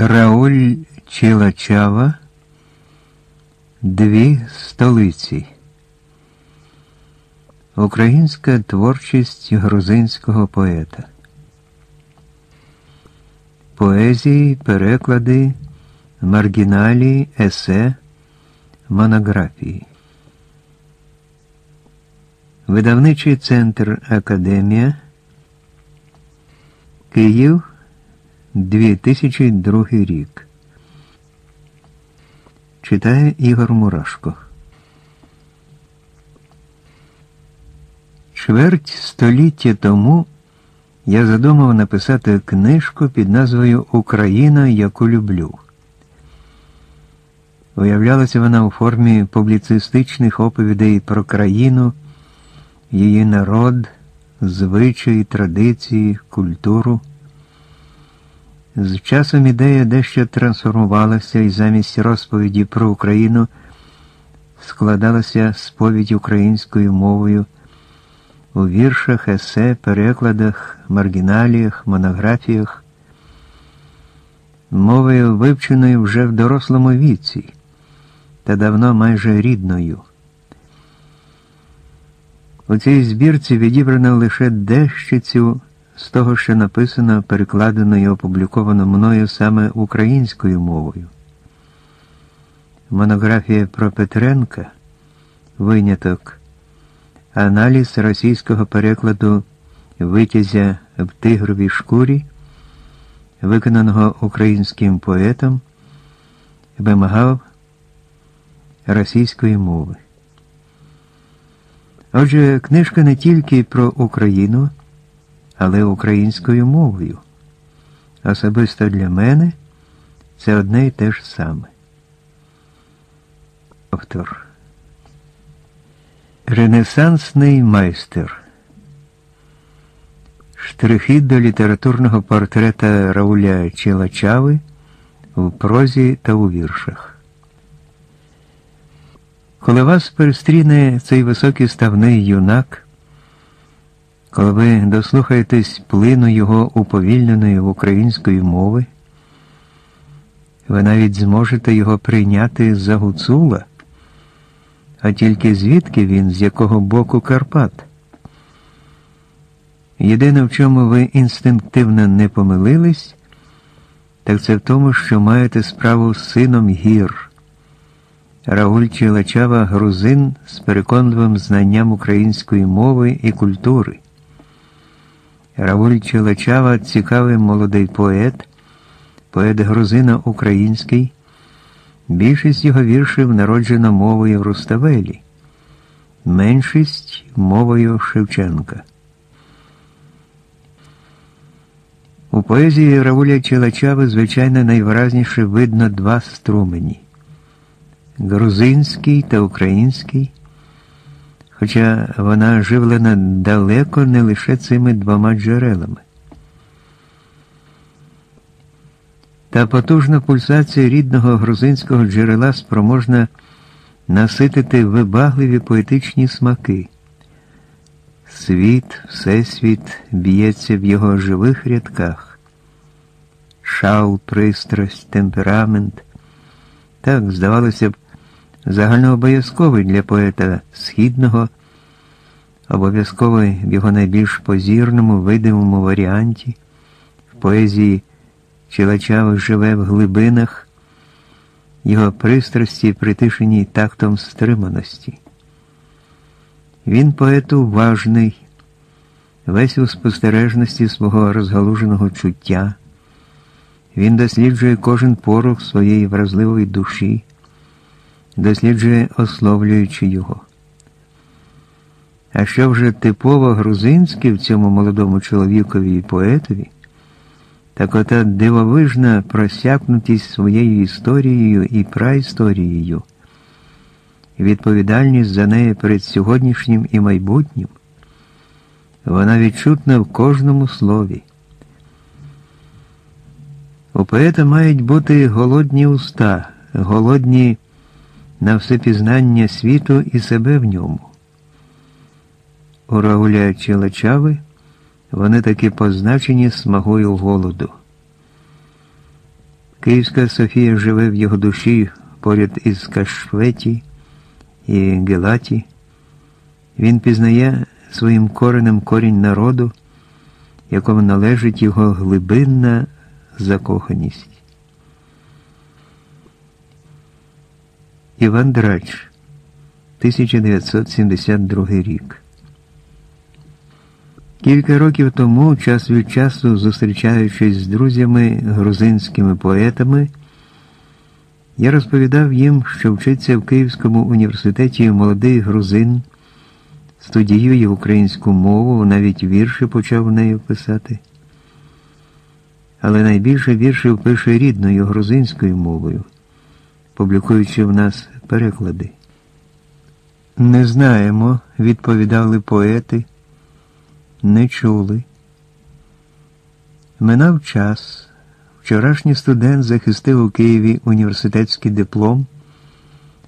Рауль Чилачава Дві столиці. Українська творчість грузинського поета. Поезії, переклади, маргіналі, есе, монографії. Видавничий центр Академія. Київ 2002 рік. Читає Ігор Мурашко. Чверть століття тому я задумав написати книжку під назвою Україна, яку люблю. Уявлялася вона у формі публіцистичних оповідей про країну, її народ, звичаї, традиції, культуру. З часом ідея дещо трансформувалася і замість розповіді про Україну складалася сповідь українською мовою у віршах, есе, перекладах, маргіналіях, монографіях, мовою вивченою вже в дорослому віці та давно майже рідною. У цій збірці відібрано лише дещицю з того, що написано, перекладено і опубліковано мною саме українською мовою. Монографія про Петренка, виняток, аналіз російського перекладу витязя в тигровій шкурі, виконаного українським поетом, вимагав російської мови. Отже, книжка не тільки про Україну але українською мовою. Особисто для мене це одне і те ж саме. Автор. Ренесансний майстер. Штрихи до літературного портрета Рауля Чилачави в прозі та у віршах. Коли вас перестріне цей високий ставний юнак. Коли ви дослухаєтесь плину його уповільненої української мови, ви навіть зможете його прийняти за гуцула, а тільки звідки він, з якого боку Карпат. Єдине, в чому ви інстинктивно не помилились, так це в тому, що маєте справу з сином гір. Рауль Чилачава грузин з переконливим знанням української мови і культури. Равуль Челачава цікавий молодий поет, поет грузина український. Більшість його віршів народжена мовою Руставелі, меншість мовою Шевченка. У поезії Равуля Челачави, звичайно, найвиразніше видно два струмені грузинський та український хоча вона живлена далеко не лише цими двома джерелами. Та потужна пульсація рідного грузинського джерела спроможна наситити вибагливі поетичні смаки. Світ, Всесвіт б'ється в його живих рядках. Шал, пристрасть, темперамент. Так, здавалося б, загальнообов'язковий для поета східного, обов'язковий в його найбільш позірному, видимому варіанті, в поезії Чилачави живе в глибинах, його пристрасті, притишеній тактом стриманості. Він поет уважний, весь у спостережності свого розгалуженого чуття. Він досліджує кожен порох своєї вразливої душі досліджує, ословлюючи його. А що вже типово грузинське в цьому молодому чоловікові і поетові, так ота дивовижна просякнутість своєю історією і праісторією, відповідальність за неї перед сьогоднішнім і майбутнім, вона відчутна в кожному слові. У поета мають бути голодні уста, голодні на все пізнання світу і себе в ньому. У Рауля Челачави вони таки позначені смагою голоду. Київська Софія живе в його душі поряд із Кашветі і Гелаті. Він пізнає своїм коренем корінь народу, якому належить його глибинна закоханість. Іван Драч, 1972 рік. Кілька років тому, час від часу, зустрічаючись з друзями грузинськими поетами, я розповідав їм, що вчиться в Київському університеті молодий грузин, студіює українську мову, навіть вірші почав нею писати. Але найбільше віршів пише рідною грузинською мовою, публікуючи в нас переклади. Не знаємо, відповідали поети не чули. Минав час. Вчорашній студент захистив у Києві університетський диплом,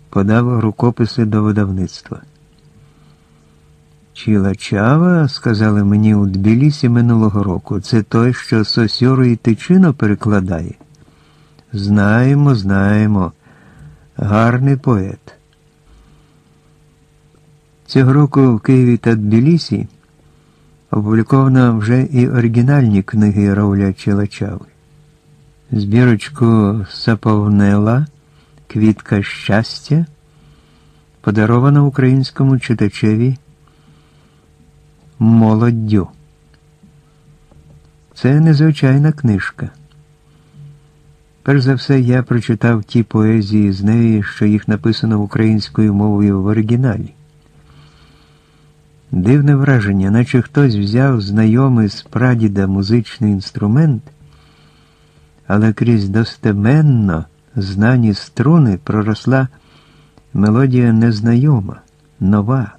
подав рукописи до видавництва. Чіла сказали мені у Тбілісі минулого року, це той, що Сосьору і Тичино перекладає. Знаємо, знаємо. Гарний поет. Цього року в Києві та Тбілісі Опубліковано вже і оригінальні книги Рауля Челачави. Збірочку Саповнела Квітка щастя подарована українському читачеві молоддю. Це незвичайна книжка. Перш за все, я прочитав ті поезії з неї, що їх написано українською мовою в оригіналі. Дивне враження, наче хтось взяв знайомий з прадіда музичний інструмент, але крізь достеменно знані струни проросла мелодія незнайома, нова.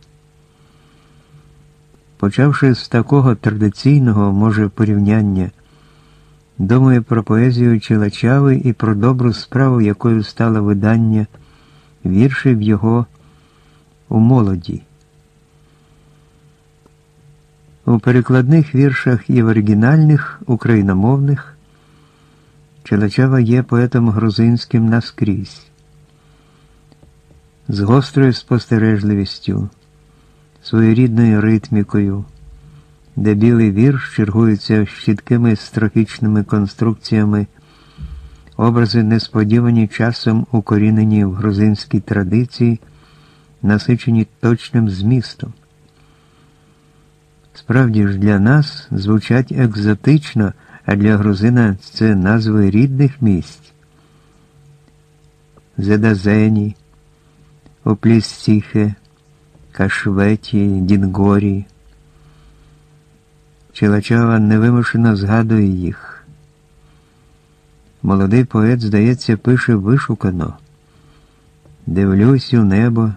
Почавши з такого традиційного, може, порівняння, думаю про поезію Чилачави і про добру справу, якою стало видання віршів його у молоді. У перекладних віршах і в оригінальних україномовних Челачева є поетом грузинським наскрізь, з гострою спостережливістю, своєрідною ритмікою, де білий вірш чергується з чіткими строфічними конструкціями, образи несподівані часом укорінені в грузинській традиції, насичені точним змістом. Справді ж для нас звучать екзотично, а для грузина це назви рідних місць. Зедазені, Оплістіхе, Кашветі, Дінгорі. Челачава невимушено згадує їх. Молодий поет, здається, пише вишукано. Дивлюсь у небо,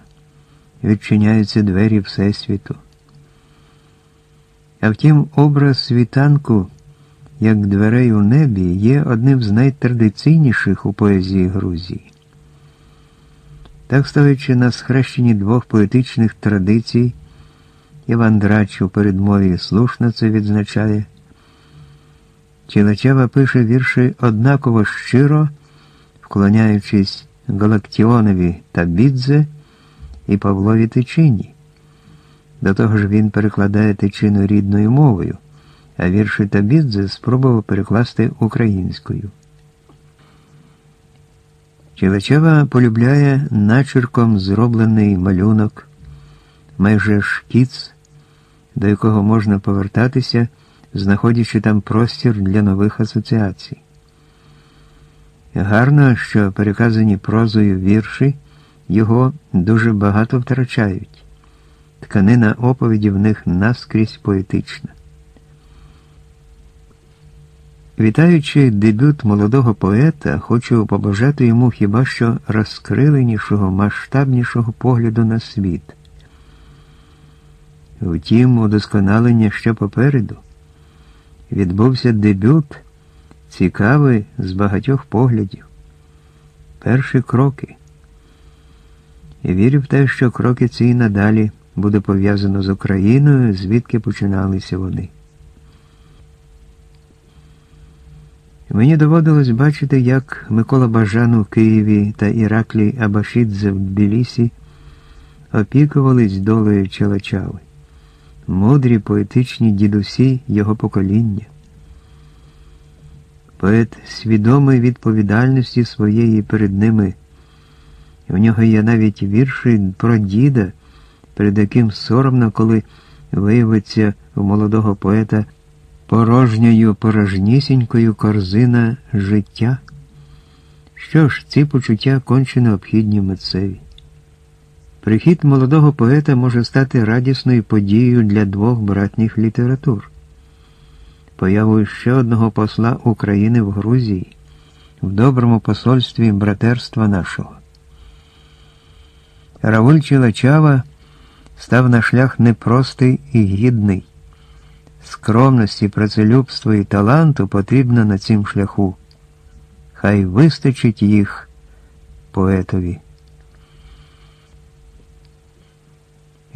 відчиняються двері Всесвіту. А втім, образ світанку, як дверей у небі, є одним з найтрадиційніших у поезії Грузії. Так стоячи на схрещенні двох поетичних традицій, Іван Драч у передмові слушно це відзначає. Чилачева пише вірші однаково щиро, вклоняючись Галактіонові та Бідзе і Павлові Тичині. До того ж він перекладає тичину рідною мовою, а вірші Табідзе спробував перекласти українською. Чилачева полюбляє начерком зроблений малюнок, майже шкіц, до якого можна повертатися, знаходячи там простір для нових асоціацій. Гарно, що переказані прозою вірші його дуже багато втрачають. Тканина оповіді в них наскрізь поетична. Вітаючи дебют молодого поета, хочу побажати йому хіба що розкриленішого, масштабнішого погляду на світ. Втім, удосконалення ще попереду. Відбувся дебют, цікавий з багатьох поглядів. Перші кроки. І вірю в те, що кроки ці і надалі буде пов'язано з Україною, звідки починалися вони. Мені доводилось бачити, як Микола Бажан у Києві та Іраклій Абашидзе в Тбілісі опікувались долею Челачави, мудрі поетичні дідусі його покоління. Поет свідомий відповідальності своєї перед ними. У нього є навіть вірші про діда, перед яким соромно, коли виявиться у молодого поета порожньою порожнісінькою корзина життя. Що ж, ці почуття конче необхідні митцеві. Прихід молодого поета може стати радісною подією для двох братніх літератур. Появою ще одного посла України в Грузії, в доброму посольстві братерства нашого. Равуль Чилачава став на шлях непростий і гідний. Скромності, працелюбства і таланту потрібно на цім шляху. Хай вистачить їх поетові.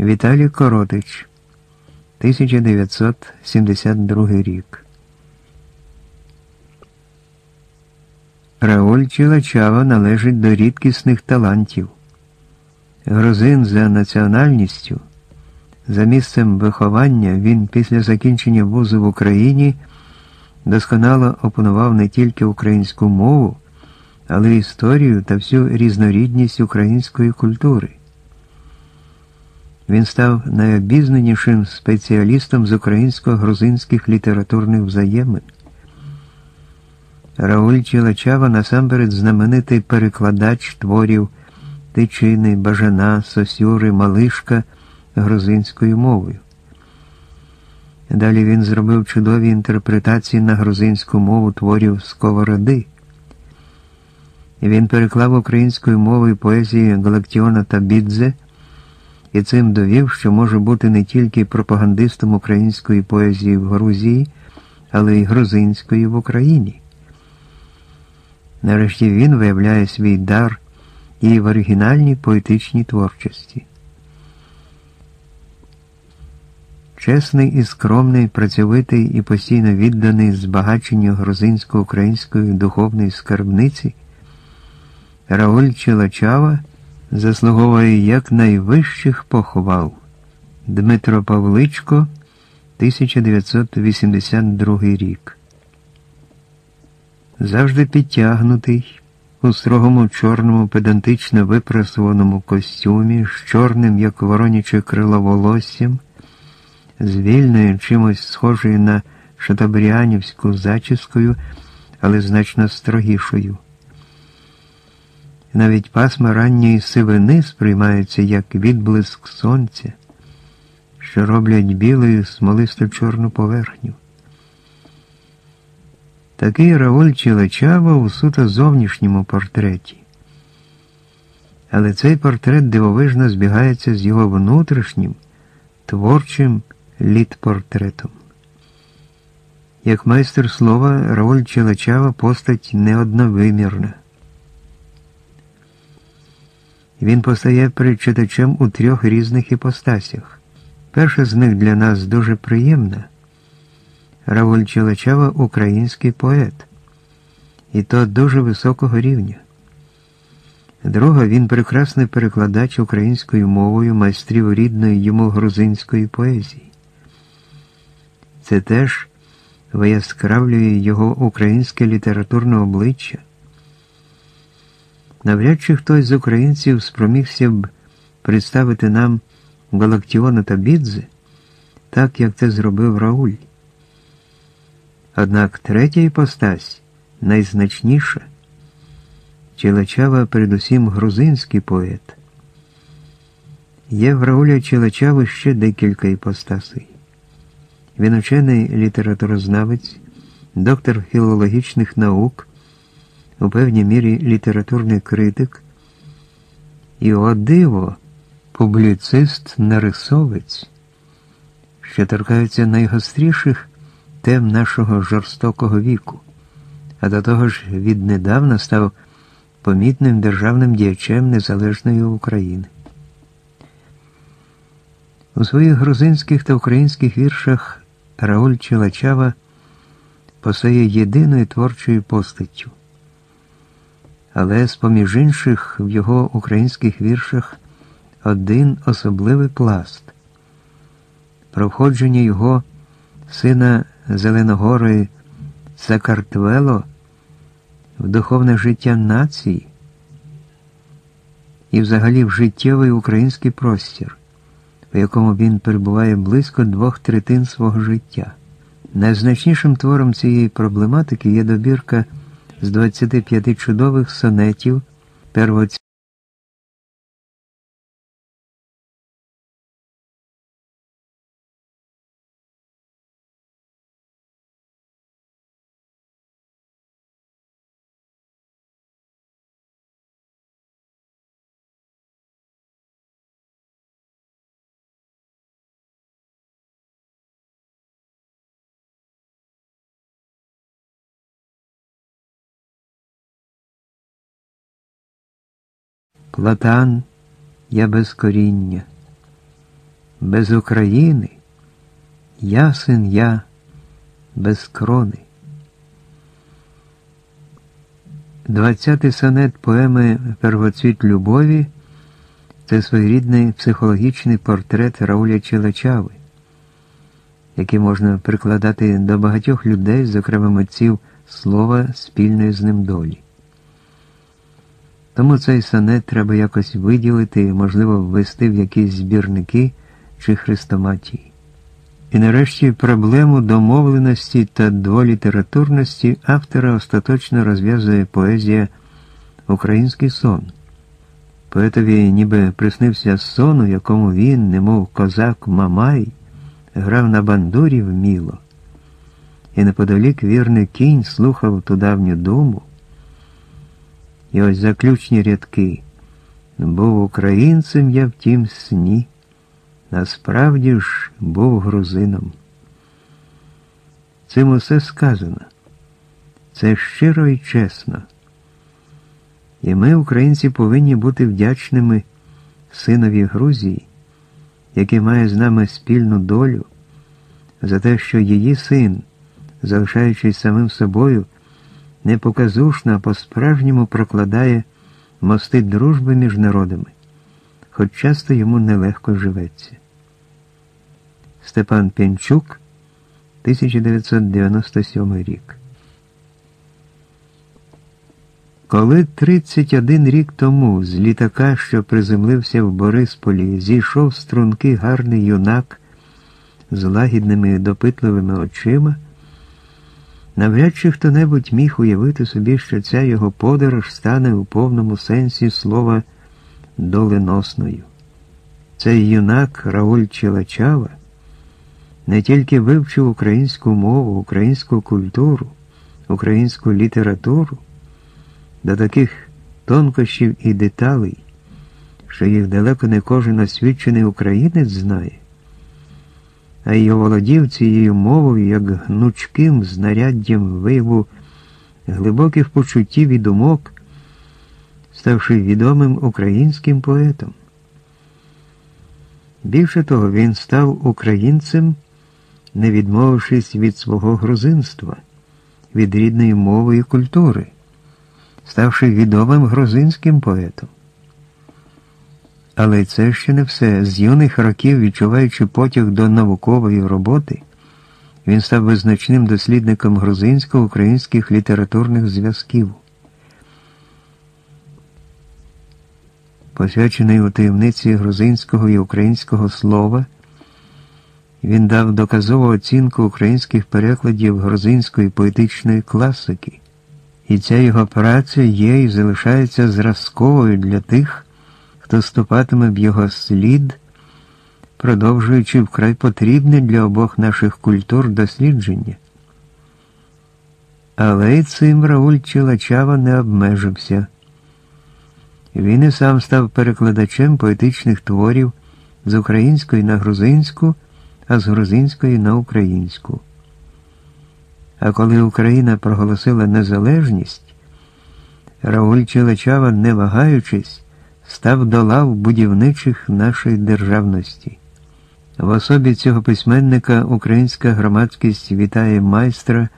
Віталій Коротич 1972 рік. Рауль Чилачава належить до рідкісних талантів. Грузин за національністю. За місцем виховання він після закінчення вузу в Україні досконало опанував не тільки українську мову, але й історію та всю різнорідність української культури. Він став найобізнанішим спеціалістом з українсько-грузинських літературних взаємин. Рауль Чилачава насамперед знаменитий перекладач творів Тичини, Бажана, Сосюри, Малишка грузинською мовою. Далі він зробив чудові інтерпретації на грузинську мову творів Сковороди. Він переклав українською мовою поезії Галактіона та Бідзе і цим довів, що може бути не тільки пропагандистом української поезії в Грузії, але й грузинської в Україні. Нарешті він виявляє свій дар і в оригінальній поетичній творчості. Чесний і скромний, працьовитий і постійно відданий збагаченню грузинсько-української духовної скарбниці, Рауль Чилачава заслуговує як найвищих похвал Дмитро Павличко, 1982 рік. Завжди підтягнутий у строгому чорному педантично випрасуваному костюмі з чорним, як вороняче крило волоссям з вільною чимось схожою на шатабріанівську зачіскою, але значно строгішою. Навіть пасма ранньої сивини сприймаються як відблиск сонця, що роблять білою смолисто чорну поверхню. Такий Рауль Чилачава у суто зовнішньому портреті. Але цей портрет дивовижно збігається з його внутрішнім, творчим літпортретом. Як майстер слова, Рауль Челачава постать неодновимірна. Він постає перед читачем у трьох різних іпостасях. Перша з них для нас дуже приємна. Рауль Челачава український поет, і то дуже високого рівня. Друга, він прекрасний перекладач українською мовою майстрів рідної йому грузинської поезії. Це теж вияскравлює його українське літературне обличчя. Навряд чи хтось з українців спромігся б представити нам Галактіона та Бідзе, так як це зробив Рауль. Однак третя іпостась найзначніша. Челачава передусім грузинський поет. Є в Рауля Челачави ще декілька іпостасей. Він учений літературознавець, доктор філологічних наук, у певній мірі літературний критик і о диво, публіцист-нарисовець, що торкаються найгостріших тем нашого жорстокого віку, а до того ж віднедавна став помітним державним діячем Незалежної України. У своїх грузинських та українських віршах Рауль Челачава постає єдиною творчою постаттю. Але з поміж інших в його українських віршах один особливий пласт. Про входження його сина Зеленогори Сакартвело в духовне життя нації і взагалі в життєвий український простір, в якому він перебуває близько двох третин свого життя. Найзначнішим твором цієї проблематики є добірка з 25 чудових сонетів первоці. Платан я без коріння, без України, ясен я без крони. Двадцятий сонет поеми Первоцвіт любові це своєрідний психологічний портрет Рауля Челачави, який можна прикладати до багатьох людей, зокрема митців слова спільної з ним долі. Тому цей сонет треба якось виділити, і, можливо, ввести в якісь збірники чи хрестоматії. І нарешті проблему домовленості та дволітературності автора остаточно розв'язує поезія Український сон. Поетові ніби приснився сон, у якому він, немов козак Мамай, грав на бандурі вміло, і неподалік вірний кінь слухав ту давню думу. І ось заключні рядки. Був українцем я в тім сні, насправді ж був грузином. Цим усе сказано. Це щиро і чесно. І ми, українці, повинні бути вдячними синові Грузії, який має з нами спільну долю, за те, що її син, залишаючись самим собою, непоказушно, а по-справжньому прокладає мости дружби між народами, хоч часто йому нелегко живеться. Степан Пінчук, 1997 рік. Коли 31 рік тому з літака, що приземлився в Борисполі, зійшов струнки гарний юнак з лагідними допитливими очима, Навряд чи хто-небудь міг уявити собі, що ця його подорож стане у повному сенсі слова доленосною. Цей юнак Рауль Челачава не тільки вивчив українську мову, українську культуру, українську літературу до таких тонкощів і деталей, що їх далеко не кожен освічений українець знає а й оволодів цією мовою як гнучким знаряддям вияву глибоких почуттів і думок, ставши відомим українським поетом. Більше того, він став українцем, не відмовившись від свого грузинства, від рідної мови і культури, ставши відомим грузинським поетом. Але це ще не все. З юних років, відчуваючи потяг до наукової роботи, він став визначним дослідником грузинсько-українських літературних зв'язків. Посвячений у таємниці грузинського і українського слова, він дав доказову оцінку українських перекладів грузинської поетичної класики, і ця його праця є і залишається зразковою для тих хто ступатиме в його слід, продовжуючи вкрай потрібне для обох наших культур дослідження. Але й цим Рауль Чилачава не обмежився. Він і сам став перекладачем поетичних творів з української на грузинську, а з грузинської на українську. А коли Україна проголосила незалежність, Рауль Чилачава, не вагаючись, став до лав будівничих нашої державності. В особі цього письменника українська громадськість вітає майстра,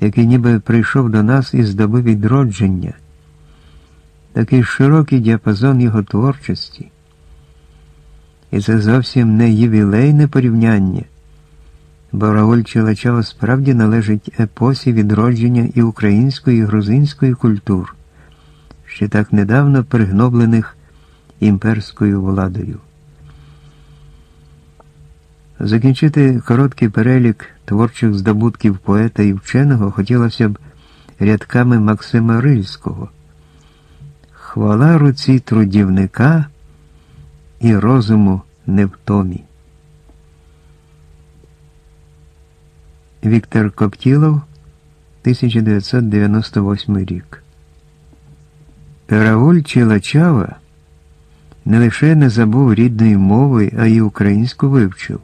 який ніби прийшов до нас із доби відродження, такий широкий діапазон його творчості. І це зовсім не ювілейне порівняння, бо Рауль Челачава справді належить епосі відродження і української, і грузинської культур, ще так недавно пригноблених імперською владою. Закінчити короткий перелік творчих здобутків поета і вченого хотілося б рядками Максима Рильського. Хвала руці трудівника і розуму невтомі. Віктор Коптілов, 1998 рік. Рауль Чилачава не лише не забув рідної мови, а й українську вивчив.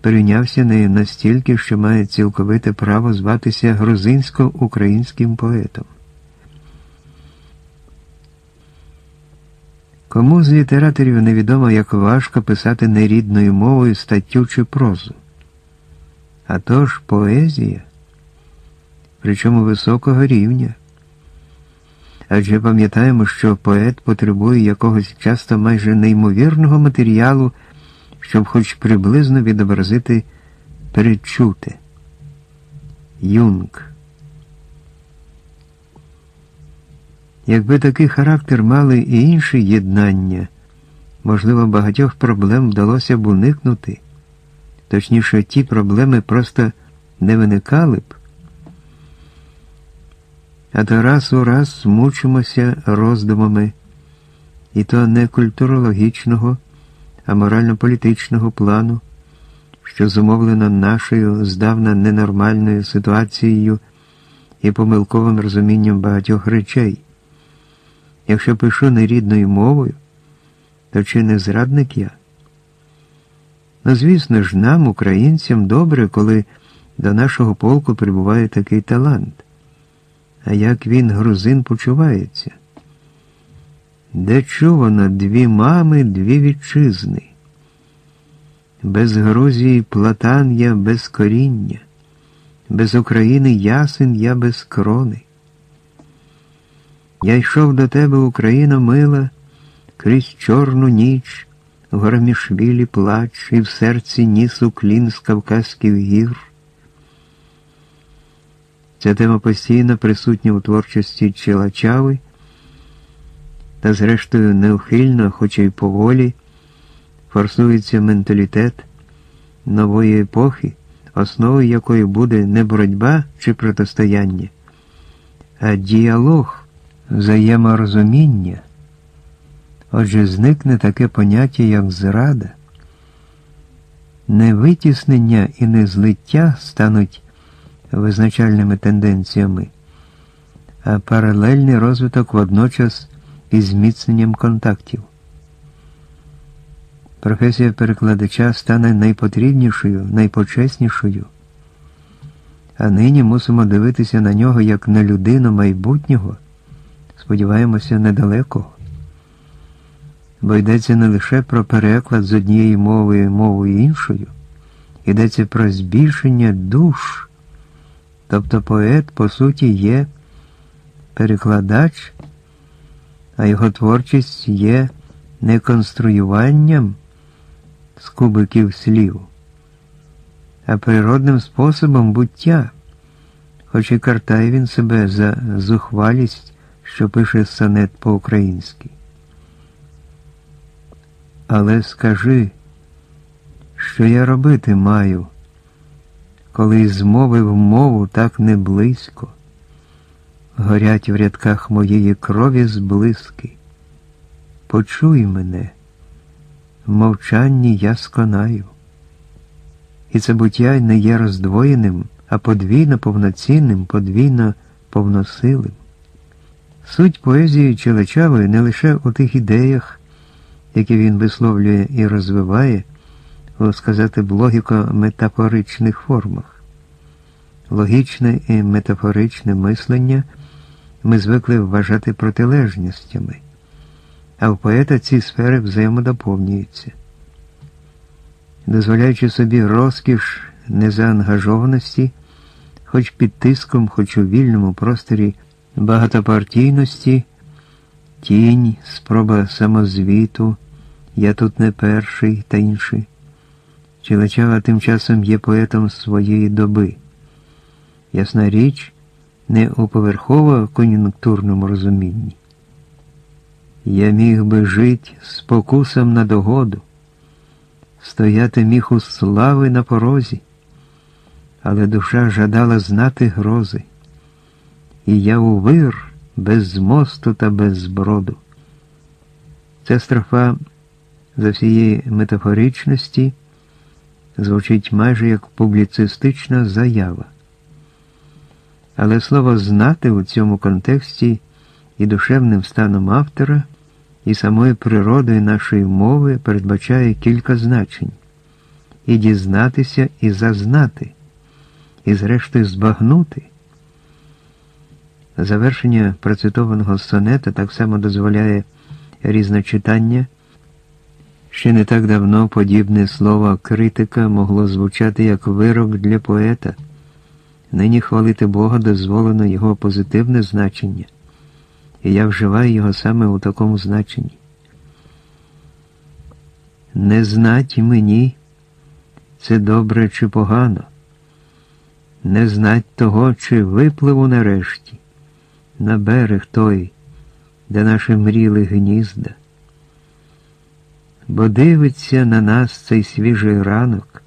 Перейнявся нею настільки, що має цілковите право зватися грузинсько-українським поетом. Кому з літераторів невідомо, як важко писати нерідною мовою статтю чи прозу. А то ж поезія, причому високого рівня. Адже пам'ятаємо, що поет потребує якогось часто майже неймовірного матеріалу, щоб хоч приблизно відобразити передчуте. Юнг. Якби такий характер мали і інші єднання, можливо, багатьох проблем вдалося б уникнути, точніше, ті проблеми просто не виникали б. А то раз у раз мучимося роздумами, і то не культурологічного, а морально-політичного плану, що зумовлено нашою здавна ненормальною ситуацією і помилковим розумінням багатьох речей. Якщо пишу нерідною мовою, то чи не зрадник я? Ну, звісно ж, нам, українцям, добре, коли до нашого полку прибуває такий талант. А як він, грузин, почувається? Де чувано дві мами, дві вітчизни? Без Грузії платан я без коріння, без України ясен я без крони. Я йшов до тебе, Україна мила, крізь чорну ніч, в громішвілі плач, і в серці ніс уклін з Кавказьких гір. Ця тема постійно присутня у творчості Челачави, та, зрештою, неухильно, хоча й поволі, форсується менталітет нової епохи, основою якої буде не боротьба чи протистояння, а діалог взаєморозуміння, отже, зникне таке поняття, як зрада, не витіснення і не злиття стануть визначальними тенденціями, а паралельний розвиток водночас із зміцненням контактів. Професія перекладача стане найпотрібнішою, найпочеснішою, а нині мусимо дивитися на нього як на людину майбутнього сподіваємося, недалеко. Бо йдеться не лише про переклад з однієї мови мовою іншою, йдеться про збільшення душ. Тобто поет, по суті, є перекладач, а його творчість є не конструюванням з кубиків слів, а природним способом буття, хоч і картає він себе за зухвалість що пише сонет по-українськи. Але скажи, що я робити маю, коли змовив мову так не близько, горять в рядках моєї крові зблиски. Почуй мене, в мовчанні я сконаю. І це буття не є роздвоєним, а подвійно повноцінним, подвійно повносилим. Суть поезії Челечави не лише у тих ідеях, які він висловлює і розвиває, сказати б логіко-метафоричних формах. Логічне і метафоричне мислення ми звикли вважати протилежностями, а в поета ці сфери взаємодоповнюються. Дозволяючи собі розкіш незаангажованості, хоч під тиском, хоч у вільному просторі багатопартійності, тінь, спроба самозвіту, я тут не перший та інший. Чилачава тим часом є поетом своєї доби. Ясна річ, не у поверхово кон'юнктурному розумінні. Я міг би жить спокусом на догоду, стояти міг у слави на порозі, але душа жадала знати грози, і я у вир без мосту та без зброду. Ця строфа за всієї метафоричності звучить майже як публіцистична заява. Але слово знати у цьому контексті і душевним станом автора, і самою природою нашої мови передбачає кілька значень і дізнатися, і зазнати, і, зрештою, збагнути. Завершення процитованого сонета так само дозволяє різночитання. Ще не так давно подібне слово критика могло звучати як вирок для поета. Нині хвалити Бога дозволено його позитивне значення, і я вживаю його саме у такому значенні. Не знать мені, це добре чи погано, не знать того, чи випливу нарешті, на берег той, де наші мріли гнізда. Бо дивиться на нас цей свіжий ранок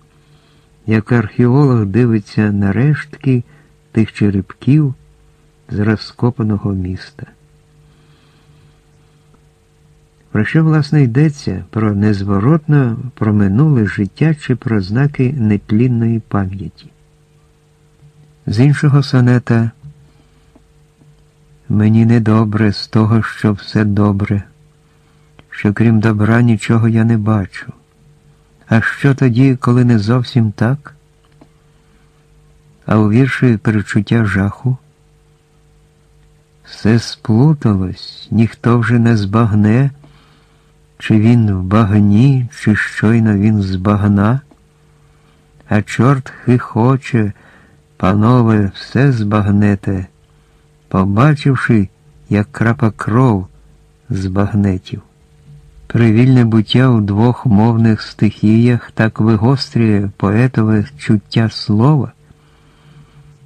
як археолог дивиться на рештки тих черепків з розкопаного міста. Про що, власне, йдеться про незворотно про минуле життя чи про знаки нетлінної пам'яті? З іншого сонета мені недобре з того, що все добре, що крім добра нічого я не бачу. А що тоді, коли не зовсім так? А у вірші перечуття жаху? Все сплуталось, ніхто вже не збагне, чи він в багні, чи щойно він з багна, а чорт хихоче, панове, все збагнете, побачивши, як крапа кров з багнетів. Привільне буття у двох мовних стихіях так вигострює поетове чуття слова,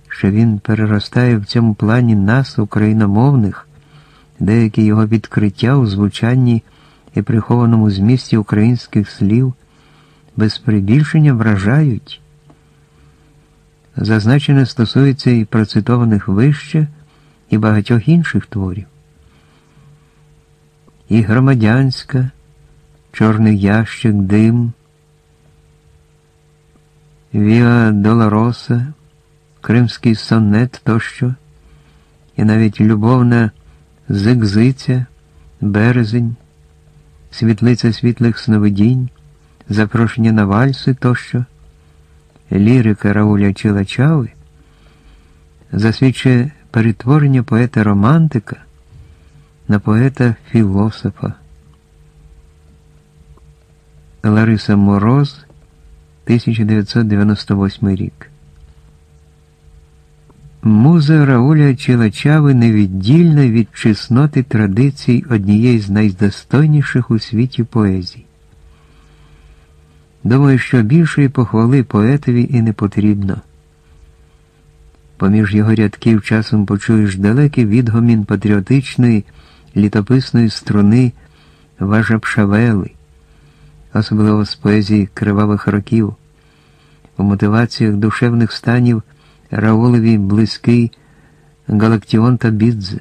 що він переростає в цьому плані нас, україномовних, деякі його відкриття у звучанні і прихованому змісті українських слів без прибільшення вражають. Зазначене стосується і процитованих вище, і багатьох інших творів і громадянська, чорний ящик, дим, Віа Долороса, Кримський сонет тощо, і навіть любовна зигзиця, березень, світлиця світлих сновидінь, запрошення на вальси тощо, лірика Рауля Чилачави засвідчує перетворення поета романтика на поета-філософа. Лариса Мороз, 1998 рік. Муза Рауля Чилачави невіддільна від чесноти традицій однієї з найдостойніших у світі поезій. Думаю, що більшої похвали поетові і не потрібно. Поміж його рядків часом почуєш далекий відгомін патріотичної літописної струни Важапшавели, особливо з поезії кривавих років, у мотиваціях душевних станів Раулеві близький Галактіон та Бідзе.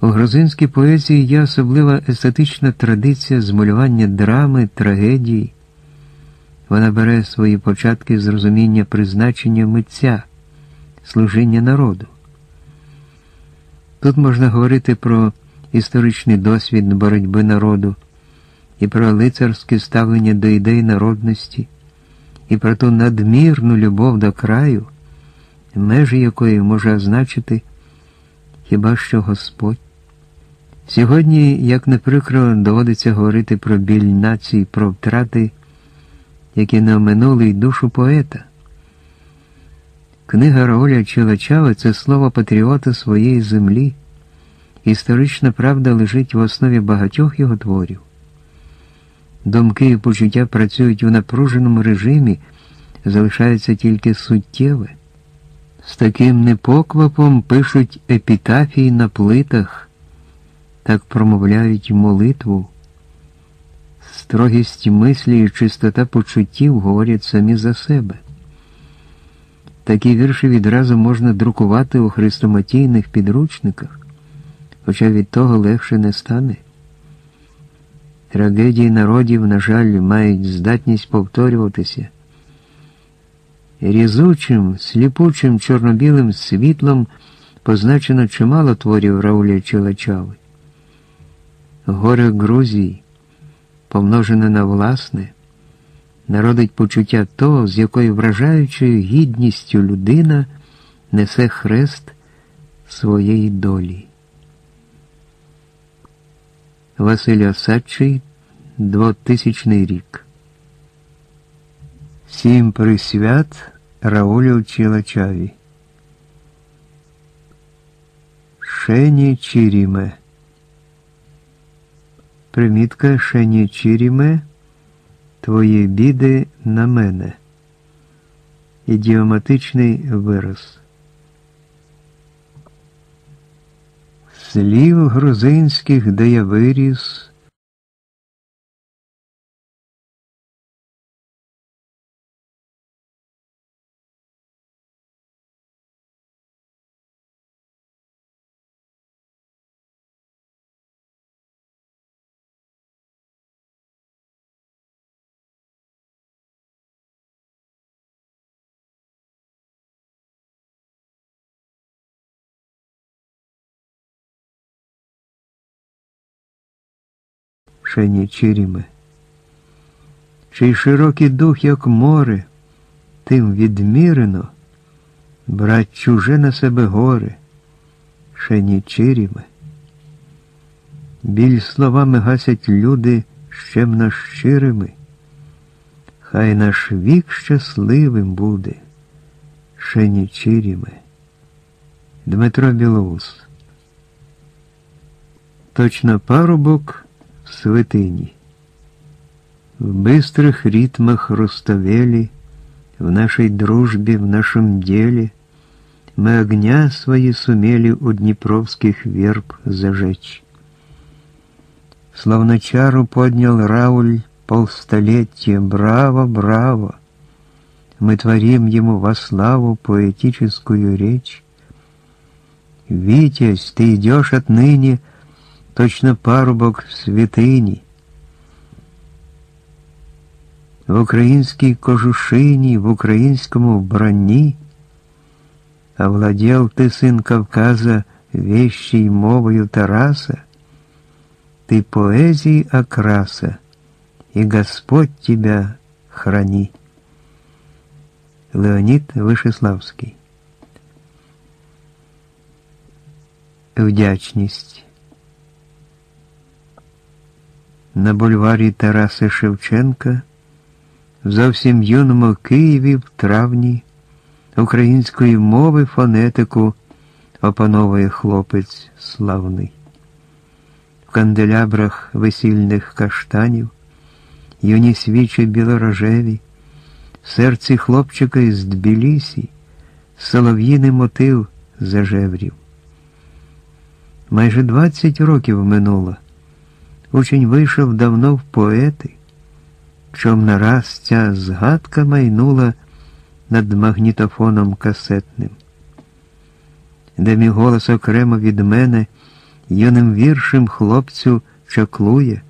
У грузинській поезії є особлива естетична традиція змалювання драми, трагедії. Вона бере свої початки з розуміння призначення митця, служіння народу. Тут можна говорити про історичний досвід боротьби народу, і про лицарське ставлення до ідей народності, і про ту надмірну любов до краю, межі якої може означити хіба що Господь. Сьогодні, як не прикро, доводиться говорити про біль нації, про втрати, які не оминули й душу поета. Книга Рауля Челачави це слово патріота своєї землі. Історична правда лежить в основі багатьох його творів. Думки і почуття працюють у напруженому режимі, залишається тільки суттєве. З таким непоквапом пишуть епітафії на плитах, так промовляють молитву. Строгість мислі і чистота почуттів говорять самі за себе. Такі вірші відразу можна друкувати у хрестоматійних підручниках, хоча від того легше не стане. Трагедії народів, на жаль, мають здатність повторюватися. Різучим, сліпучим чорнобілим світлом позначено чимало творів Рауля Челачави. Горе Грузії, помножене на власне, народить почуття того, з якою вражаючою гідністю людина несе хрест своєї долі. Василь Осадчий, 2000 рік. Сім присвят Раулю Чилачаві. Шені Чіріме. Примітка Шені Чіріме. Твої біди на мене. Ідіоматичний вираз. Слів грузинських, де я виріс. Шені Чиріме, чий широкий дух, як море, тим відмірено, брать чуже на себе горе, Шені Чиріме. Біль словами гасять люди щемно щирими, хай наш вік щасливим буде, Шені Чиріме. Дмитро Білоус. Точно парубок в. В быстрых ритмах Руставели, в нашей дружбе, в нашем деле мы огня свои сумели у днепровских верб зажечь. Словно чару поднял Рауль полстолетия, браво, браво! Мы творим ему во славу поэтическую речь. Витязь, ты идешь отныне, — точно парубок в святині. В українській кожушині, в українському вбранні, овладел ты, сын Кавказа, вещей мовою Тараса, ты поэзии окраса, и Господь тебя храни. Леонід Вишеславський Вдячність на бульварі Тараса Шевченка, в зовсім юному Києві в травні української мови фонетику опановує хлопець славний. В канделябрах весільних каштанів, юні свічі білорожеві, в серці хлопчика із Тбілісі солов'їний мотив зажеврів. Майже двадцять років минуло. Учень вийшов давно в поети, чом нараз ця згадка майнула над магнітофоном касетним, де мій голос окремо від мене юним віршем хлопцю чаклує,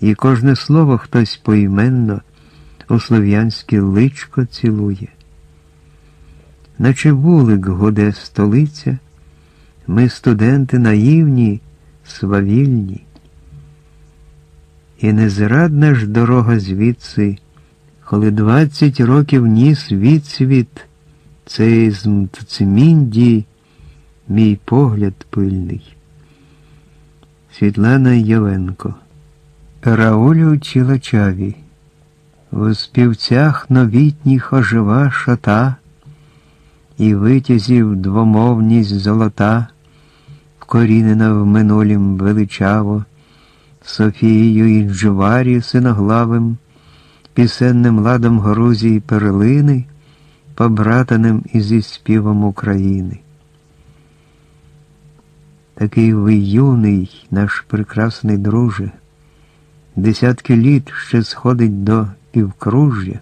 і кожне слово хтось поіменно у слов'янське личко цілує. Наче вулик гуде столиця, ми студенти наївні, свавільні. І незрадна ж дорога звідси, коли двадцять років ніс відсвіт, цей з Мтцмінді, мій погляд пильний. Світлана Євенко Раулю і витязів двомовність золота, вкорінена в минулім величаво, Софією і Джуварі синоглавим, пісенним ладом Грузії перлини, побратаним зі співом України. Такий ви юний, наш прекрасний друже, десятки літ ще сходить до півкружжя,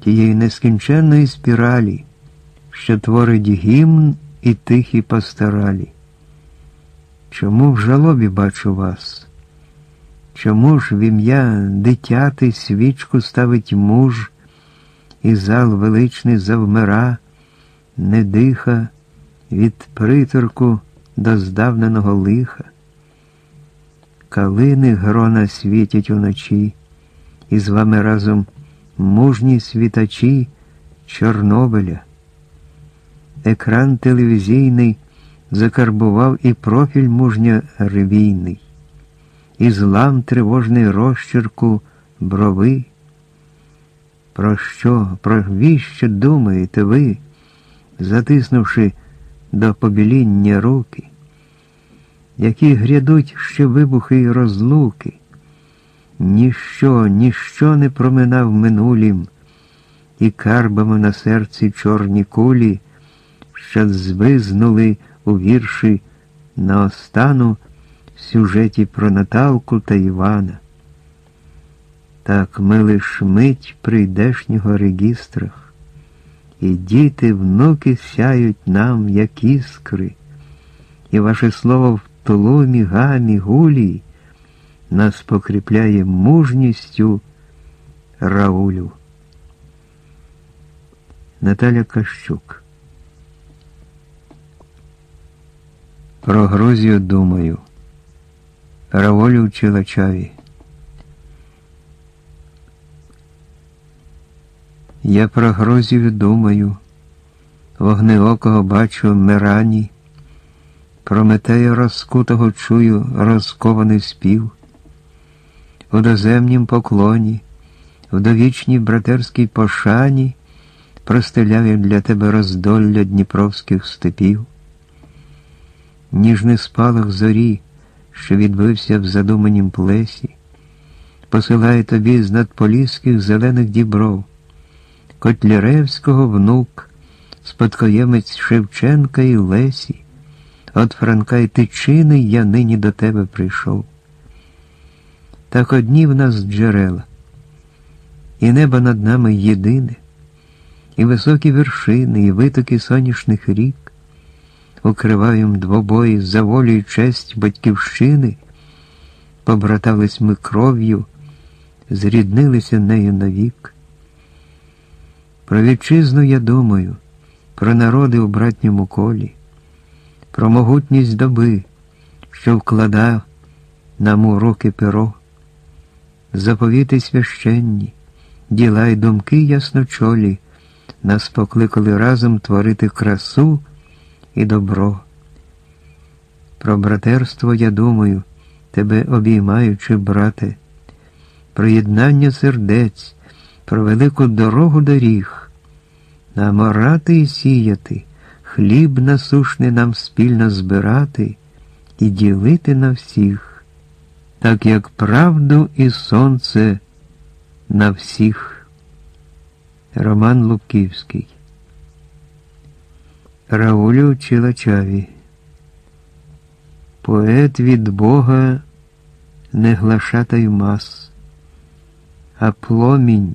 тієї нескінченної спіралі, що творить гімн і тихі пасторалі. Чому в жалобі бачу вас? Чому ж в ім'я дитяти свічку ставить муж, і зал величний завмира, не диха від приторку до здавненого лиха? Калини грона світять уночі, і з вами разом мужні світачі Чорнобиля. Екран телевізійний закарбував і профіль мужня ревійний, і злам тривожний розчерку брови. Про що, про віщо думаєте ви, затиснувши до побіління руки, які грядуть ще вибухи й розлуки? Ніщо, ніщо не проминав минулім, і карбами на серці чорні кулі, що звизнули у вірші наостану в сюжеті про Наталку та Івана. Так ми лиш мить прийдешнього регістрах, і діти, внуки сяють нам, як іскри, і ваше слово в толомі, гамі, гулі нас покріпляє мужністю Раулю. Наталя Кащук Про Грузію думаю. Раволю Чилачаві. Я про Грузію думаю, вогнеокого бачу Мирані, Прометея розкутого чую розкований спів, у доземнім поклоні, в довічній братерській пошані простеляю для тебе роздолля дніпровських степів ніжний спалах зорі, що відбився в задуманім плесі, посилає тобі з надполіських зелених дібров, Котляревського внук, спадкоємець Шевченка і Лесі, от Франка й Тичини я нині до тебе прийшов. Так одні в нас джерела, і небо над нами єдине, і високі вершини, і витоки сонячних рік укриваєм двобої за волю й честь батьківщини, побратались ми кров'ю, зріднилися нею навік. Про вітчизну я думаю, про народи у братньому колі, про могутність доби, що вкладав нам у руки перо, заповіти священні, діла й думки ясночолі, нас покликали разом творити красу і добро. Про братерство я думаю, тебе обіймаючи, брате, про єднання сердець, про велику дорогу доріг, наморати і сіяти, хліб насушний нам спільно збирати і ділити на всіх, так як правду і сонце на всіх. Роман Лубківський Раулю Чилачаві. Поет від Бога не глашатай мас, а пломінь,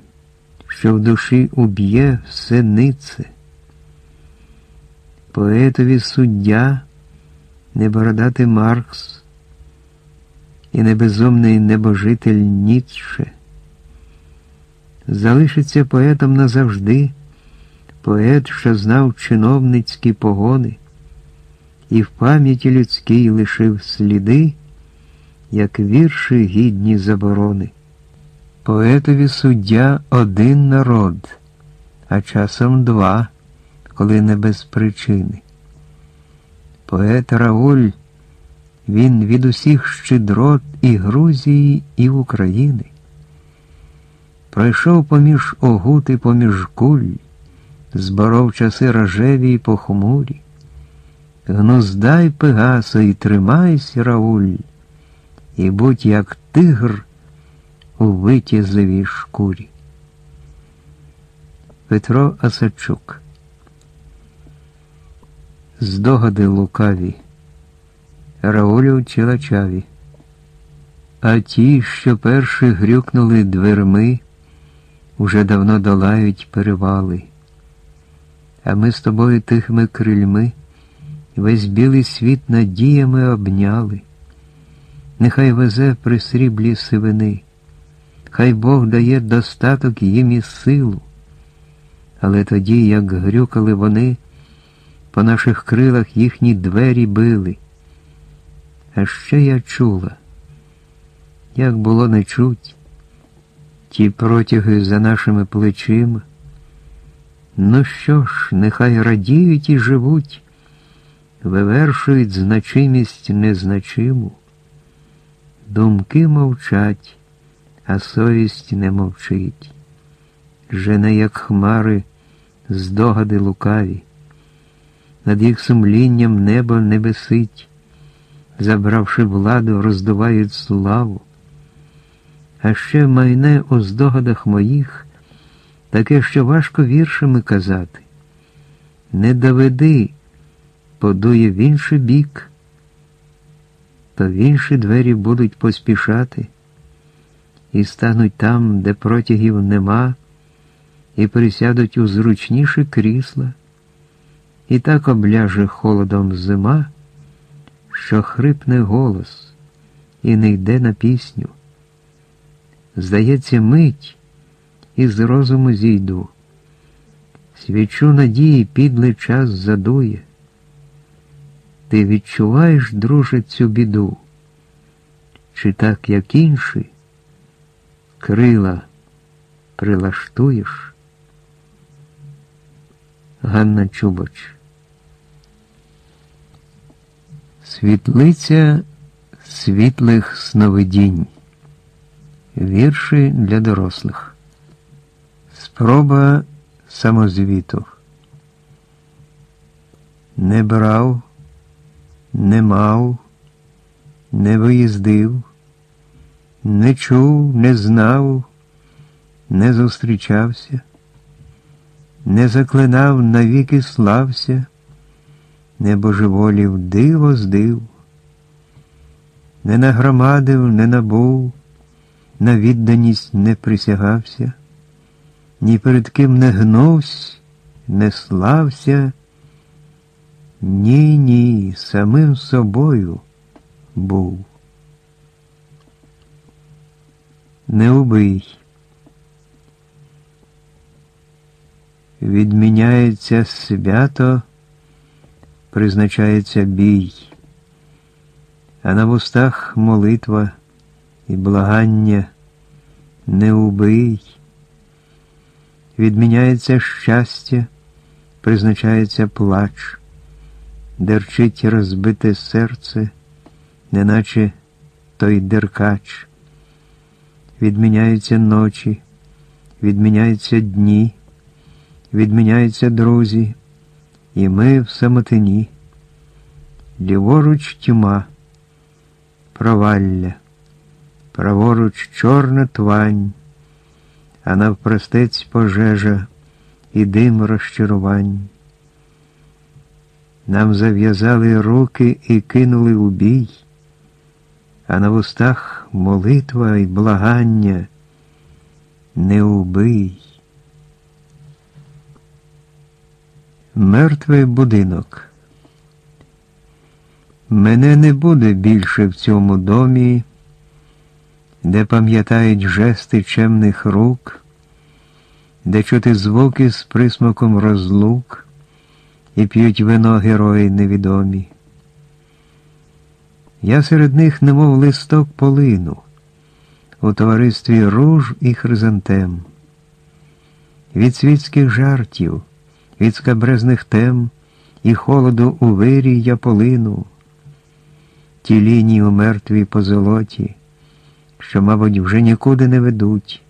що в душі уб'є все нице. Поетові суддя не бородати Маркс і не безумний небожитель Ніцше. Залишиться поетом назавжди поет, що знав чиновницькі погони, і в пам'яті людській лишив сліди, як вірші гідні заборони. Поетові суддя один народ, а часом два, коли не без причини. Поет Рауль, він від усіх щедрот і Грузії, і України. Пройшов поміж огути, поміж куль зборов часи рожеві й похмурі. Гнуздай Пегасо і тримайся, Рауль, і будь як тигр у витязливій шкурі. Петро Асачук Здогади лукаві, Раулю Чилачаві, а ті, що перші грюкнули дверми, уже давно долають перевали. А ми з тобою тихими крильми весь білий світ надіями обняли. Нехай везе при сріблі сивини, хай Бог дає достаток їм і силу. Але тоді, як грюкали вони, по наших крилах їхні двері били. А ще я чула, як було не чуть, ті протяги за нашими плечима. Ну що ж, нехай радіють і живуть, вивершують значимість незначиму. Думки мовчать, а совість не мовчить. Жене, як хмари, здогади лукаві, над їх сумлінням небо не висить, забравши владу, роздувають славу. А ще майне у здогадах моїх таке, що важко віршами казати. Не доведи, подує в інший бік, то в інші двері будуть поспішати і стануть там, де протягів нема, і присядуть у зручніші крісла, і так обляже холодом зима, що хрипне голос і не йде на пісню. Здається, мить і з розуму зійду. Свічу надії підлий час задує. Ти відчуваєш, друже, цю біду? Чи так, як інші, крила прилаштуєш? Ганна Чубоч Світлиця світлих сновидінь. Вірші для дорослих. Спроба самозвіту. Не брав, не мав, не виїздив, не чув, не знав, не зустрічався, не заклинав навіки слався, не божеволів диво здив, не нагромадив, не набув, на відданість не присягався ні перед ким не гнувсь, не слався, ні, ні, самим собою був. Не убий. Відміняється свято, призначається бій, а на вустах молитва і благання не убий відміняється щастя, призначається плач, дерчить розбите серце, неначе той деркач, відміняються ночі, відміняються дні, відміняються друзі, і ми в самотині, ліворуч тьма, провалля, праворуч чорна твань а навпростець пожежа і дим розчарувань. Нам зав'язали руки і кинули у бій, а на вустах молитва і благання не убий. Мертвий будинок. Мене не буде більше в цьому домі де пам'ятають жести чемних рук, де чути звуки з присмаком розлук і п'ють вино герої невідомі. Я серед них, немов листок полину, у товаристві руж і хризантем, від світських жартів, від скабрезних тем і холоду у вирі я полину, ті лінії у мертвій позолоті що, мабуть, вже нікуди не ведуть,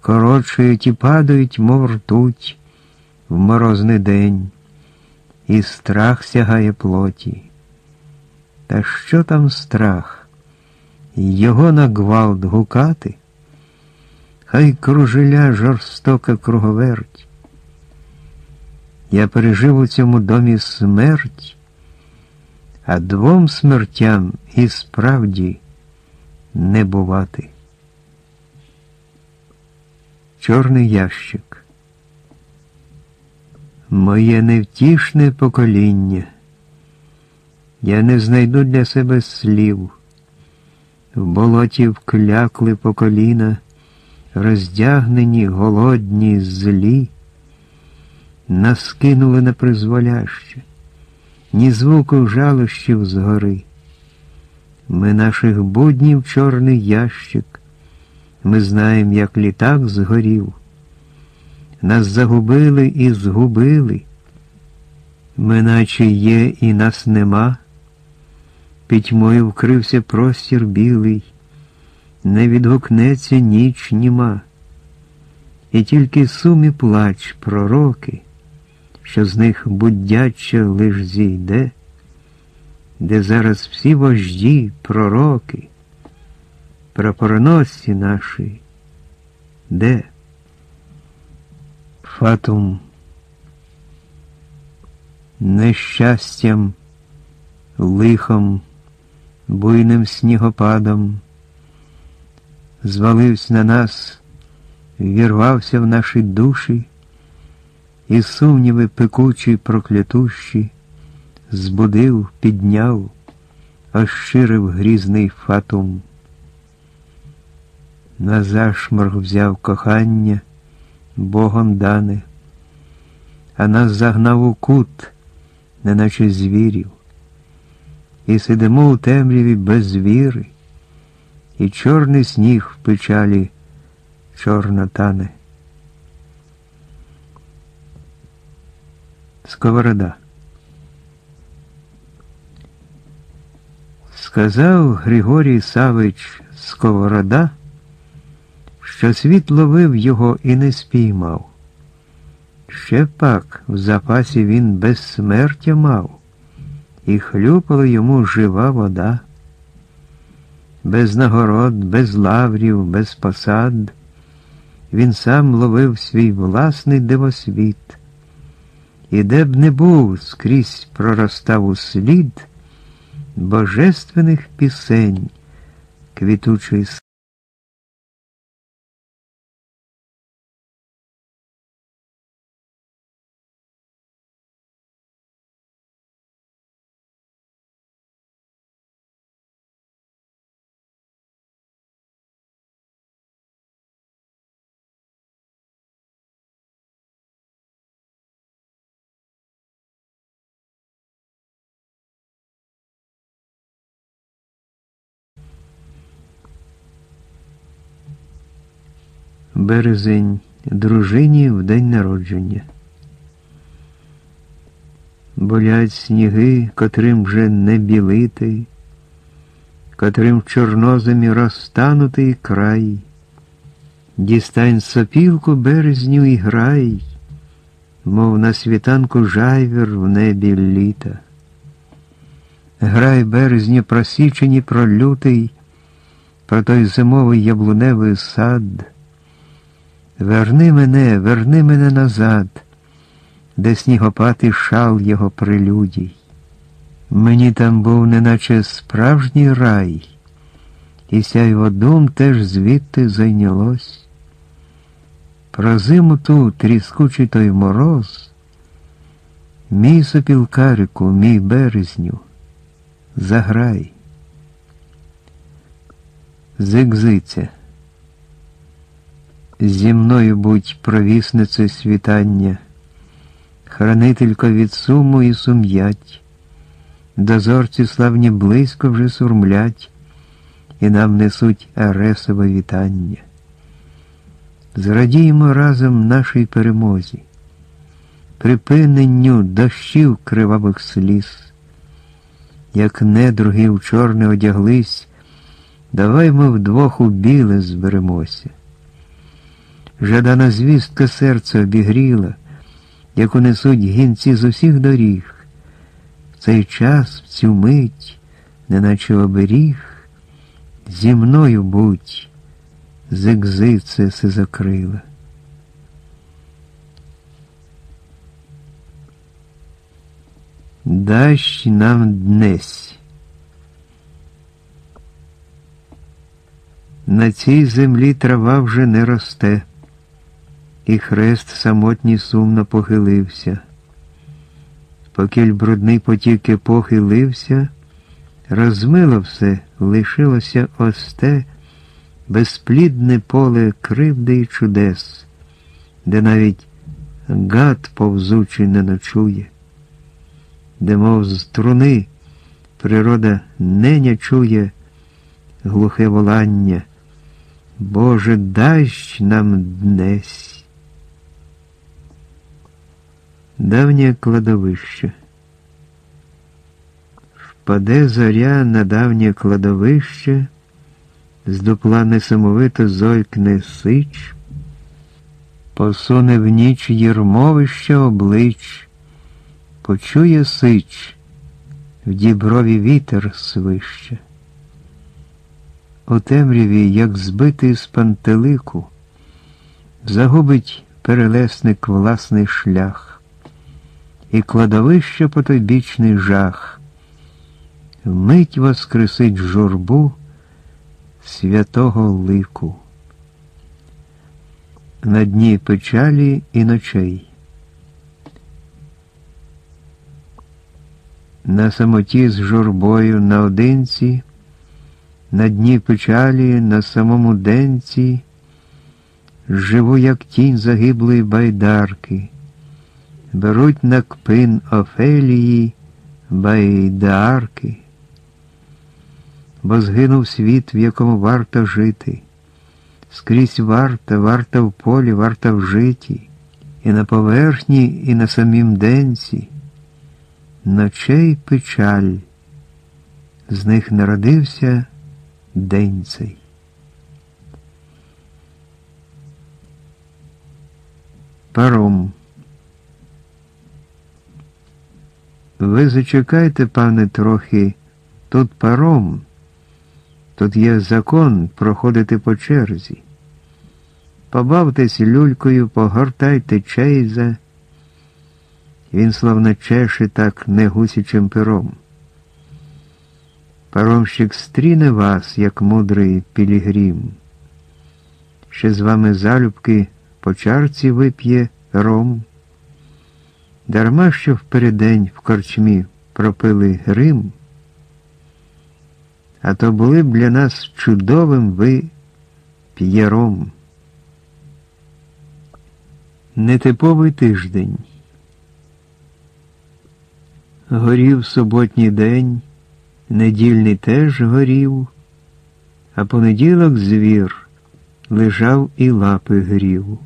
коротшують і падають, мов ртуть, в морозний день, і страх сягає плоті. Та що там страх? Його на гвалт гукати? Хай кружеля жорстока круговерть. Я пережив у цьому домі смерть, а двом смертям і справді не бувати. Чорний ящик. Моє невтішне покоління. Я не знайду для себе слів. В болоті вклякли по коліна, роздягнені, голодні, злі, нас кинули на призволяще, ні звуку жалощів згори. Ми наших буднів чорний ящик, ми знаємо, як літак згорів. Нас загубили і згубили, ми наче є, і нас нема. Пітьмою вкрився простір білий, не відгукнеться ніч німа, і тільки сум і плач пророки, що з них буддяча лиш зійде, де зараз всі вожді, пророки, прапороносці наші, де? Фатум, нещастям, лихом буйним снігопадом, звалився на нас, вірвався в наші душі, і сумніви пекучі, проклятущі, збудив, підняв, ощирив грізний фатум. На зашморг взяв кохання, Богом дане, а нас загнав у кут, неначе звірів і сидимо у темряві без віри, і чорний сніг в печалі чорно тане. Сковорода. Сказав Григорій Савич Сковорода, що світ ловив його і не спіймав. Ще пак в запасі він безсмертя мав і хлюпала йому жива вода. Без нагород, без лаврів, без посад, він сам ловив свій власний дивосвіт, і де б не був, скрізь проростав у слід божественних пісень, квітучий Березень дружині в день народження. Болять сніги, котрим вже не білити, котрим в чорноземі розтанутий край. Дістань сопілку березню і грай, мов на світанку жайвір в небі літа. Грай березні просічені про лютий, про той зимовий яблуневий сад. Верни мене, верни мене назад, де снігопад і шал його прелюдій. Мені там був неначе справжній рай, і сяйво дум теж звідти зайнялось. Про зиму ту тріскучий той мороз, мій сопілкарику, мій березню, заграй. Зигзиця. Зі мною будь провіснице світання, хранителько від суму і сум'ять, дозорці славні близько вже сурмлять, і нам несуть аресове вітання. Зрадіємо разом нашій перемозі, припиненню дощів кривавих сліз, як недруги в чорне одяглись, давай ми вдвох у біле зберемося. Жадана звістка серце обігріла, яку несуть гінці з усіх доріг, в цей час, в цю мить, неначе оберіг, зі мною будь, зекзице закрила. Дащ нам днесь. На цій землі трава вже не росте, і хрест самотній сумно похилився. Покіль брудний потік епохи лився, розмило все, лишилося осте, безплідне поле кривди й чудес, де навіть гад повзучий не ночує, де, мов з труни, природа неня чує глухе волання. Боже, даждь нам днесь. Давнє кладовище. Впаде зоря на давнє кладовище, з дупла несамовито зойкне сич, посуне в ніч єрмовище облич, почує сич, в діброві вітер свище у темряві, як збитий з пантелику, загубить перелесник власний шлях, і кладовище потойбічний жах, вмить воскресить журбу святого лику. На дні печалі і ночей. На самоті з журбою наодинці на дні печалі, на самому денці, живу, як тінь загиблої байдарки, беруть на кпин Офелії байдарки, бо згинув світ, в якому варто жити, скрізь варта, варта в полі, варта в житті, і на поверхні, і на самім денці, ночей печаль, з них народився день цей. Паром. Ви зачекайте, пане, трохи, тут паром, тут є закон проходити по черзі. Побавтесь люлькою, погортайте чейза. Він словно чеше так не гусячим пером. Паромщик стріне вас, як мудрий пілігрім. Ще з вами залюбки по чарці вип'є ром. Дарма що впередень в корчмі пропили грим, а то були б для нас чудовим ви п'єром. Нетиповий тиждень. Горів суботній день недільний теж горів, а понеділок звір лежав і лапи грів.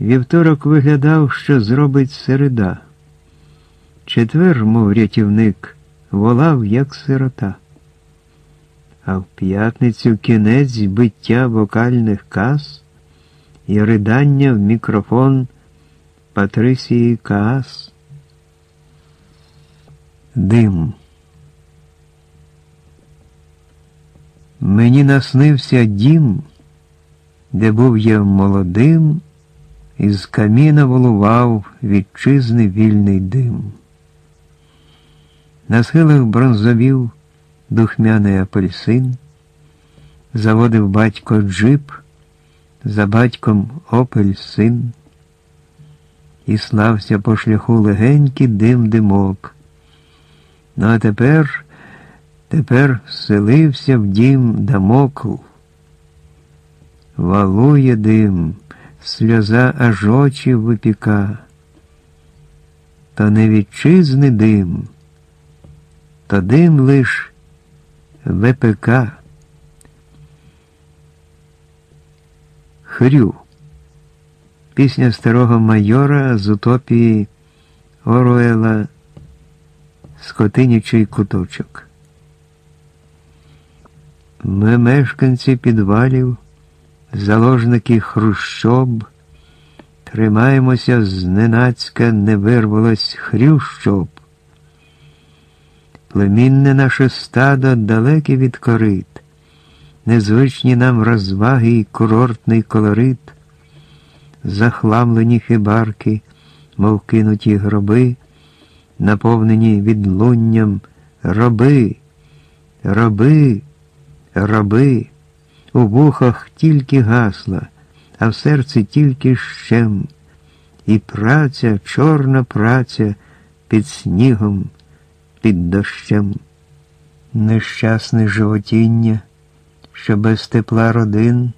Вівторок виглядав, що зробить середа. Четвер, мов рятівник, волав, як сирота. А в п'ятницю кінець биття вокальних кас і ридання в мікрофон Патрисії Каас. Дим. Мені наснився дім, де був я молодим, і з каміна волував вітчизни вільний дим. На схилах бронзовів духмяний апельсин, заводив батько джип, за батьком опель син, і слався по шляху легенький дим димок. Ну а тепер. Тепер вселився в дім Дамокл. Валує дим, сльоза аж очі випіка. Та не вітчизни дим, то дим лиш ВПК. Хрю. Пісня старого майора з утопії Оруела Скотинячий куточок. Ми мешканці підвалів, заложники хрущоб, Тримаємося, зненацька не вирвалось хрющоб. Племінне наше стадо далеке від корит, незвичні нам розваги і курортний колорит, захламлені хибарки, мов кинуті гроби, наповнені відлунням. Роби, роби, роби, у вухах тільки гасла, а в серці тільки щем, і праця, чорна праця під снігом під дощем, нещасне животіння, що без тепла родин,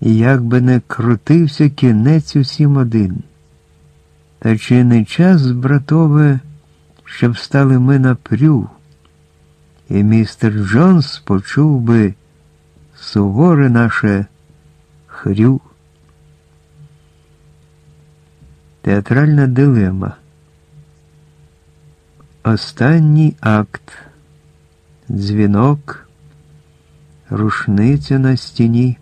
і як би не крутився кінець усім один. Та чи не час, братове, щоб стали ми на прю, і містер Джонс почув би суворе наше хрю. Театральна дилема. Останній акт, дзвінок, рушниця на стіні.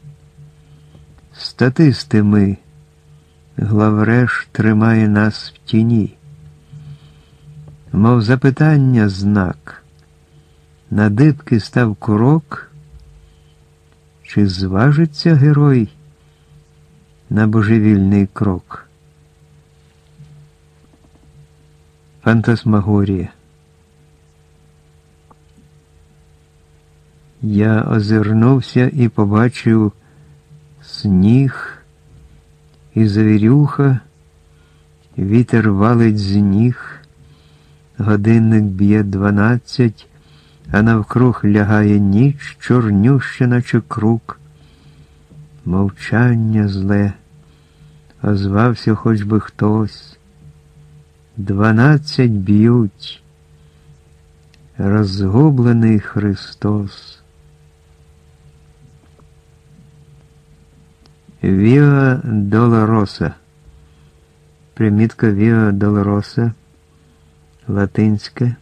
Статисти ми, главреш тримає нас в тіні, мов запитання знак. На дибки став курок, чи зважиться герой на божевільний крок? Фантасмагорія. Я озирнувся і побачив сніг і завірюха, вітер валить з ніг, годинник б'є дванадцять, а навкруг лягає ніч, чорнюща, наче круг. Мовчання зле, озвався хоч би хтось. Дванадцять б'ють, розгублений Христос. Віа Долороса. Примітка Віа Долороса. Латинське.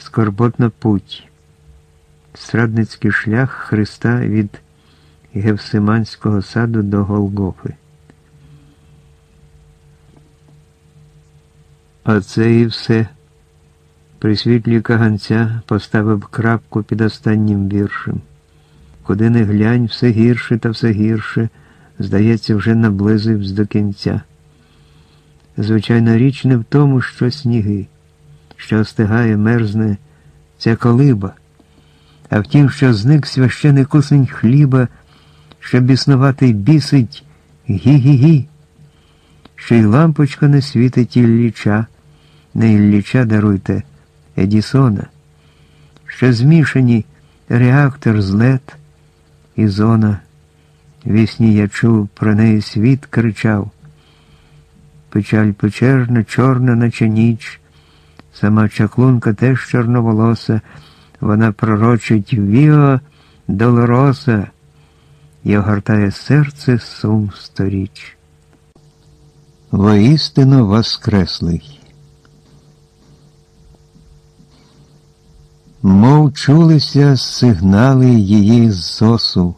Скорботна путь. Страдницький шлях Христа від Гевсиманського саду до Голгофи. Оце і все. При світлі каганця поставив крапку під останнім віршем. Куди не глянь, все гірше та все гірше, здається, вже наблизився до кінця. Звичайна річ не в тому, що сніги, що остигає, мерзне ця колиба, а в тім, що зник священий кусень хліба, що біснуватий бісить гі-гі-гі, що й лампочка не світить Ілліча, не Ілліча даруйте, Едісона, що змішані реактор з лед і зона. Вісні я чув, про неї світ кричав. Печаль печерна, чорна, наче ніч, сама чаклунка теж чорноволоса, вона пророчить Віо Долороса і огортає серце сум сторіч. Воістину воскреслий. Мов чулися сигнали її зосу.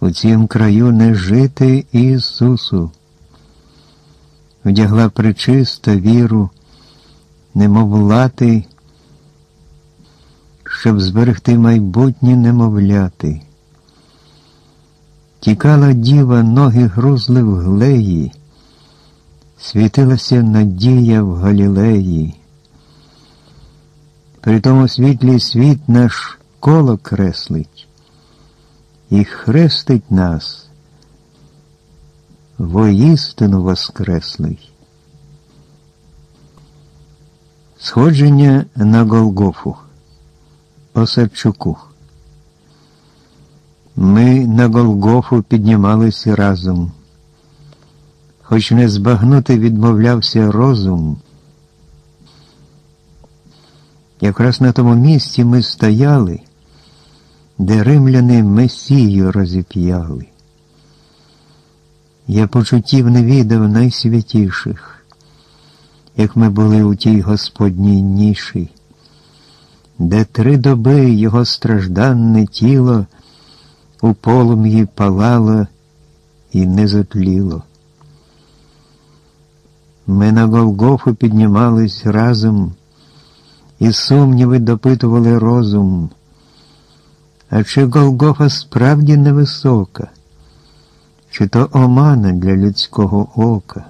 У цім краю не жити Ісусу, вдягла причиста віру, немов лати, щоб зберегти майбутнє немовляти. Тікала діва, ноги грузли в глеї, світилася надія в Галілеї. При тому світлі світ наш коло креслить і хрестить нас, воістину воскреслий. Сходження на Голгофу Осадчуку. Ми на Голгофу піднімалися разом, хоч не збагнути відмовлявся розум. Якраз на тому місці ми стояли, де римляни Месію розіп'яли. Я почуттів не відав найсвятіших, як ми були у тій Господній ніші, де три доби його стражданне тіло у полум'ї палало і не затліло. Ми на Голгофу піднімались разом, і сумніви допитували розум. А чи Голгофа справді невисока, чи то омана для людського ока?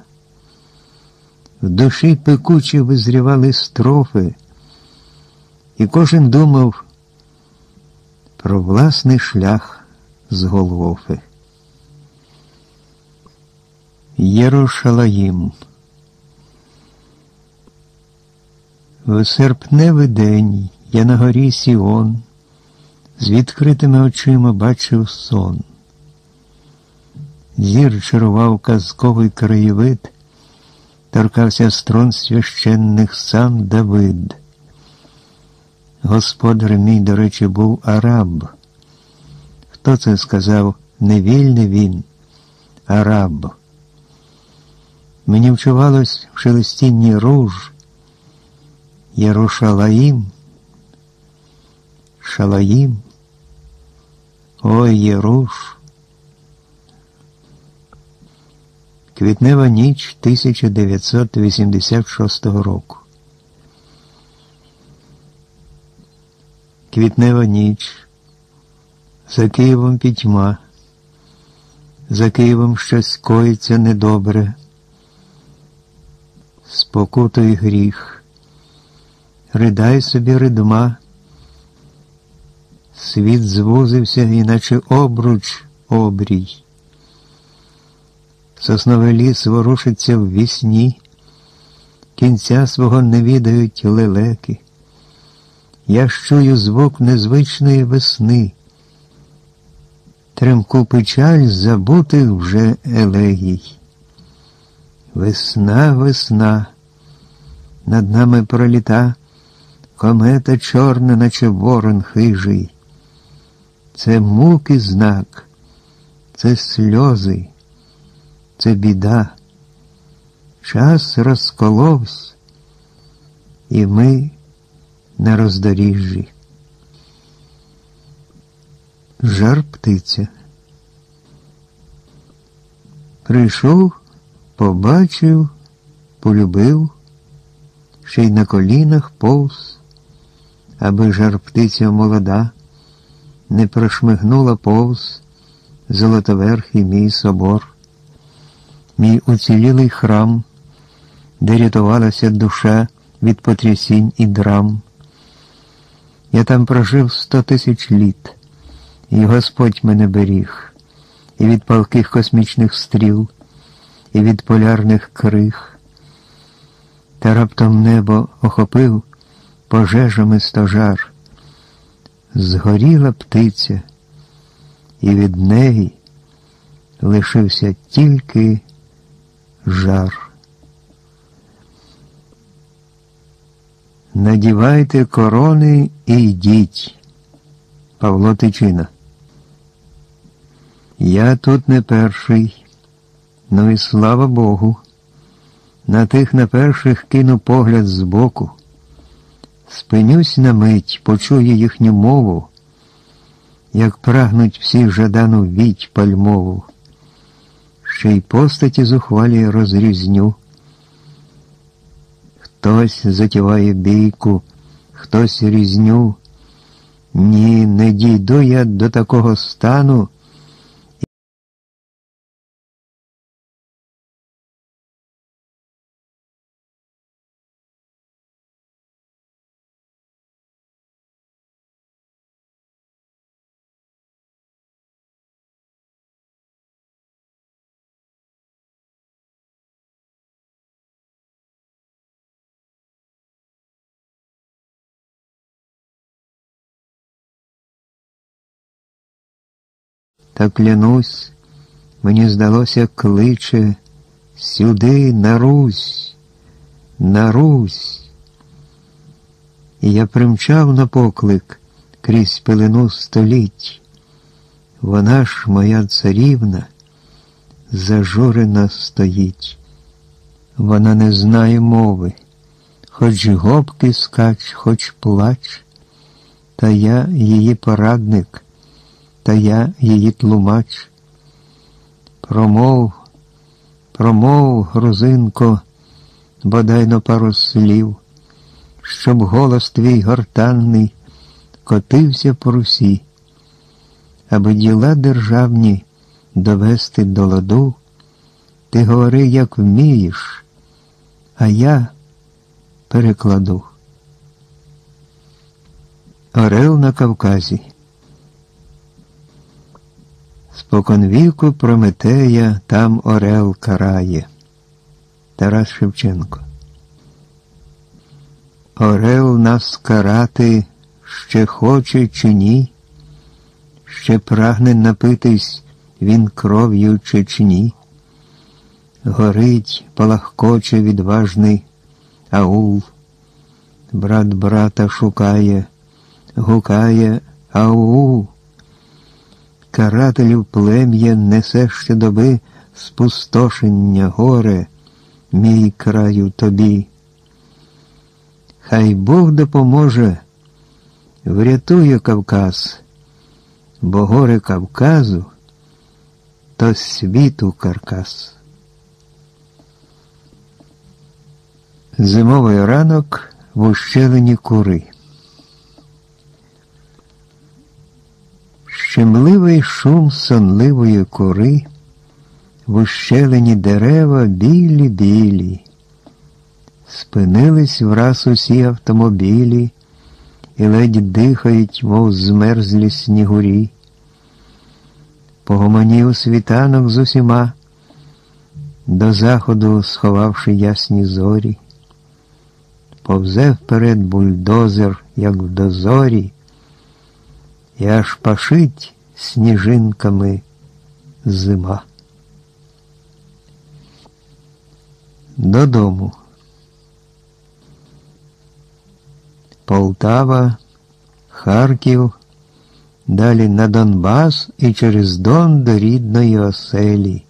В душі пекучі визрівали строфи, і кожен думав про власний шлях з Голгофи. Єрушалаїм В серпневий день я на горі Сіон з відкритими очима бачив сон. Зір чарував казковий краєвид, торкався строн священних сам Давид. Господар мій, до речі, був араб. Хто це сказав? Не вільний він, араб. Мені вчувалось в шелестінні руж. Єрушалаїм, Шалаїм, Ой Єруш. Квітнева ніч 1986 року. Квітнева ніч. За Києвом пітьма, за Києвом щось коїться недобре, спокутуй гріх, ридай собі ридма. Світ звузився, іначе обруч обрій. Сосновий ліс ворушиться в вісні, кінця свого не відають лелеки. Я чую звук незвичної весни, тремку печаль забутих вже елегій. Весна, весна, над нами проліта, комета чорна, наче ворон хижий. Це муки знак, це сльози, це біда. Час розколовсь, і ми на роздоріжжі. Жар птиця. Прийшов, побачив, полюбив, ще й на колінах повз, аби жар птиця молода не прошмигнула повз золотоверхий мій собор, мій уцілілий храм, де рятувалася душа від потрясінь і драм. Я там прожив сто тисяч літ, і Господь мене беріг, і від палких космічних стріл, і від полярних криг. Та раптом небо охопив пожежами стожар. Згоріла птиця, і від неї лишився тільки жар. Надівайте корони і йдіть. Павло Тичина. Я тут не перший, ну і слава Богу. На тих на перших кину погляд збоку. Спинюсь на мить, почую їхню мову, як прагнуть всі жадану віть пальмову, ще й постаті зухвалі розрізню. Хтось затіває бійку, хтось різню. Ні, не дійду я до такого стану. Та клянусь, мені здалося кличе сюди на Русь, на Русь. І я примчав на поклик крізь пилину століть. Вона ж моя царівна, зажурена стоїть. Вона не знає мови, хоч гопки скач, хоч плач, та я її порадник та я її тлумач. Промов, промов, грузинко, бодай на пару слів, щоб голос твій гортанний котився по русі, аби діла державні довести до ладу, ти говори, як вмієш, а я перекладу. Орел на Кавказі. Споконвіку Прометея там Орел карає. Тарас Шевченко. Орел нас карати ще хоче чи ні, ще прагне напитись він кров'ю Чечні. Горить, палахкоче відважний аул, брат брата шукає, гукає аул. Карателів плем'я несе ще доби спустошення горе, мій краю тобі. Хай Бог допоможе, врятує Кавказ, бо горе Кавказу то світу каркас. Зимовий ранок в ущелині кури. Щемливий шум сонливої кури, в ущелині дерева білі-білі, спинились враз усі автомобілі і ледь дихають, мов змерзлі снігурі. Погомонів світанок з усіма, до заходу сховавши ясні зорі, повзе вперед бульдозер, як в дозорі і аж пашить сніжинками зима. Додому. Полтава, Харків, далі на Донбас і через Дон до рідної оселі,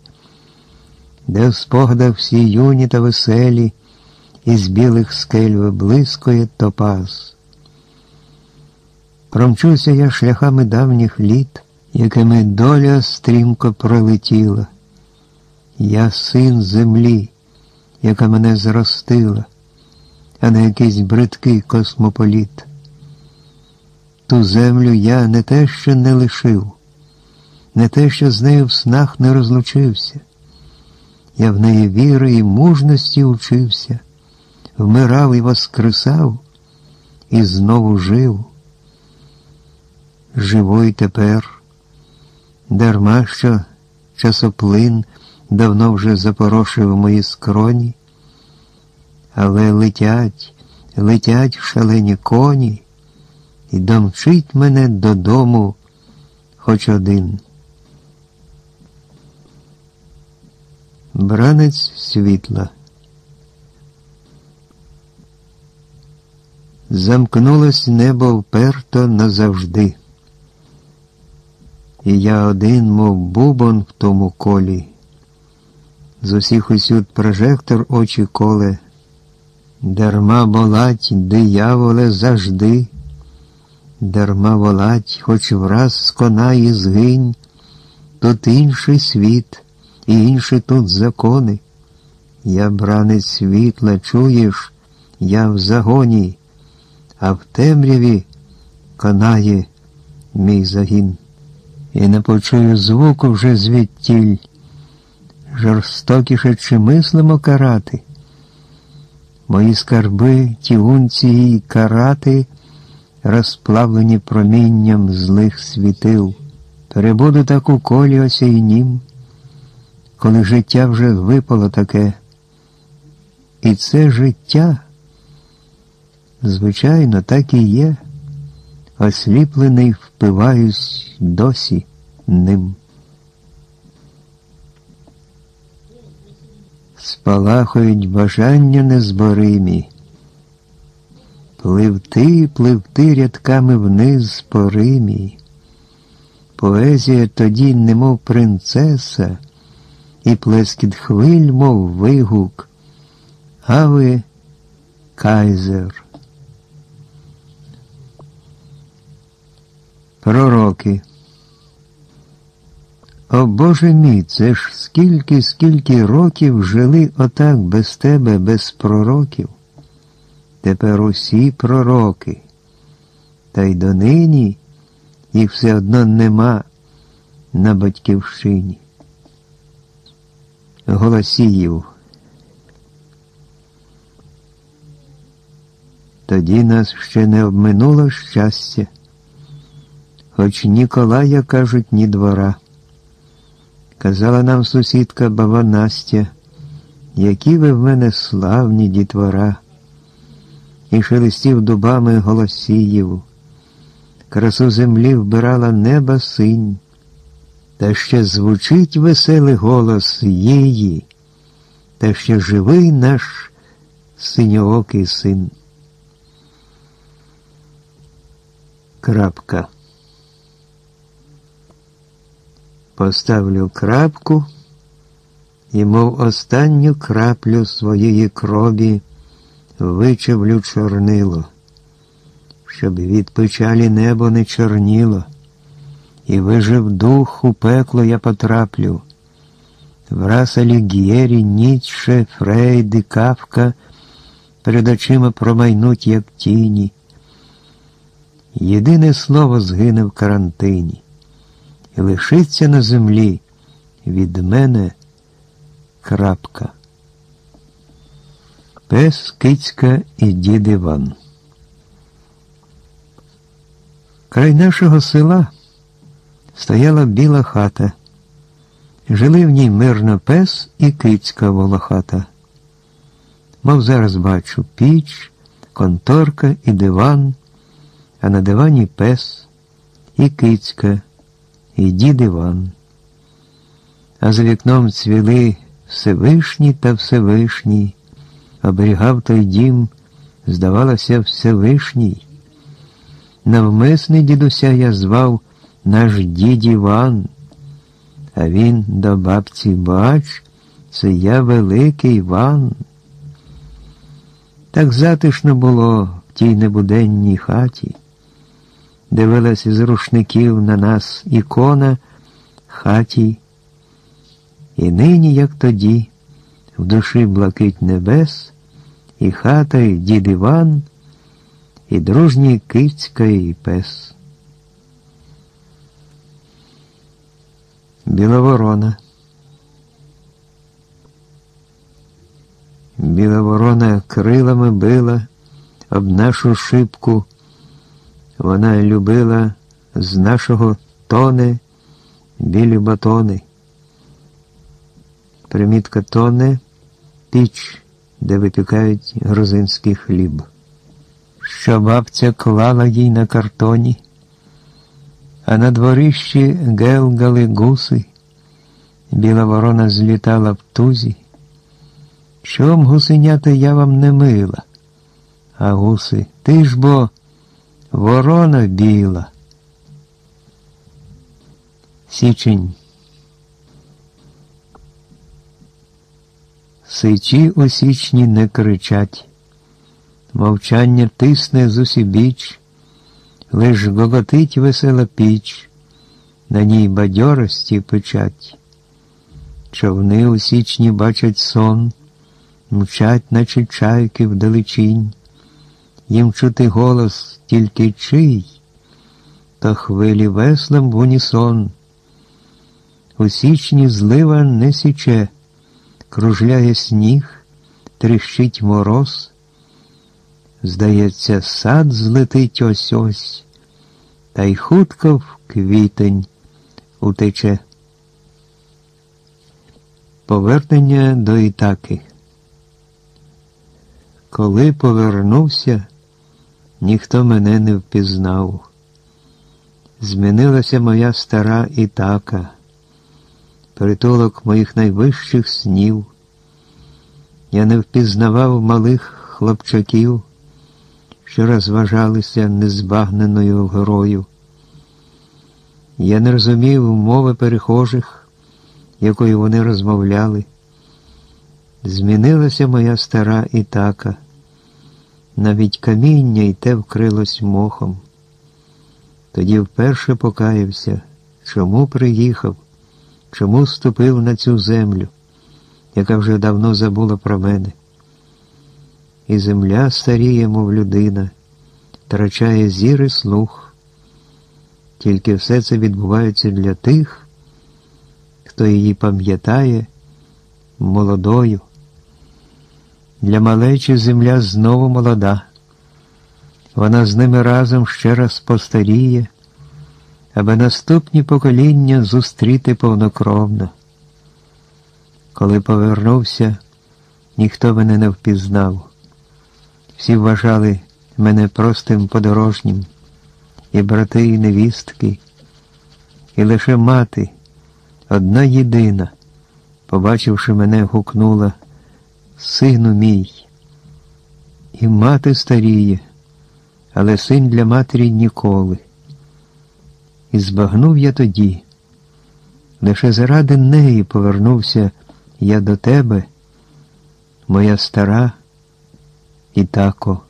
де в спогадах всі юні та веселі, із білих скель виблискує топаз. Промчуся я шляхами давніх літ, якими доля стрімко пролетіла. Я син землі, яка мене зростила, а не якийсь бридкий космополіт. Ту землю я не те, що не лишив, не те, що з нею в снах не розлучився. Я в неї віри і мужності учився, вмирав і воскресав, і знову жив живу тепер, дарма що часоплин давно вже запорошив мої скроні, але летять, летять шалені коні, і домчить мене додому хоч один. Бранець світла. Замкнулось небо вперто назавжди і я один, мов бубон в тому колі. З усіх усюд прожектор очі коле, дарма болать, дияволе завжди, дарма волать, хоч враз сконай і згинь, тут інший світ, і інші тут закони. Я бранець світла, чуєш, я в загоні, а в темряві конає мій загін і не почую звуку вже звідтіль. Жорстокіше чи мислимо карати? Мої скарби, ті унції карати, розплавлені промінням злих світил. Перебуду так у колі осійнім, коли життя вже випало таке. І це життя, звичайно, так і є осліплений впиваюсь досі ним. Спалахують бажання незборимі, пливти, пливти рядками вниз по Римі. Поезія тоді, немов принцеса, і плескіт хвиль, мов вигук, а ви кайзер. Пророки. О Боже мій, це ж скільки, скільки років жили отак без тебе, без пророків. Тепер усі пророки, та й донині їх все одно нема на батьківщині. Голосіїв. Тоді нас ще не обминуло щастя, хоч Ніколая, кажуть, ні двора. Казала нам сусідка баба Настя, які ви в мене славні дітвора, і шелестів дубами голосіїв, красу землі вбирала неба синь, та ще звучить веселий голос її, та ще живий наш синьоокий син. Крапка. Поставлю крапку і, мов останню краплю своєї крові вичавлю чорнило, щоб від печалі небо не чорніло, і вижив дух у пекло я потраплю. Враз Алігєрі, Ніцше, Фрейди, Кавка перед очима промайнуть, як тіні. Єдине слово згине в карантині і лишиться на землі від мене крапка. Пес, кицька і дід Іван. Край нашого села стояла біла хата. Жили в ній мирно пес і кицька волохата. Мов зараз бачу піч, конторка і диван, а на дивані пес і кицька і дід Іван. А за вікном цвіли Всевишні та Всевишній, оберігав той дім, здавалося, Всевишній. Навмисний дідуся я звав наш дід Іван, а він до бабці бач, це я великий Іван. Так затишно було в тій небуденній хаті дивилась з рушників на нас ікона хаті, і нині, як тоді, в душі блакить небес, і хата, і дід Іван, і дружній кицька і пес. Біловорона. Біловорона крилами била об нашу шибку. Вона любила з нашого тоне білі батони. Примітка тоне піч, де випікають грузинський хліб. Що бабця клала їй на картоні, а на дворищі гелгали гуси, біла ворона злітала в тузі. Чом гусенята я вам не мила, а гуси, ти ж бо. Ворона біла. Січень. Сичі у січні не кричать, мовчання тисне з усібіч, лиш гоготить весела піч, на ній бадьорості печать. Човни у січні бачать сон, мчать, наче чайки вдалечінь їм чути голос тільки чий, та хвилі веслом в унісон. У січні злива не січе, кружляє сніг, тріщить мороз. Здається, сад злетить ось ось, та й хутко в квітень утече. Повернення до Ітаки. Коли повернувся, ніхто мене не впізнав. Змінилася моя стара ітака, притулок моїх найвищих снів. Я не впізнавав малих хлопчаків, що розважалися незбагненою горою. Я не розумів мови перехожих, якою вони розмовляли. Змінилася моя стара ітака навіть каміння й те вкрилось мохом. Тоді вперше покаявся, чому приїхав, чому ступив на цю землю, яка вже давно забула про мене. І земля старіє, мов людина, втрачає зіри слух. Тільки все це відбувається для тих, хто її пам'ятає молодою. Для малечі земля знову молода. Вона з ними разом ще раз постаріє, аби наступні покоління зустріти повнокровно. Коли повернувся, ніхто мене не впізнав. Всі вважали мене простим подорожнім, і брати, і невістки, і лише мати, одна єдина, побачивши мене, гукнула Сину мій. І мати старіє, але син для матері ніколи. І збагнув я тоді. Лише заради неї повернувся я до тебе, моя стара і тако.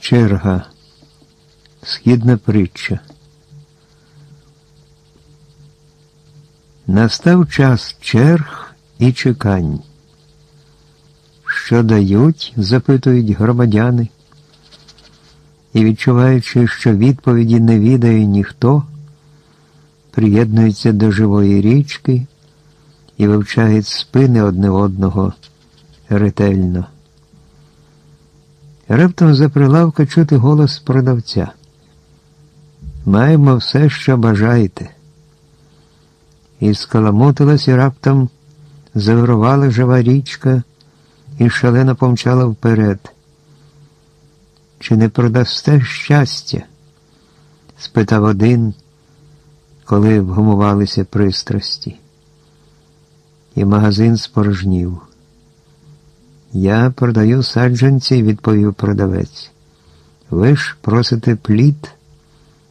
Черга, східна притча. Настав час черг і чекань. Що дають, запитують громадяни, і, відчуваючи, що відповіді не відає ніхто, приєднуються до живої річки і вивчають спини одне одного ретельно. Раптом за прилавка чути голос продавця. Маємо все, що бажаєте. І скаламутилась і раптом завирувала жива річка і шалено помчала вперед. Чи не продасте щастя? спитав один, коли вгумувалися пристрасті. І магазин спорожнів. Я продаю саджанці, відповів продавець. Ви ж просите плід,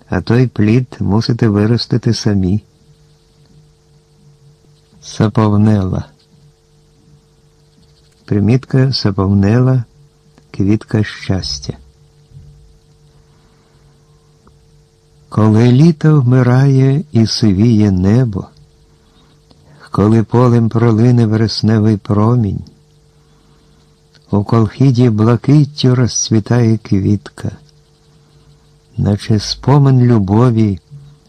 а той плід мусите виростити самі. Саповнела. Примітка саповнела, квітка щастя. Коли літо вмирає і сивіє небо, коли полем пролине вересневий промінь, у колхіді блакиттю розцвітає квітка, наче спомин любові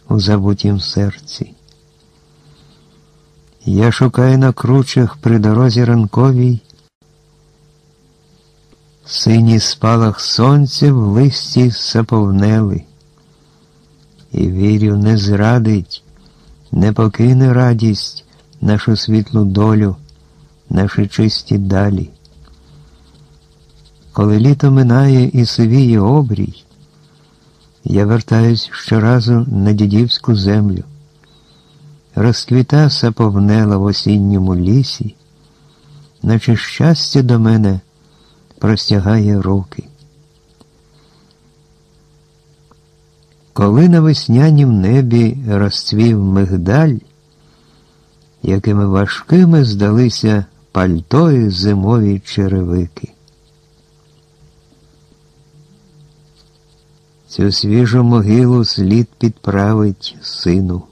у забутім серці. Я шукаю на кручах при дорозі ранковій, синій спалах сонця в листі заповнели, і вірю, не зрадить, не покине радість нашу світлу долю, наші чисті далі. Коли літо минає і сивіє обрій, я вертаюсь щоразу на дідівську землю. Розквіта саповнела в осінньому лісі, наче щастя до мене простягає руки. Коли на веснянім небі розцвів мигдаль, якими важкими здалися пальтої зимові черевики. Цю свіжу могилу слід підправить сину.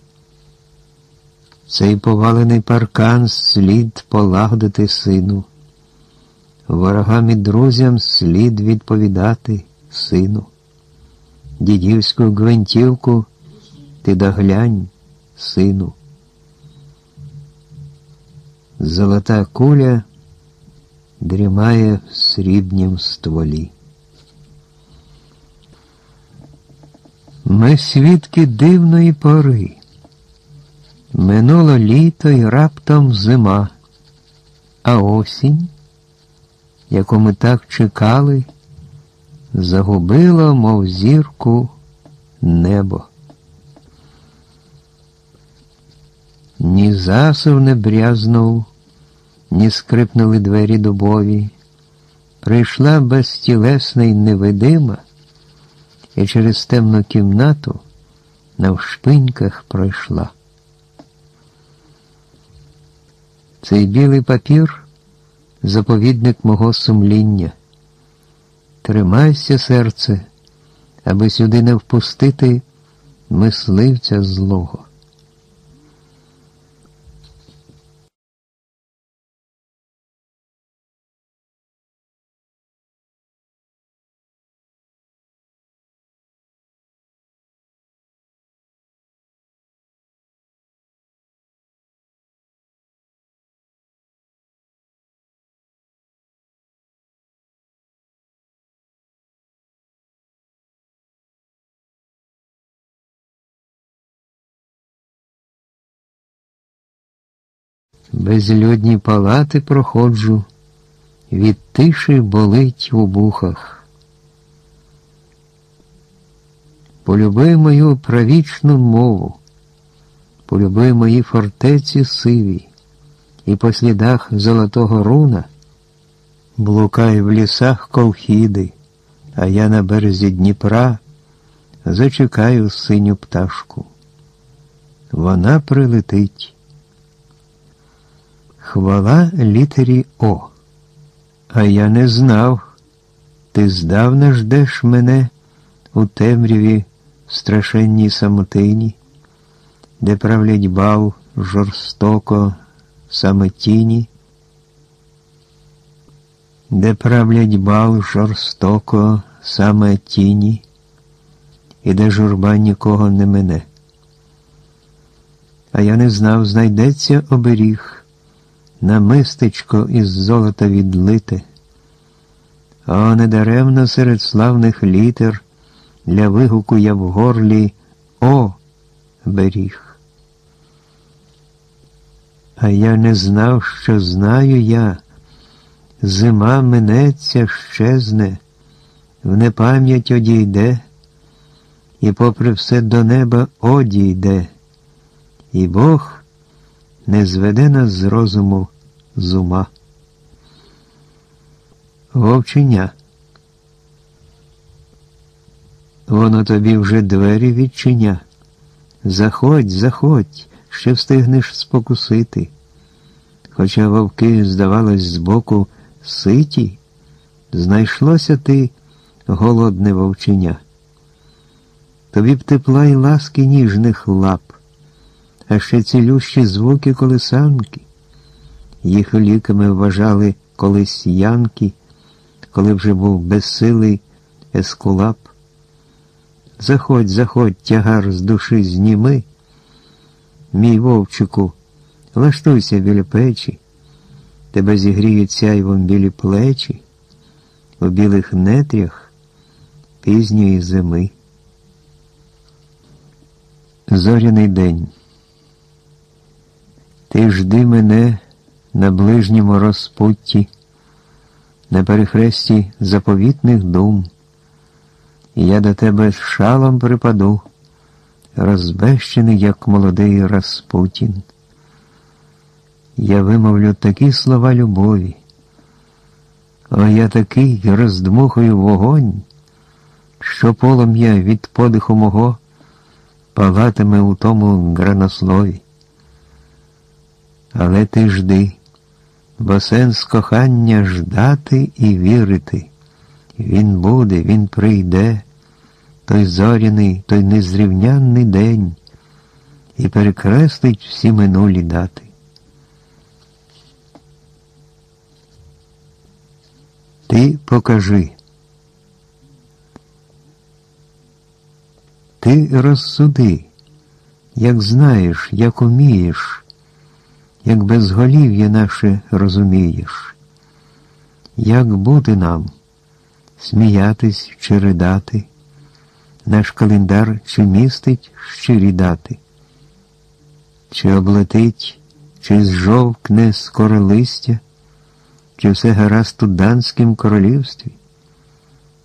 Цей повалений паркан слід полагодити сину. Ворогам і друзям слід відповідати сину. Дідівську гвинтівку ти доглянь, сину. Золота куля дрімає в срібнім стволі. Ми свідки дивної пори. Минуло літо і раптом зима, а осінь, яку ми так чекали, загубила, мов зірку, небо. Ні засув не брязнув, ні скрипнули двері дубові. Прийшла безтілесна й невидима і через темну кімнату навшпиньках пройшла. Цей білий папір заповідник мого сумління. Тримайся, серце, аби сюди не впустити мисливця злого. Безлюдні палати проходжу, від тиші болить у бухах. Полюби мою правічну мову, полюби мої фортеці сиві, і по слідах золотого руна блукай в лісах колхіди, а я на березі Дніпра зачекаю синю пташку. Вона прилетить. Хвала літері О. А я не знав. Ти здавна ждеш мене у темряві страшенній самотині, де правлять бал жорстоко саме тіні, де правлять бал жорстоко саме тіні, і де журба нікого не мене. А я не знав, знайдеться оберіг намистечко із золота відлите, О, недаремно серед славних літер для вигуку я в горлі О беріг. А я не знав, що знаю я, зима минеться, щезне, в непам'ять одійде, і попри все до неба одійде, і Бог не зведе нас з розуму з ума. Вовченя. Воно тобі вже двері відчиня. Заходь, заходь, ще встигнеш спокусити. Хоча вовки, здавалось, збоку ситі, знайшлося ти голодне вовченя. Тобі б тепла й ласки ніжних лап, а ще цілющі звуки колесанки. Їх ліками вважали колись янки, коли вже був безсилий ескулап. Заходь, заходь, тягар з душі зніми, мій вовчику, лаштуйся біля печі, тебе зігріють сяйвом білі плечі, у білих нетрях пізньої зими. Зоряний день. Ти жди мене на ближньому розпутті, на перехресті заповітних дум, і я до тебе з шалом припаду, розбещений, як молодий Распутін. Я вимовлю такі слова любові, о я такий роздмухую вогонь, що полум'я від подиху мого палатиме у тому гранослові. Але ти жди бо сенс кохання ждати і вірити. Він буде, він прийде, той зоряний, той незрівнянний день і перекреслить всі минулі дати. Ти покажи. Ти розсуди, як знаєш, як умієш як безголів'я наше розумієш, як бути нам, сміятись чи ридати, наш календар чи містить щирі дати, чи облетить, чи зжовкне скоро листя, чи все гаразд у данськім королівстві.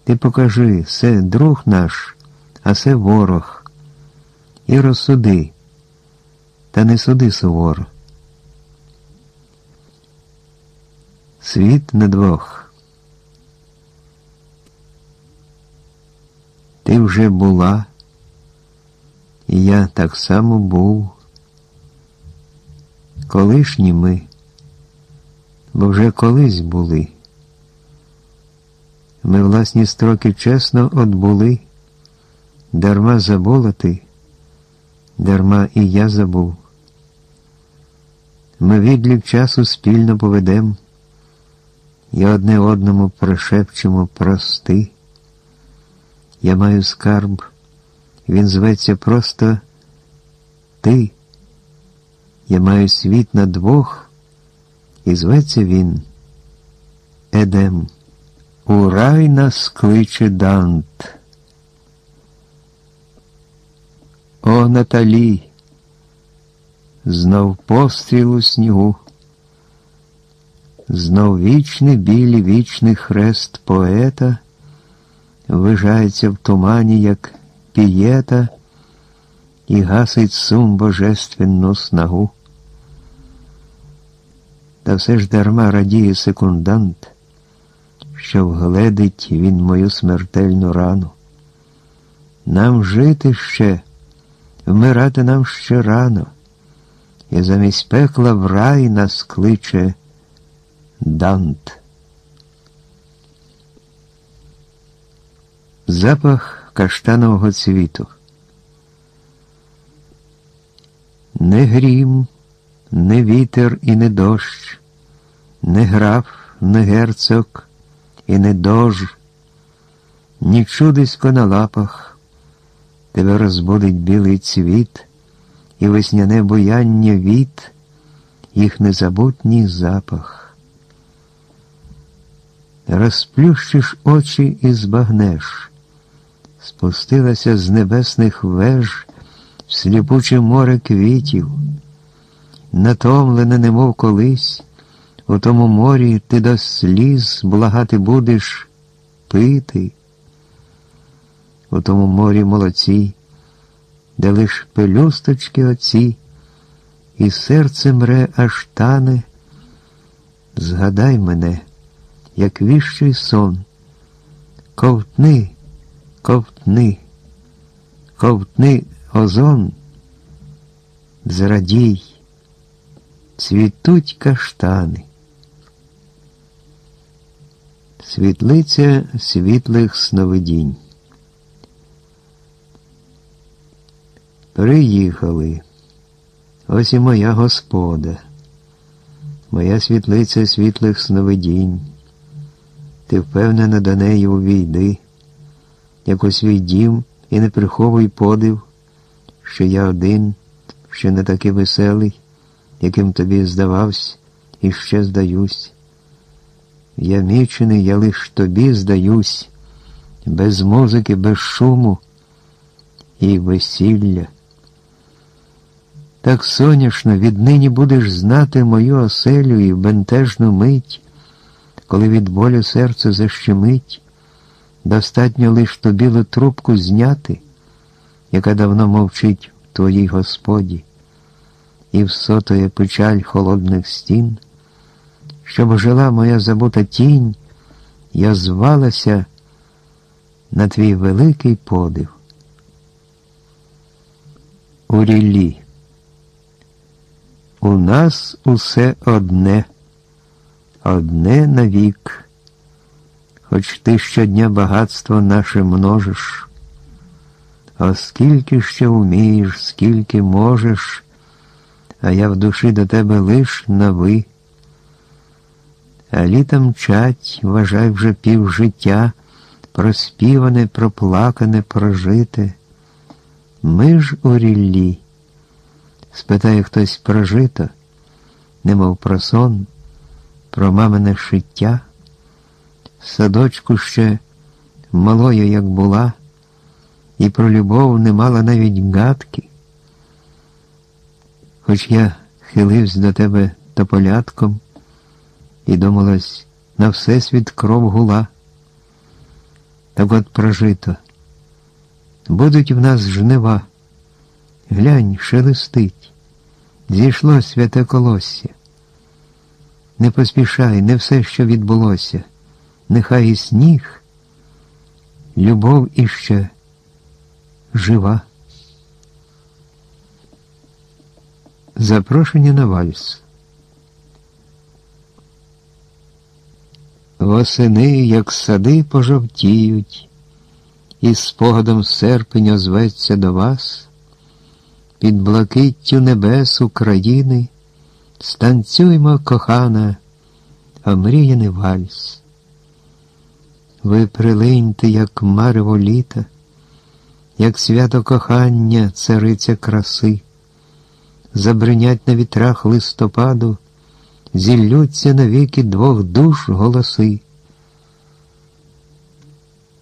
Ти покажи, це друг наш, а це ворог, і розсуди, та не суди суворо. Світ на двох. Ти вже була, і я так само був. Колишні ми, бо вже колись були. Ми власні строки чесно отбули, дарма заболоти дарма і я забув. Ми відлік часу спільно поведем, і одне одному прошепчемо прости. Я маю скарб, він зветься просто ти. Я маю світ на двох, і зветься він Едем. У рай нас кличе Дант. О, Наталі, знов постріл у снігу, знов вічний білий вічний хрест поета вижається в тумані, як пієта, і гасить сум божественну снагу. Та все ж дарма радіє секундант, що вгледить він мою смертельну рану. Нам жити ще, вмирати нам ще рано, і замість пекла в рай нас кличе Дант. Запах каштанового цвіту. Не грім, не вітер і не дощ, не граф, не герцог і не дож, ні чудисько на лапах, тебе розбудить білий цвіт і весняне буяння віт, їх незабутній запах. Розплющиш очі і збагнеш, спустилася з небесних веж в сліпуче море квітів, натомлене, немов колись, у тому морі ти до сліз благати будеш пити, у тому морі молодці, де лиш пелюсточки оці, і серце мре аж тане, згадай мене, як віщий сон, ковтни, ковтни, ковтни озон, зрадій, цвітуть каштани. Світлиця світлих сновидінь. Приїхали. Ось і моя господа, моя світлиця світлих сновидінь. Ти впевнена до неї увійди, як у свій дім і не приховуй подив, що я один, що не такий веселий, яким тобі здавався, і ще здаюсь. Я мічений, я лиш тобі здаюсь, без музики, без шуму і весілля. Так соняшно віднині будеш знати мою оселю і бентежну мить, коли від болю серце защемить, достатньо лиш ту білу трубку зняти, яка давно мовчить в твоїй Господі, і всотує печаль холодних стін щоб жила моя забута тінь, я звалася на твій великий подив. У ріллі. У нас усе одне, одне навік, хоч ти щодня багатство наше множиш, а скільки ще вмієш, скільки можеш, а я в душі до тебе лиш на ви. А літа мчать, вважай вже півжиття, проспіване, проплакане, прожите. Ми ж у ріллі, спитає хтось прожито, немов про сон, про мамине шиття, садочку ще малою, як була, і про любов не мала навіть гадки. Хоч я хилився до тебе тополятком і думалось, на всесвіт кров гула. Так от прожито. Будуть в нас жнива. Глянь, шелестить, зійшло святе колосся. Не поспішай, не все, що відбулося, нехай і сніг, любов іще жива. Запрошення на вальс. Восени, як сади пожовтіють, і спогадом серпень озветься до вас, під блакиттю небес України, станцюймо, кохана, омріяний вальс. Ви прилиньте, як марево літа, як свято кохання, цариця краси, забринять на вітрах листопаду, зіллються навіки двох душ голоси.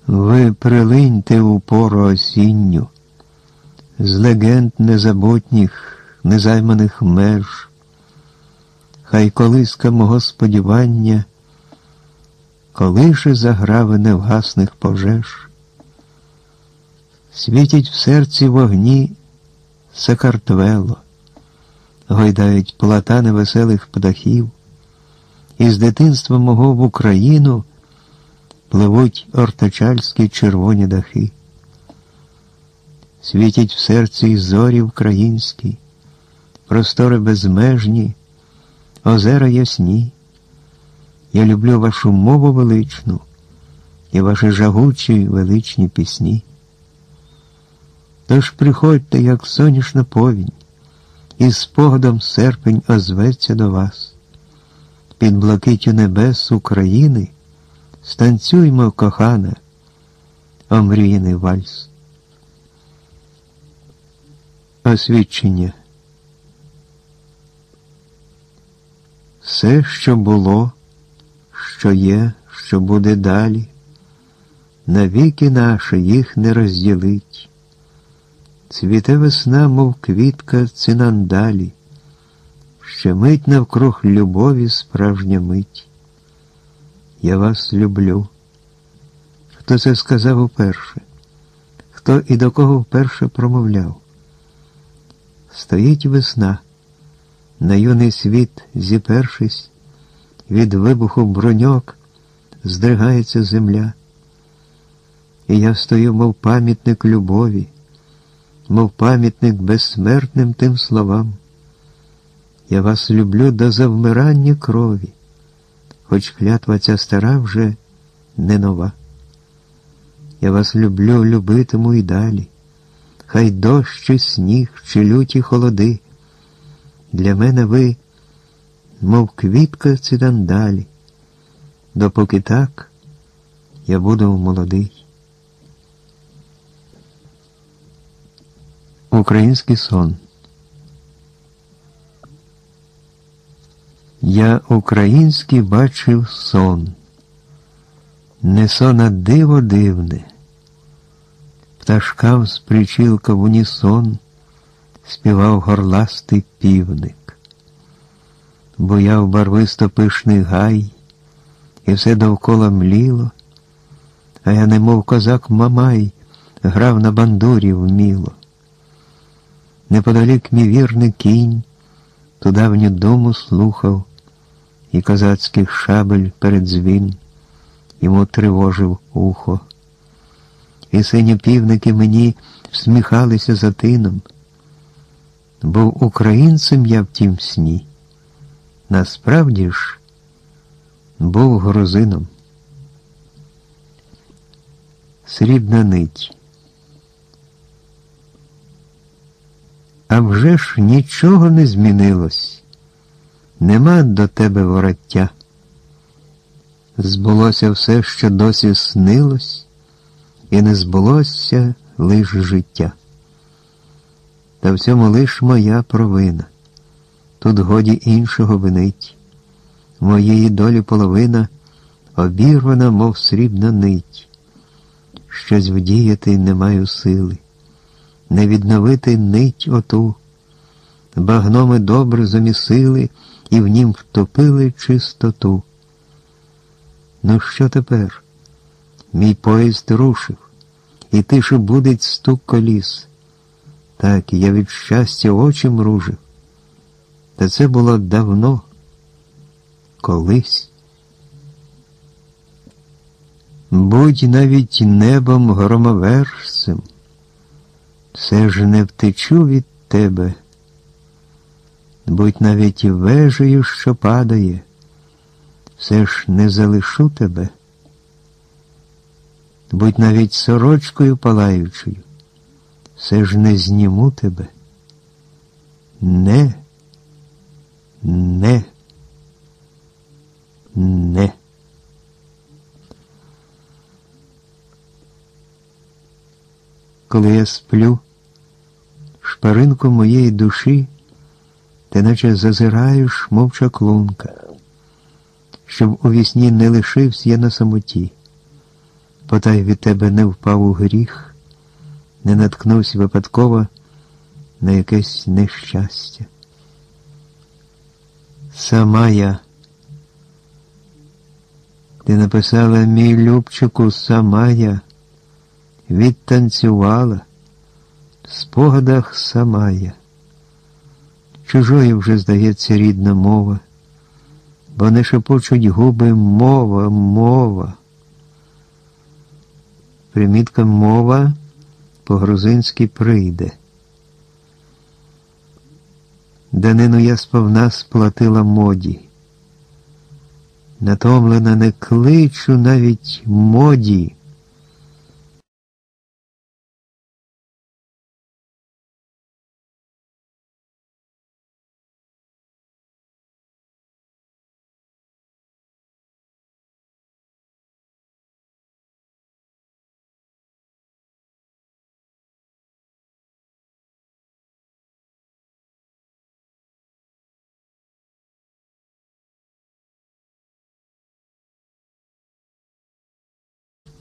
Ви прилиньте у пору осінню, з легенд незабутніх, незайманих меж, хай колиска мого сподівання, колише заграви невгасних пожеж, світять в серці вогні Сакартвело, гойдають платани веселих птахів, і з дитинства мого в Україну пливуть ортачальські червоні дахи. Світять в серці зорі українські, простори безмежні, озера ясні. Я люблю вашу мову величну і ваші жагучі величні пісні. Тож приходьте, як сонячна повінь, і спогадом серпень озветься до вас. Під блакитю небес України станцюймо, кохана, омріяний вальс. Освідчення. Все, що було, що є, що буде далі, навіки наші їх не розділить. Цвіте весна, мов квітка цинандалі, ще мить навкруг любові справжня мить. Я вас люблю. Хто це сказав уперше? Хто і до кого вперше промовляв? Стоїть весна, на юний світ зіпершись, від вибуху броньок здригається земля. І я стою, мов пам'ятник любові, мов пам'ятник безсмертним тим словам. Я вас люблю до завмирання крові, хоч клятва ця стара вже не нова. Я вас люблю, любитиму і далі хай дощ чи сніг, чи люті холоди. Для мене ви, мов квітка цидандалі, допоки так я буду молодий. Український сон. Я український бачив сон, не сон, а диво дивне пташкам з причілка в унісон співав горластий півник, буяв барвисто пишний гай, і все довкола мліло, а я, немов козак Мамай, грав на бандурі вміло. Неподалік мій вірний кінь, ту давню думу слухав, і козацьких шабель перед дзвін йому тривожив ухо і сині півники мені всміхалися за тином. Був українцем я в тім сні. Насправді ж був грузином. Срібна нить. А вже ж нічого не змінилось, нема до тебе вороття. Збулося все, що досі снилось і не збулося лиш життя. Та в цьому лиш моя провина. Тут годі іншого винить. Моєї долі половина обірвана, мов срібна нить. Щось вдіяти не маю сили, не відновити нить оту. Багноми добре замісили і в нім втопили чистоту. Ну, що тепер? Мій поїзд рушив, і тише будить стук коліс. Так, я від щастя очі мружив. Та це було давно, колись. Будь навіть небом громовершцем, все ж не втечу від тебе, будь навіть вежею, що падає, все ж не залишу тебе будь навіть сорочкою палаючою, все ж не зніму тебе. Не, не, не. Коли я сплю, шпаринку моєї душі, ти наче зазираєш, мов чаклунка, щоб у вісні не лишився я на самоті, потай від тебе не впав у гріх, не наткнувся випадково на якесь нещастя. Сама я. Ти написала мій Любчику, сама я, відтанцювала, в спогадах сама я. Чужою вже, здається, рідна мова, бо не шепочуть губи мова, мова. Примітка мова по-грузинськи прийде. Данину я сповна сплатила моді. Натомлена не кличу навіть моді.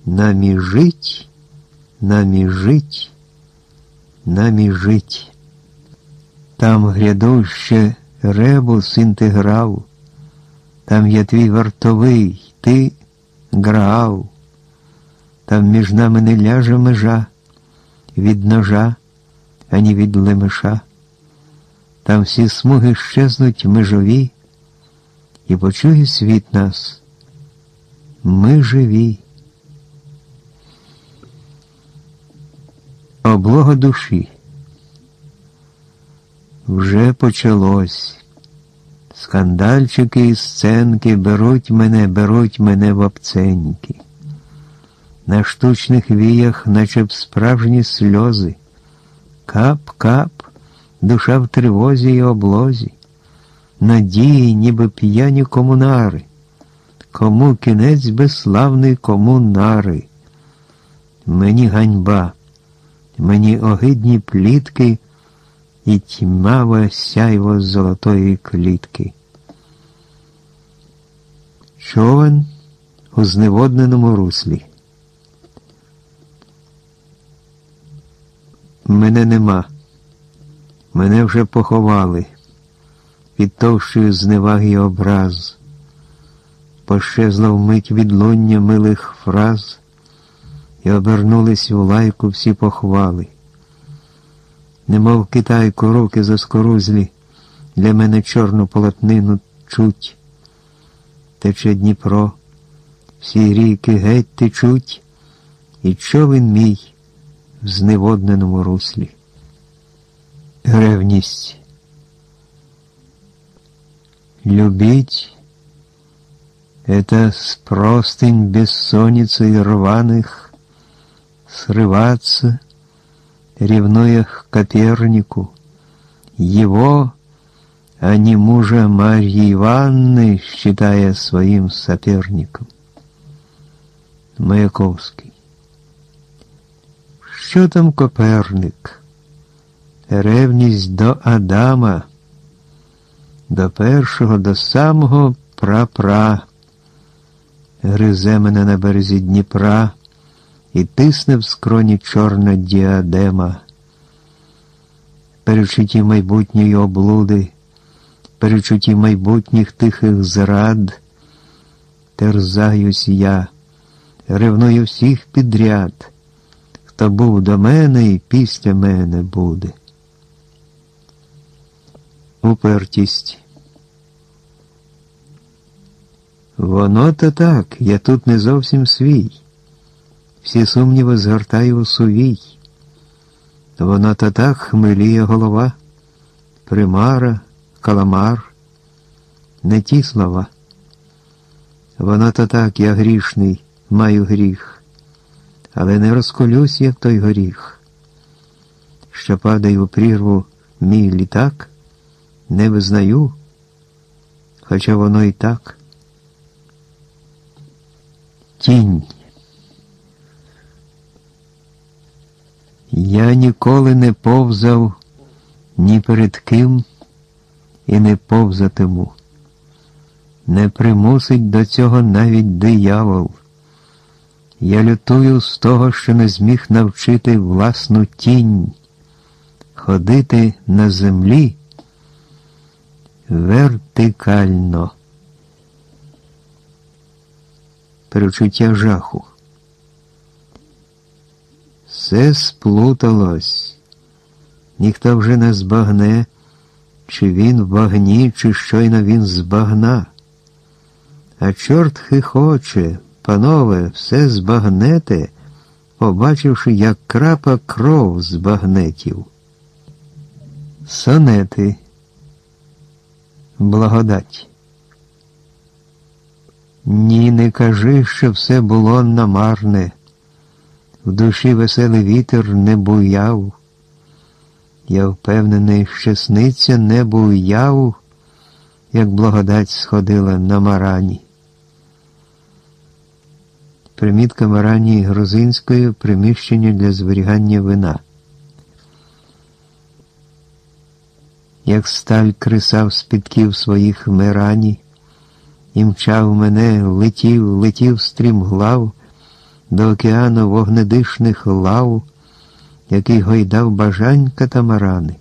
Нами жить, нами жить, нами жить. Там грядуще ребус інтеграв, там є твій вартовий, ти граав, там між нами не ляже межа від ножа, ані від лемеша. Там всі смуги щезнуть межові, і почує світ нас. Ми живі. Облога душі. Вже почалось. Скандальчики і сценки беруть мене, беруть мене в обценьки. На штучних віях, наче б справжні сльози. Кап-кап, душа в тривозі й облозі, надії, ніби п'яні комунари. Кому кінець безславний, кому нари. Мені ганьба мені огидні плітки і тьмаве сяйво золотої клітки. Човен у зневодненому руслі. Мене нема. Мене вже поховали під товщою зневаги образ. Пощезла вмить відлуння милих фраз і обернулись у лайку всі похвали. Немов китайку руки заскорузлі, для мене чорну полотнину чуть. Тече Дніпро, всі ріки геть течуть, і човен мій в зневодненому руслі. Ревність. Любить — это спростынь бессонницы рваных, срываться, ревнуя к Копернику. Его, а не мужа Марьи Ивановны, считая своим соперником. Маяковський. Що там Коперник? Ревність до Адама, до першого, до самого прапра, гризе мене на березі Дніпра і тисне в скроні чорна діадема. Перечутті майбутньої облуди, перечутті майбутніх тихих зрад, терзаюсь я, ревную всіх підряд, хто був до мене і після мене буде. Упертість. Воно то так, я тут не зовсім свій всі сумніви згортаю у сувій. Вона то так хмеліє голова, примара, каламар, не ті слова. Вона то так, я грішний, маю гріх, але не розколюсь, як той горіх, що падає у прірву мій літак. не визнаю, хоча воно і так. Тінь. Я ніколи не повзав ні перед ким і не повзатиму. Не примусить до цього навіть диявол. Я лютую з того, що не зміг навчити власну тінь, ходити на землі вертикально. Перечуття жаху. Все сплуталось, ніхто вже не збагне, чи він в багні, чи щойно він збагна. А чорт хихоче, панове, все збагнете, побачивши, як крапа кров з багнетів. Сонети. Благодать. Ні, не кажи, що все було намарне. В душі веселий вітер не буяв. Я впевнений, що сниться не буяв, як благодать сходила на марані. Примітка марані грузинської приміщення для зберігання вина. Як сталь крисав з підків своїх мирані, і мчав мене, летів, летів стрімглав до океану вогнедишних лав, який гойдав бажань катамарани.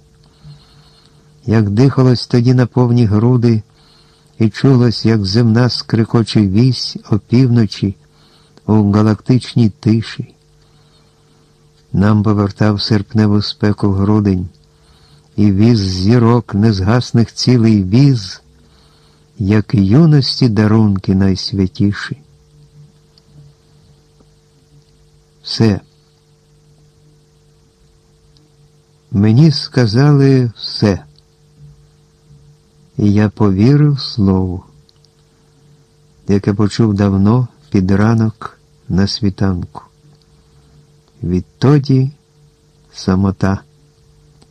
Як дихалось тоді на повні груди, і чулось, як земна скрикоче вісь опівночі у галактичній тиші. Нам повертав серпневу спеку грудень, і віз зірок незгасних цілий віз, як юності дарунки найсвятіші. Все. Мені сказали все, і я повірив слову, яке почув давно під ранок на світанку. Відтоді самота,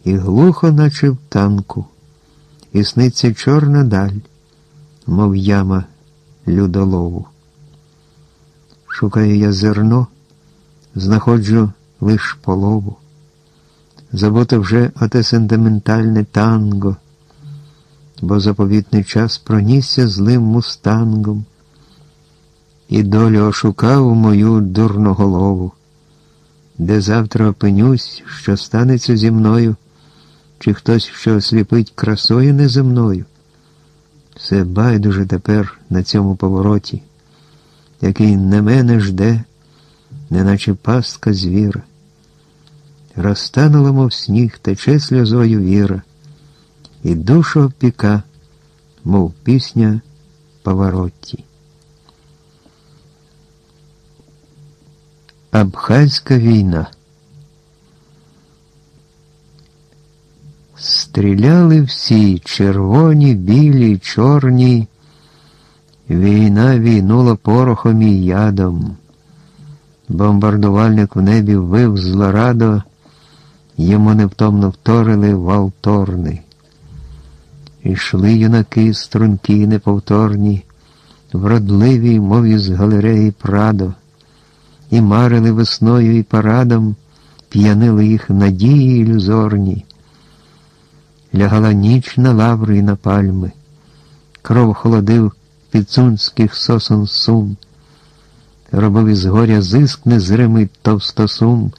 і глухо, наче в танку, і сниться чорна даль, мов яма людолову. Шукаю я зерно, знаходжу лиш полову. Забуто вже оте сентиментальне танго, бо заповітний час пронісся злим мустангом і долю ошукав мою дурну голову, де завтра опинюсь, що станеться зі мною, чи хтось що осліпить красою неземною. Все байдуже тепер на цьому повороті, який не мене жде, неначе пастка звіра. Розтанула, мов сніг, тече сльозою віра, і душу опіка, мов пісня поворотті. Абхазька війна. Стріляли всі червоні, білі, чорні. Війна війнула порохом і ядом. Бомбардувальник в небі вив злорадо, йому невтомно вторили валторни. Ішли юнаки струнки неповторні, вродливі, мов із галереї Прадо і марили весною і парадом, п'янили їх надії ілюзорні. Лягала ніч на лаври і на пальми, кров холодив підсунських сосон сум, робив із горя зиск незримий товстосум,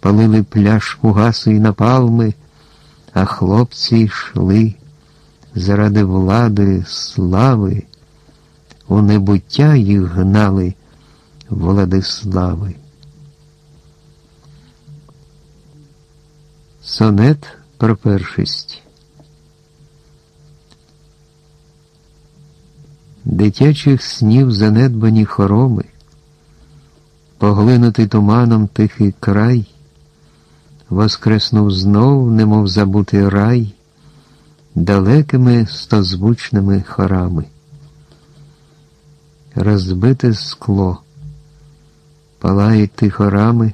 палили пляж фугаси і напалми, а хлопці йшли заради влади, слави, у небуття їх гнали. Владислави. Сонет про першість. Дитячих снів занедбані хороми, поглинутий туманом тихий край, воскреснув знов, немов забутий рай, далекими стозвучними хорами. Розбите скло палають тихо рами,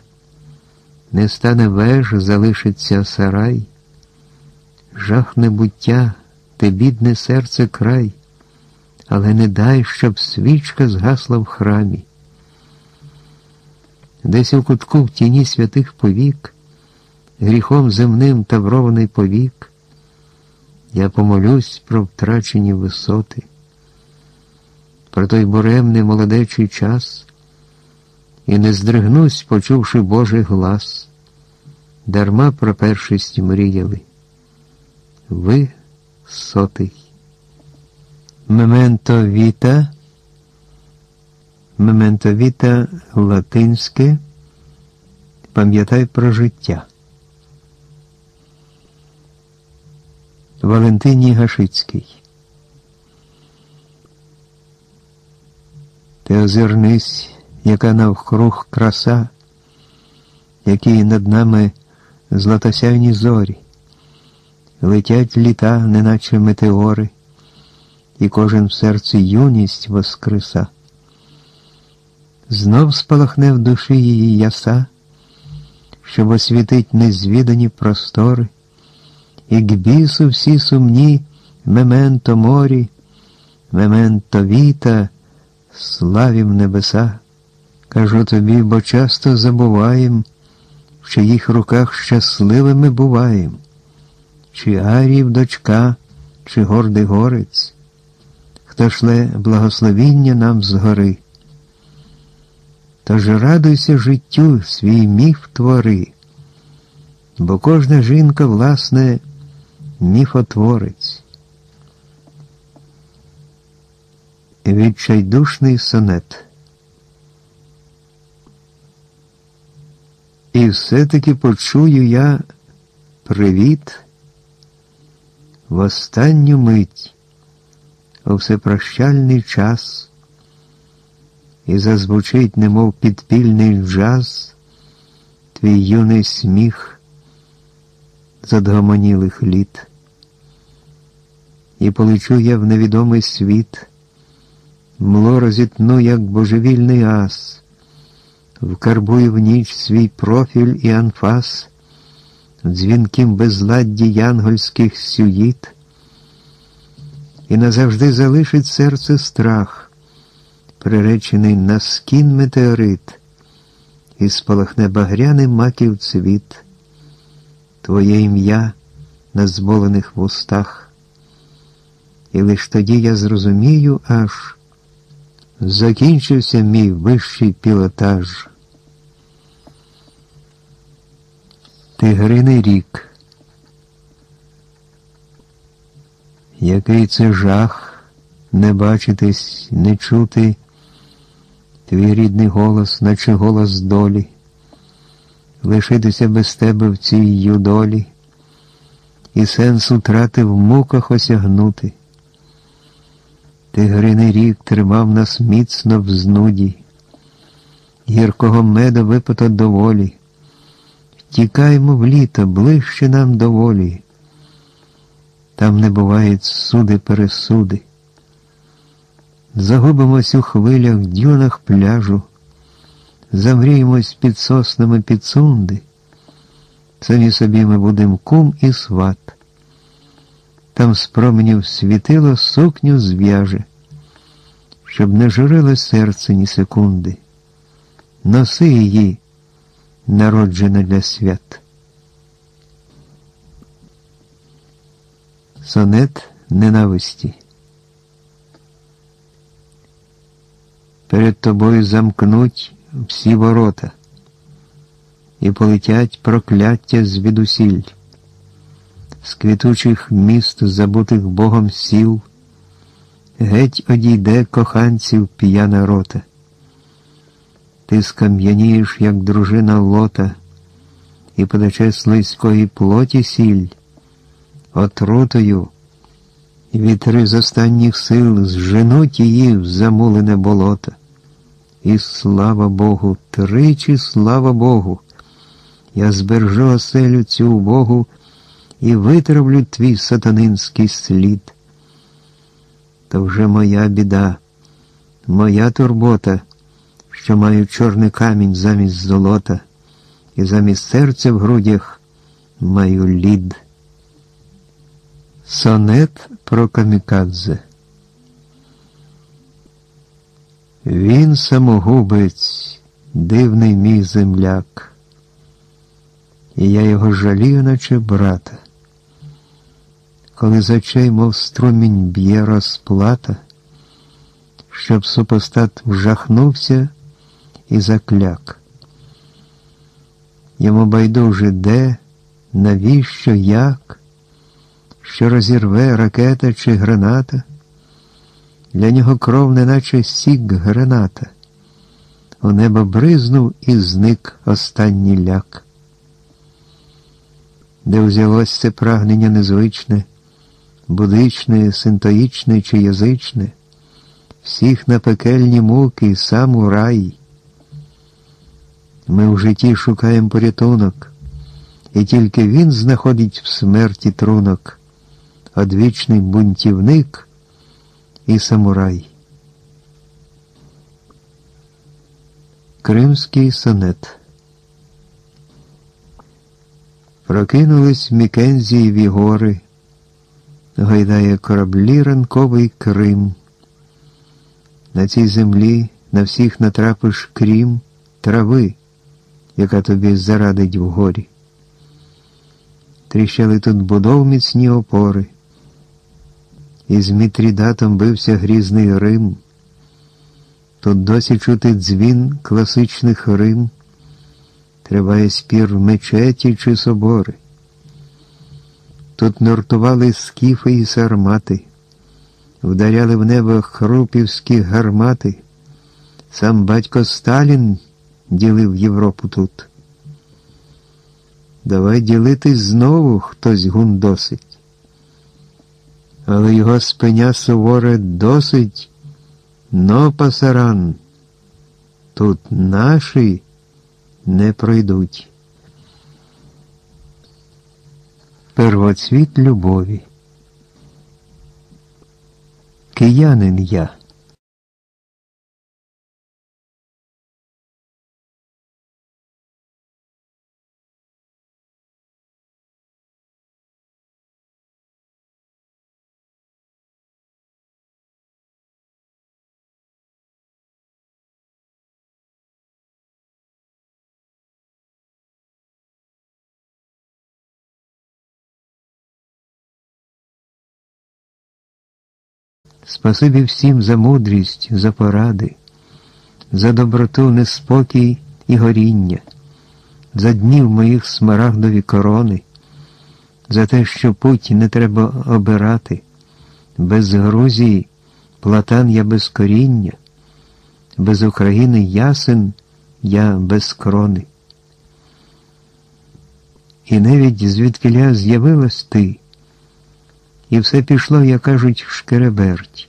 не стане веж, залишиться сарай, жах небуття ти, бідне серце, край, але не дай, щоб свічка згасла в храмі. Десь у кутку в тіні святих повік, гріхом земним таврований повік, я помолюсь про втрачені висоти, про той буремний молодечий час, і не здригнусь, почувши Божий глас, дарма про першість мріяли. Ви сотий. Мементо віта, мементо віта латинське, пам'ятай про життя. Валентиній Гашицький. Ти озирнись, яка навкруг краса, які над нами златосяйні зорі, летять літа, неначе метеори, і кожен в серці юність воскреса. Знов спалахне в душі її яса, щоб освітить незвідані простори, і к бісу всі сумні мементо морі, мементо віта, славім небеса. Кажу тобі, бо часто забуваєм, в чиїх руках щасливими буваєм, чи Аріїв дочка, чи гордий горець, хто шле благословіння нам згори. Тож радуйся життю, свій міф твори, бо кожна жінка, власне, міфотворець. Відчайдушний сонет. І все-таки почую я привіт в останню мить, у всепрощальний час, і зазвучить, немов підпільний джаз, твій юний сміх задгомонілих літ. І полечу я в невідомий світ, мло розітну, як божевільний ас вкарбує в ніч свій профіль і анфас, дзвінким безладді янгольських сюїт, і назавжди залишить серце страх, приречений на скін метеорит, і спалахне багряний маків цвіт, Твоє ім'я на зболених вустах. І лиш тоді я зрозумію аж. Закінчився мій вищий пілотаж. Тигриний рік. Який це жах не бачитись, не чути твій рідний голос, наче голос долі, лишитися без тебе в цій юдолі, і сенс утрати в муках осягнути. Тигриний рік тримав нас міцно в знуді, гіркого меда випито доволі. Втікаймо в літо, ближче нам доволі. Там не бувають суди пересуди. Загубимось у хвилях, дюнах пляжу, замріємось під соснами підсунди. Самі собі ми будем кум і сват. Там з променів світило сукню зв'яже, щоб не журило серце ні секунди. Носи її, народжена для свят. Сонет ненависті. Перед тобою замкнуть всі ворота і полетять прокляття звідусіль з квітучих міст, забутих Богом сіл, геть одійде коханців п'яна рота. Ти скам'янієш, як дружина лота, і подаче слизької плоті сіль, отрутою, вітри з останніх сил зженуть її в замулене болото. І слава Богу, тричі слава Богу, я збержу оселю цю Богу і витравлю твій сатанинський слід. То вже моя біда, моя турбота, що маю чорний камінь замість золота, і замість серця в грудях маю лід. Сонет про камікадзе. Він самогубець, дивний мій земляк, і я його жалію, наче брата. Коли з очей, мов струмінь б'є розплата, щоб супостат вжахнувся і закляк. Йому байдуже де, навіщо, як, що розірве ракета чи граната, для нього кров, неначе сік граната, у небо бризнув і зник останній ляк. Де взялось це прагнення незвичне, будичне, синтоїчне чи язичне, всіх на пекельні муки, сам у рай. Ми в житті шукаємо порятунок, і тільки він знаходить в смерті трунок, одвічний бунтівник і самурай. Кримський сонет Прокинулись Мікензієві гори, гайдає кораблі ранковий Крим. На цій землі на всіх натрапиш крім трави яка тобі зарадить в горі. Тріщали тут будов міцні опори, і з Мітрідатом бився грізний Рим. Тут досі чути дзвін класичних Рим, триває спір мечеті чи собори. Тут нортували скіфи і сармати, вдаряли в небо хрупівські гармати. Сам батько Сталін ділив Європу тут. Давай ділитись знову хтось гундосить. Але його спиня суворе досить, но пасаран. Тут наші не пройдуть. Первоцвіт любові. Киянин я. Спасибі всім за мудрість, за поради, за доброту, неспокій і горіння, за днів моїх смарагдові корони, за те, що путь не треба обирати, без Грузії платан я без коріння, без України ясен я без крони. І навіть звідкиля з'явилась ти. І все пішло, як кажуть, шкереберть.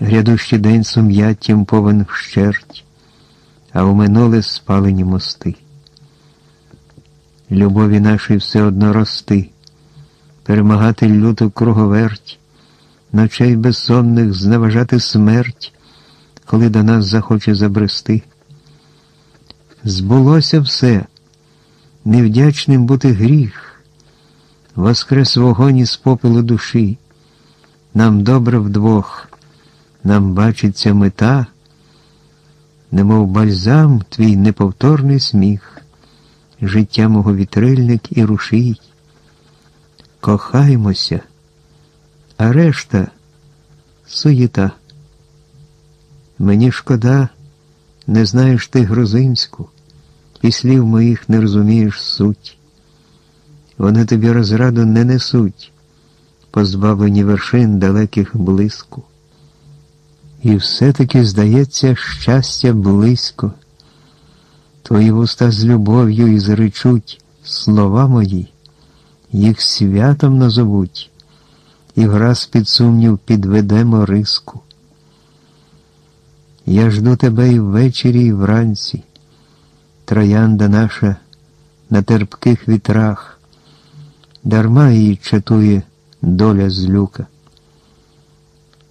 Грядущий день сум'яттям повен вщерть, а у минуле спалені мости. Любові нашій все одно рости, перемагати люту круговерть, ночей безсонних зневажати смерть, коли до нас захоче забрести. Збулося все, невдячним бути гріх воскрес вогонь із попелу душі. Нам добре вдвох, нам бачиться мета, немов бальзам твій неповторний сміх, життя мого вітрильник і рушій. Кохаймося, а решта суєта. Мені шкода, не знаєш ти грузинську, і слів моїх не розумієш суть. Вони тобі розраду не несуть, позбавлені вершин далеких блиску. І все-таки, здається, щастя близько. Твої вуста з любов'ю і зречуть слова мої, їх святом назовуть, і враз під сумнів підведемо риску. Я жду тебе і ввечері, і вранці, троянда наша на терпких вітрах дарма її чатує доля злюка.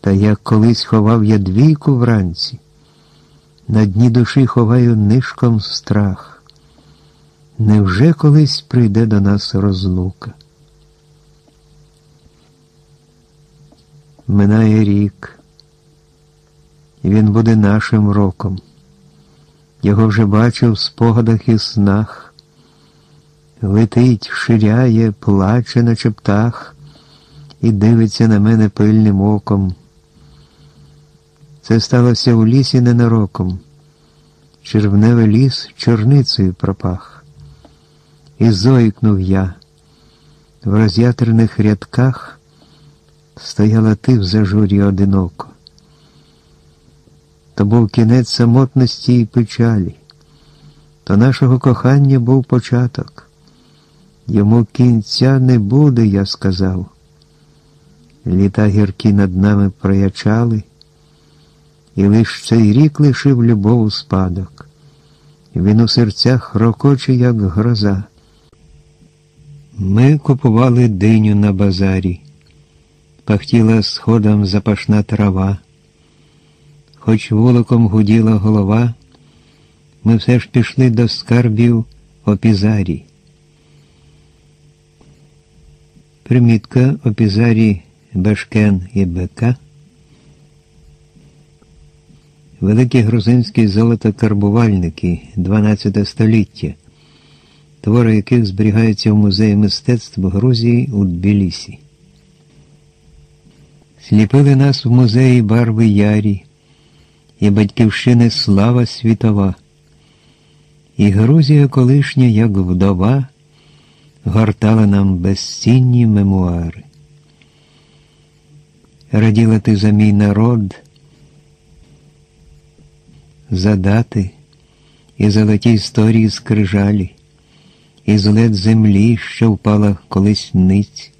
Та як колись ховав я двійку вранці, на дні душі ховаю нишком страх. Невже колись прийде до нас розлука? Минає рік, він буде нашим роком. Його вже бачив в спогадах і снах. Летить, ширяє, плаче, наче птах, і дивиться на мене пильним оком. Це сталося у лісі ненароком. Червневий ліс чорницею пропах. І зойкнув я. В роз'ятрених рядках стояла ти в зажурі одиноко. То був кінець самотності і печалі, то нашого кохання був початок. Йому кінця не буде, я сказав. Літа гіркі над нами проячали, і лиш цей рік лишив любов у спадок. Він у серцях рокоче, як гроза. Ми купували диню на базарі, пахтіла сходом запашна трава. Хоч вуликом гуділа голова, ми все ж пішли до скарбів опізарі. Примітка опізарі Бешкен і Бека. Великі грузинські золотокарбувальники 12 століття, твори яких зберігаються в музеї мистецтв Грузії у Тбілісі. Сліпили нас в музеї барви ярі і батьківщини слава світова, і Грузія колишня, як вдова, гортала нам безцінні мемуари. Раділа ти за мій народ, за дати і золоті історії скрижалі, і злет землі, що впала колись ниць.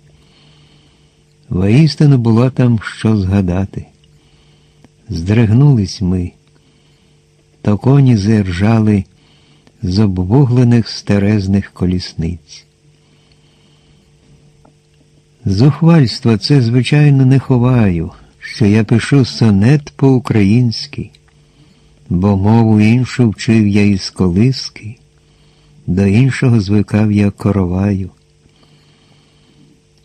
Воістину було там що згадати. Здригнулись ми, то коні зержали з обвуглених стерезних колісниць. Зухвальство це, звичайно, не ховаю, що я пишу сонет по-українськи, бо мову іншу вчив я із колиски, до іншого звикав я короваю.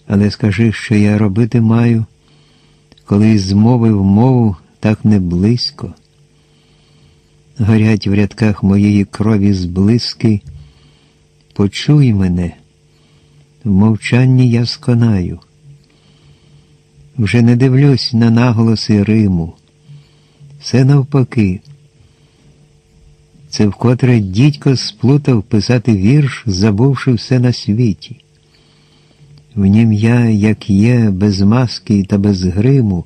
Але скажи, що я робити маю, коли змовив мову так не близько. Горять в рядках моєї крові зблиски, почуй мене. В мовчанні я сконаю. Вже не дивлюсь на наголоси Риму. Все навпаки. Це вкотре дідько сплутав писати вірш, забувши все на світі. В нім я, як є, без маски та без гриму,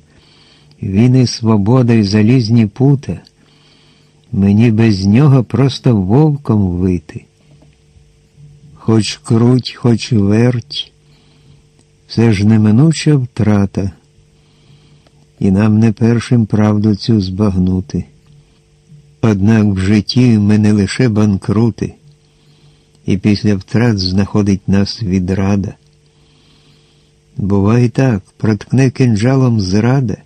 він і свобода й залізні пута. Мені без нього просто вовком вити хоч круть, хоч верть, все ж неминуча втрата, і нам не першим правду цю збагнути. Однак в житті ми не лише банкрути, і після втрат знаходить нас відрада. Буває так, проткне кинджалом зрада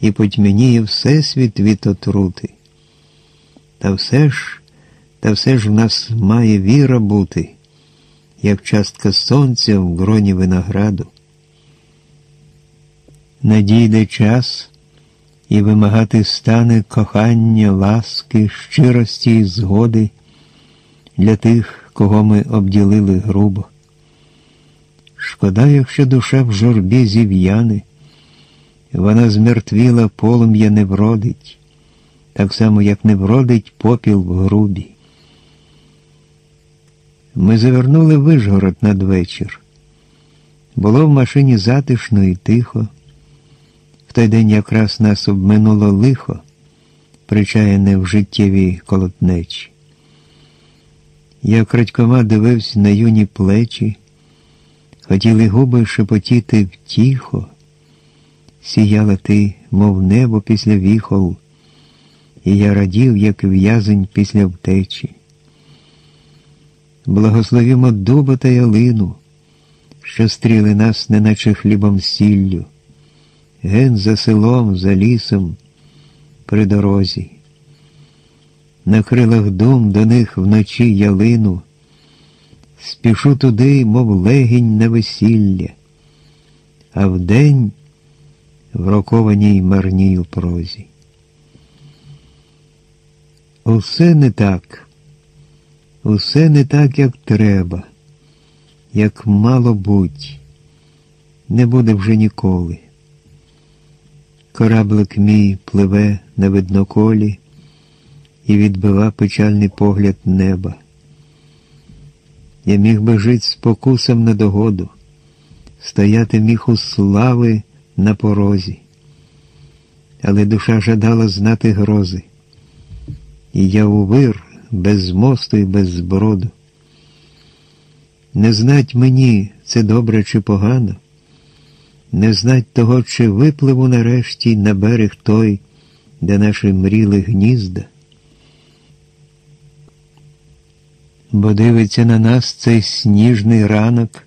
і потьмяніє всесвіт від отрути. Та все ж та все ж в нас має віра бути, як частка сонця в гроні винограду. Надійде час і вимагати стане кохання, ласки, щирості і згоди для тих, кого ми обділили грубо. Шкода, якщо душа в журбі зів'яне, вона змертвіла полум'я не вродить, так само, як не вродить попіл в грубі. Ми завернули в Вишгород надвечір. Було в машині затишно і тихо. В той день якраз нас обминуло лихо, причаяне в життєвій колотнечі. Я крадькома дивився на юні плечі, хотіли губи шепотіти втіхо, сіяла ти, мов небо після віхол, і я радів, як в'язень після втечі благословімо дуба та ялину, що стріли нас, неначе хлібом сіллю, ген за селом, за лісом, при дорозі. На крилах дум до них вночі ялину, спішу туди, мов легінь на весілля, а вдень в рокованій марній прозі. Усе не так, усе не так, як треба, як мало буть, не буде вже ніколи. Кораблик мій пливе на видноколі і відбива печальний погляд неба. Я міг би жити спокусом на догоду, стояти міг у слави на порозі, але душа жадала знати грози, і я увир без мосту і без зброду. Не знать мені, це добре чи погано, не знать того, чи випливу нарешті на берег той, де наші мріли гнізда. Бо дивиться на нас цей сніжний ранок,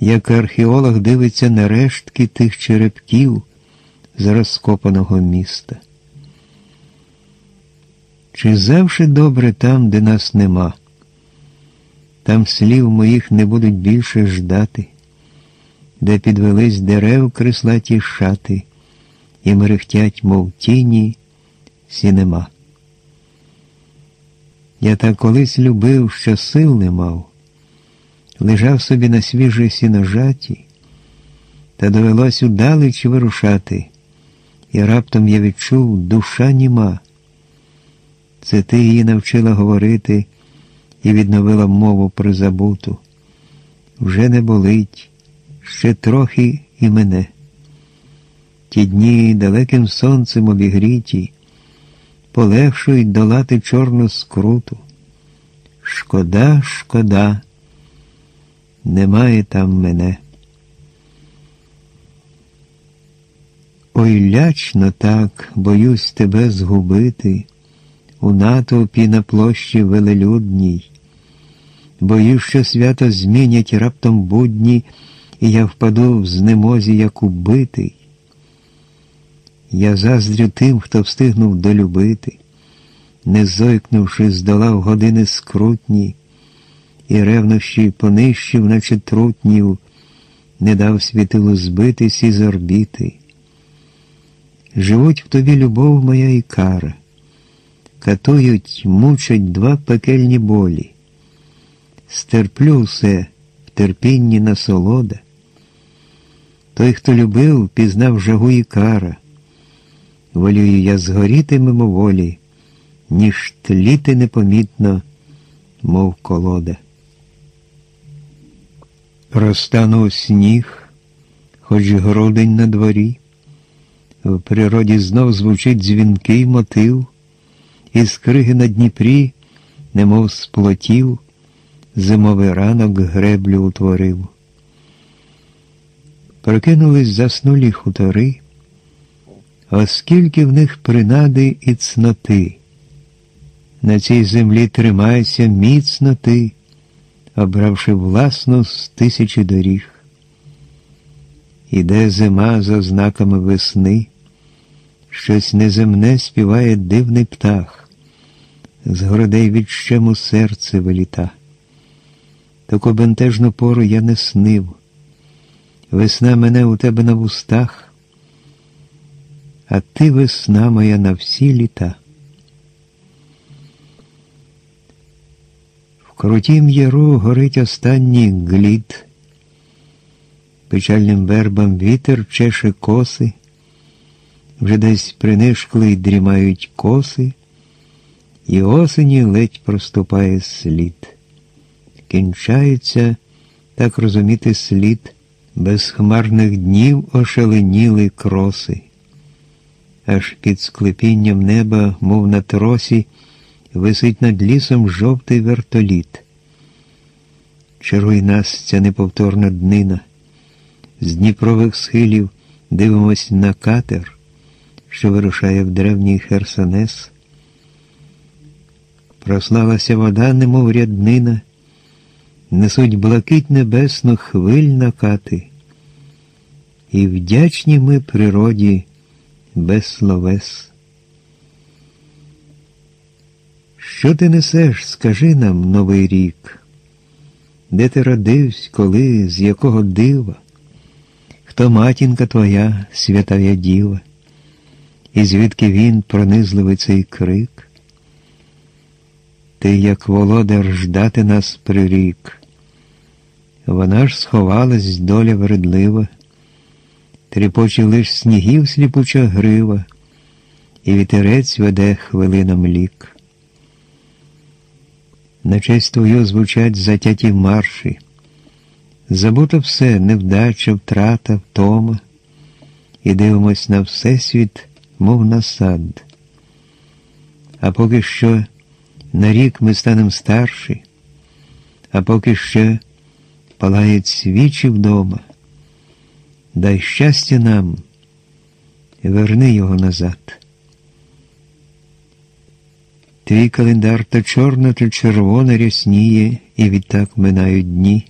як археолог дивиться на рештки тих черепків з розкопаного міста. Чи завжди добре там, де нас нема? Там слів моїх не будуть більше ждати, де підвелись дерев крислаті шати і мерехтять, мов тіні, сінема. Я так колись любив, що сил не мав, лежав собі на свіжій сіножаті, та довелось удалеч вирушати, і раптом я відчув душа німа. Це ти її навчила говорити і відновила мову призабуту. Вже не болить, ще трохи і мене. Ті дні далеким сонцем обігріті полегшують долати чорну скруту. Шкода, шкода, немає там мене. Ой лячно так, боюсь тебе згубити у натовпі на площі велелюдній. Боюсь, що свято змінять раптом будні, і я впаду в знемозі, як убитий. Я заздрю тим, хто встигнув долюбити, не зойкнувши, здолав години скрутні, і ревнощі понищив, наче трутнів, не дав світилу збитись із орбіти. Живуть в тобі любов моя і кара, катують, мучать два пекельні болі. Стерплю все в терпінні насолода. Той, хто любив, пізнав жагу і кара. Волюю я згоріти мимоволі, ніж тліти непомітно, мов колода. Розтанув сніг, хоч грудень на дворі, в природі знов звучить дзвінкий мотив, і скриги на Дніпрі, немов сплотів, зимовий ранок греблю утворив. Прокинулись заснулі хутори оскільки в них принади і цноти. На цій землі тримайся міцно ти, обравши власну з тисячі доріг. Іде зима за знаками весни, щось неземне співає дивний птах, з грудей від щему серце виліта. Таку бентежну пору я не снив. Весна мене у тебе на вустах а ти весна моя на всі літа. В крутім яру горить останній глід, печальним вербам вітер чеше коси, вже десь принишкли дрімають коси, і осені ледь проступає слід. Кінчається, так розуміти, слід, без хмарних днів ошаленіли кроси аж під склепінням неба, мов на тросі, висить над лісом жовтий вертоліт. Чаруй нас ця неповторна днина. З Дніпрових схилів дивимось на катер, що вирушає в древній Херсонес. Прослалася вода, немов ряднина, несуть блакить небесну хвиль накати. І вдячні ми природі без словес. Що ти несеш, скажи нам новий рік? Де ти родився, коли, з якого дива? хто матінка твоя, святая діва, і звідки він пронизливий цей крик? Ти, як володар, ждати нас прирік. Вона ж сховалась доля вередлива, тріпоче лиш снігів сліпуча грива, і вітерець веде хвилинам лік. На честь твою звучать затяті марші. Забуто все, невдача, втрата, втома, і дивимось на Всесвіт, мов на сад. А поки що на рік ми станемо старші, а поки ще палають свічі вдома, дай щастя нам, верни його назад. Твій календар то чорно, то червоно рясніє, і відтак минають дні.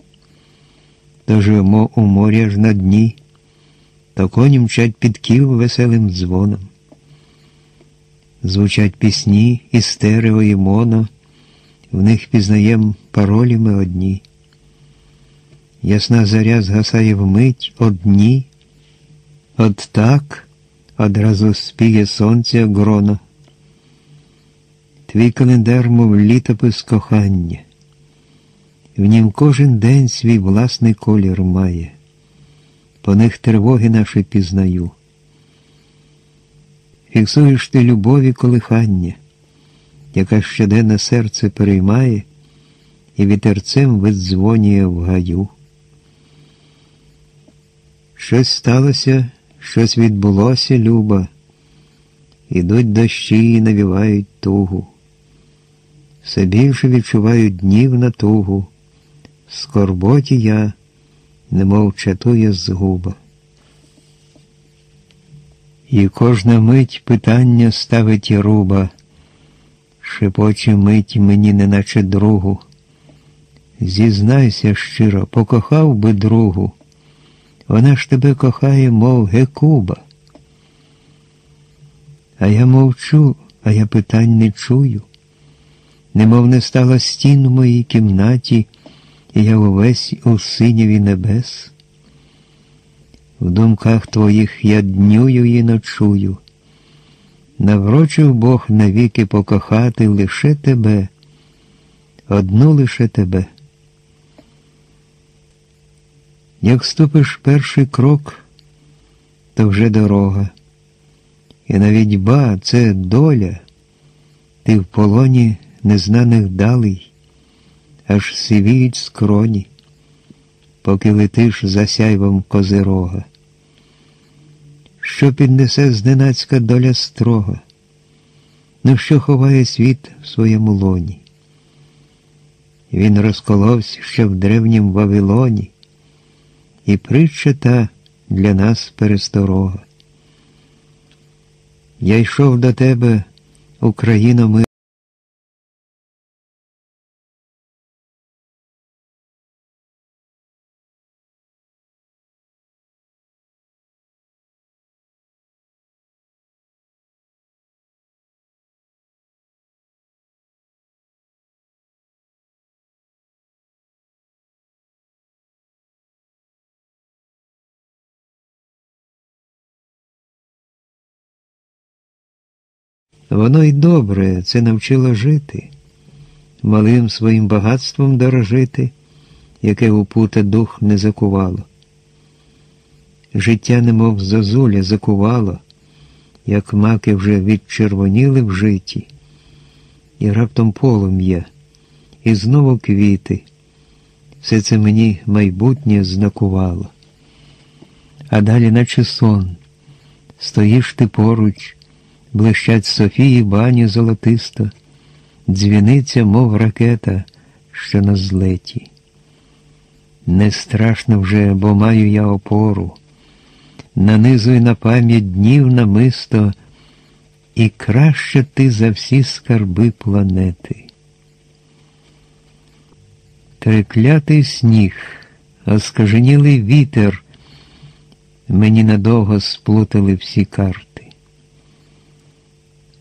То живемо у морі аж на дні, то коні мчать під кіл веселим дзвоном. Звучать пісні і стерео, і моно, в них пізнаєм паролі ми одні. Ясна заря згасає вмить одні, от так одразу спіє сонця гроно. Твій календар, мов літопис кохання, в нім кожен день свій власний колір має, по них тривоги наші пізнаю. Фіксуєш ти любові колихання, яка щоденне серце переймає і вітерцем видзвонює в гаю. Щось сталося, щось відбулося, люба, ідуть дощі і навівають тугу все більше відчуваю днів на тугу, в скорботі я, немов чатує згуба. І кожна мить питання ставить і руба, шепоче мить мені, неначе другу. Зізнайся щиро, покохав би другу, вона ж тебе кохає, мов гекуба. А я мовчу, а я питань не чую немов не стало стін в моїй кімнаті, і я увесь у синєві небес. В думках твоїх я днюю і ночую, наврочив Бог навіки покохати лише тебе, одну лише тебе. Як ступиш перший крок, то вже дорога, і навіть ба, це доля, ти в полоні незнаних далей, аж сивіють скроні, поки летиш за сяйвом козирога. Що піднесе зненацька доля строга, ну що ховає світ в своєму лоні? Він розколовся ще в древнім Вавилоні, і притча та для нас пересторога. Я йшов до тебе, Україно, ми. Воно й добре, це навчило жити, малим своїм багатством дорожити, яке у пута дух не закувало. Життя, немов зозуля, закувало, як маки вже відчервоніли в житті, і раптом полум'я, і знову квіти. Все це мені майбутнє знакувало. А далі, наче сон, стоїш ти поруч блищать Софії бані золотисто, дзвіниця, мов ракета, що на злеті. Не страшно вже, бо маю я опору, нанизуй на пам'ять днів намисто, і краще ти за всі скарби планети. Треклятий сніг, оскаженілий вітер, мені надовго сплутали всі карти.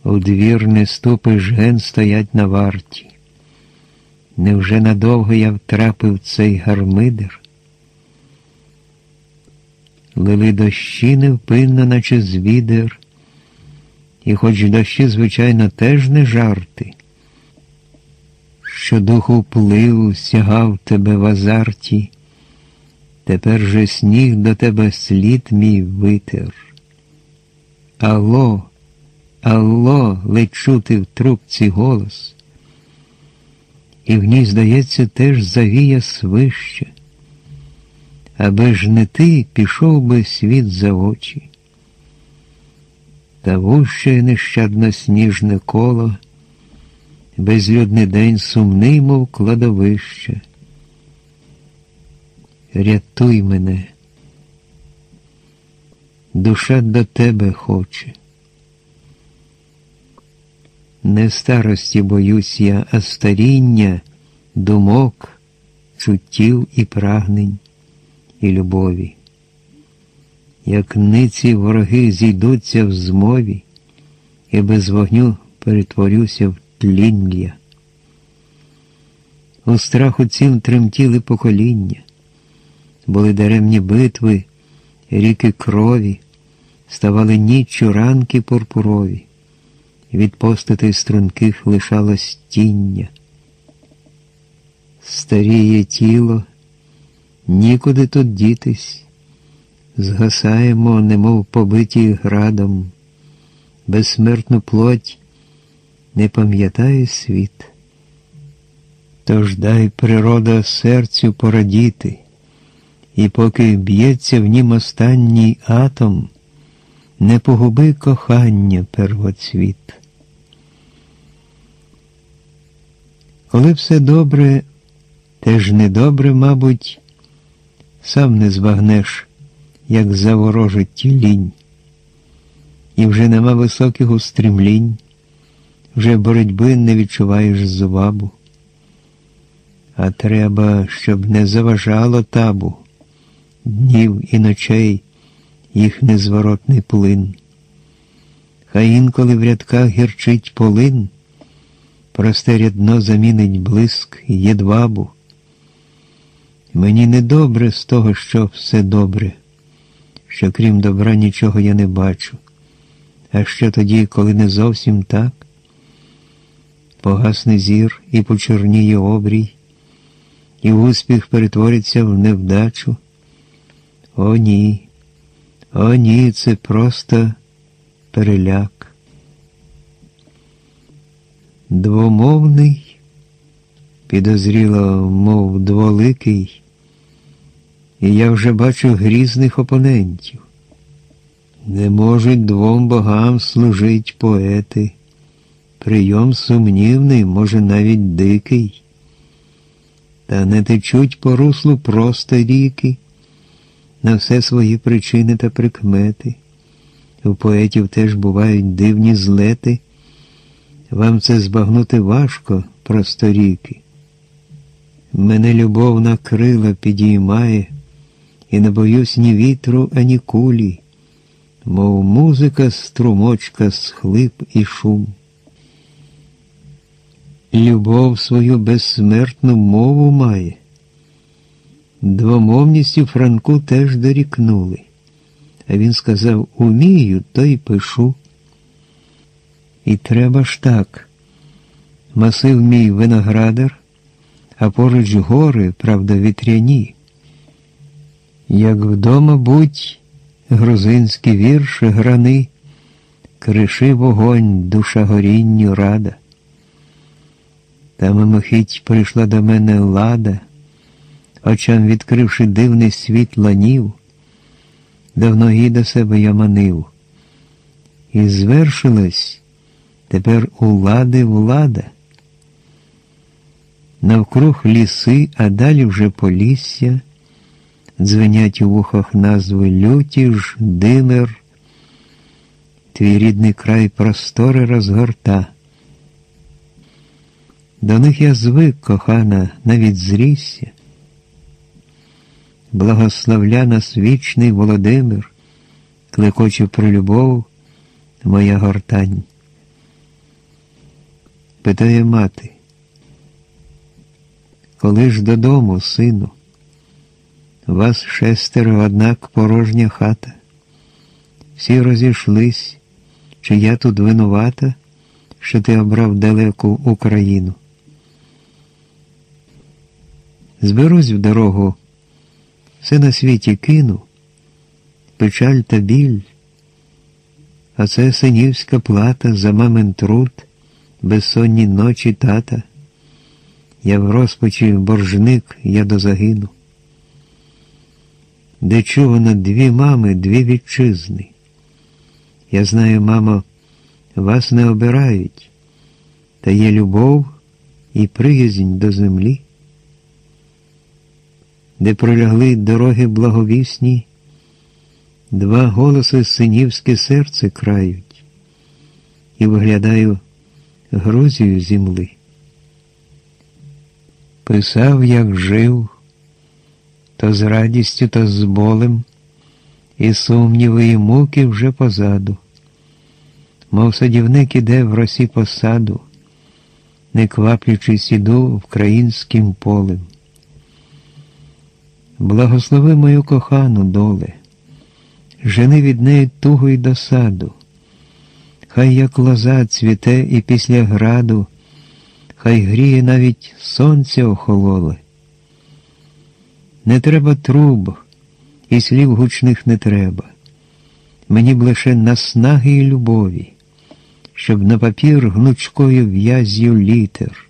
У двір не ступиш ген стоять на варті. Невже надовго я втрапив цей гармидер? лили дощі невпинно, наче з відер, і хоч дощі, звичайно, теж не жарти, що духу впливу сягав тебе в азарті, тепер же сніг до тебе слід мій витер. Алло, алло, ледь чути в трубці голос, і в ній, здається, теж завія свище. Аби ж не ти пішов би світ за очі. Та вуще нещадно сніжне коло, безлюдний день сумний, мов кладовище. Рятуй мене, душа до тебе хоче. Не старості боюсь я, а старіння, думок, чуттів і прагнень і любові. Як ниці вороги зійдуться в змові, і без вогню перетворюся в тління. У страху цим тремтіли покоління, були даремні битви, ріки крові, ставали ніччю ранки пурпурові, від постатей струнких лишалось тіння. Старіє тіло. Нікуди тут дітись, згасаємо, немов побиті градом, безсмертну плоть не пам'ятає світ. Тож дай природа серцю порадіти, і поки б'ється в нім останній атом, не погуби кохання первоцвіт. Коли все добре, теж недобре, мабуть сам не збагнеш, як заворожить тілінь, і вже нема високих устремлінь, вже боротьби не відчуваєш зубабу. А треба, щоб не заважало табу, днів і ночей їх незворотний плин. Хай інколи в рядках гірчить полин, просте рядно замінить блиск єдвабу. Мені не добре з того, що все добре, що крім добра нічого я не бачу. А що тоді, коли не зовсім так? Погасне зір і почорніє обрій, і успіх перетвориться в невдачу. О, ні, о, ні, це просто переляк. Двомовний, підозріло, мов дволикий і я вже бачу грізних опонентів. Не можуть двом богам служить поети. Прийом сумнівний, може, навіть дикий. Та не течуть по руслу просто ріки, на все свої причини та прикмети. У поетів теж бувають дивні злети. Вам це збагнути важко, просто ріки. Мене любов на крила підіймає і не боюсь ні вітру, ані кулі, мов музика, струмочка, схлип і шум. Любов свою безсмертну мову має. Двомовністю Франку теж дорікнули. А він сказав умію, то й пишу. І треба ж так. Масив мій виноградар, а поруч гори, правда, вітряні. Як вдома будь грузинські вірші грани, криши вогонь, душа горінню рада. Та мимохідь прийшла до мене лада, очам відкривши дивний світ ланів, давно її до себе я манив. І звершилась тепер у лади влада. Навкруг ліси, а далі вже полісся дзвенять у вухах назви Лютіж, Димир, твій рідний край простори розгорта. До них я звик, кохана, навіть зрісся. Благословля нас вічний Володимир, клекоче про любов моя гортань. Питає мати, коли ж додому, сину? Вас шестеро, однак порожня хата. Всі розійшлись, чи я тут винувата, що ти обрав далеку Україну. Зберусь в дорогу, все на світі кину, печаль та біль, а це синівська плата за мамин труд, безсонні ночі тата. Я в розпачі боржник, я дозагину. Де чувано дві мами, дві вітчизни. Я знаю, мамо, вас не обирають, та є любов і приязнь до землі, де пролягли дороги благовісні, два голоси синівське серце крають, і виглядаю Грузію земли. Писав, як жив, то з радістю, то з болем, і сумніви, і муки вже позаду. Мов садівник іде в росі посаду, не кваплячись іду українським полем. Благослови мою кохану доле, жени від неї тугу й досаду, хай як лоза цвіте і після граду хай гріє навіть сонце охололе. Не треба труб, і слів гучних не треба. Мені б лише наснаги і любові, щоб на папір гнучкою в'язю літер.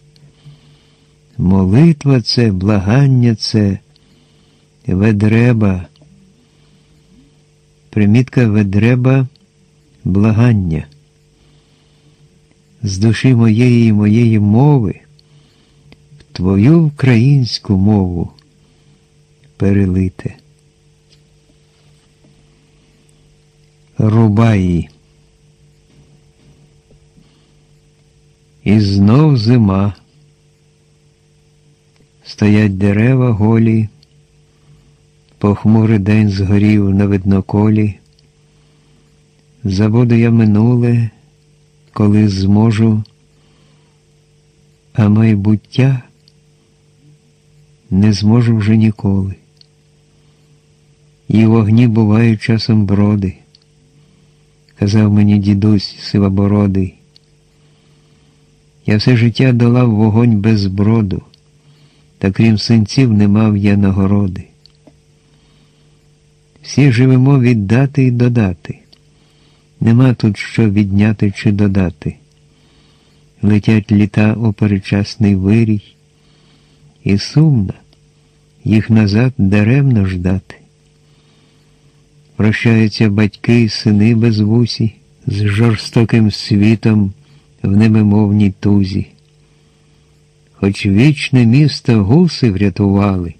Молитва це, благання це, ведреба. Примітка ведреба благання з душі моєї і моєї мови в твою українську мову перелите. Рубаї. І знов зима. Стоять дерева голі, похмурий день згорів на видноколі. Забуду я минуле коли зможу, а майбуття не зможу вже ніколи. І в огні бувають часом броди, казав мені дідусь сивобородий. Я все життя долав вогонь без броду, та крім синців не мав я нагороди. Всі живемо віддати і додати. Нема тут що відняти чи додати. Летять літа у перечасний вирій, і сумно їх назад даремно ждати. Прощаються батьки і сини безвусі з жорстоким світом в немимовній тузі. Хоч вічне місто гуси врятували,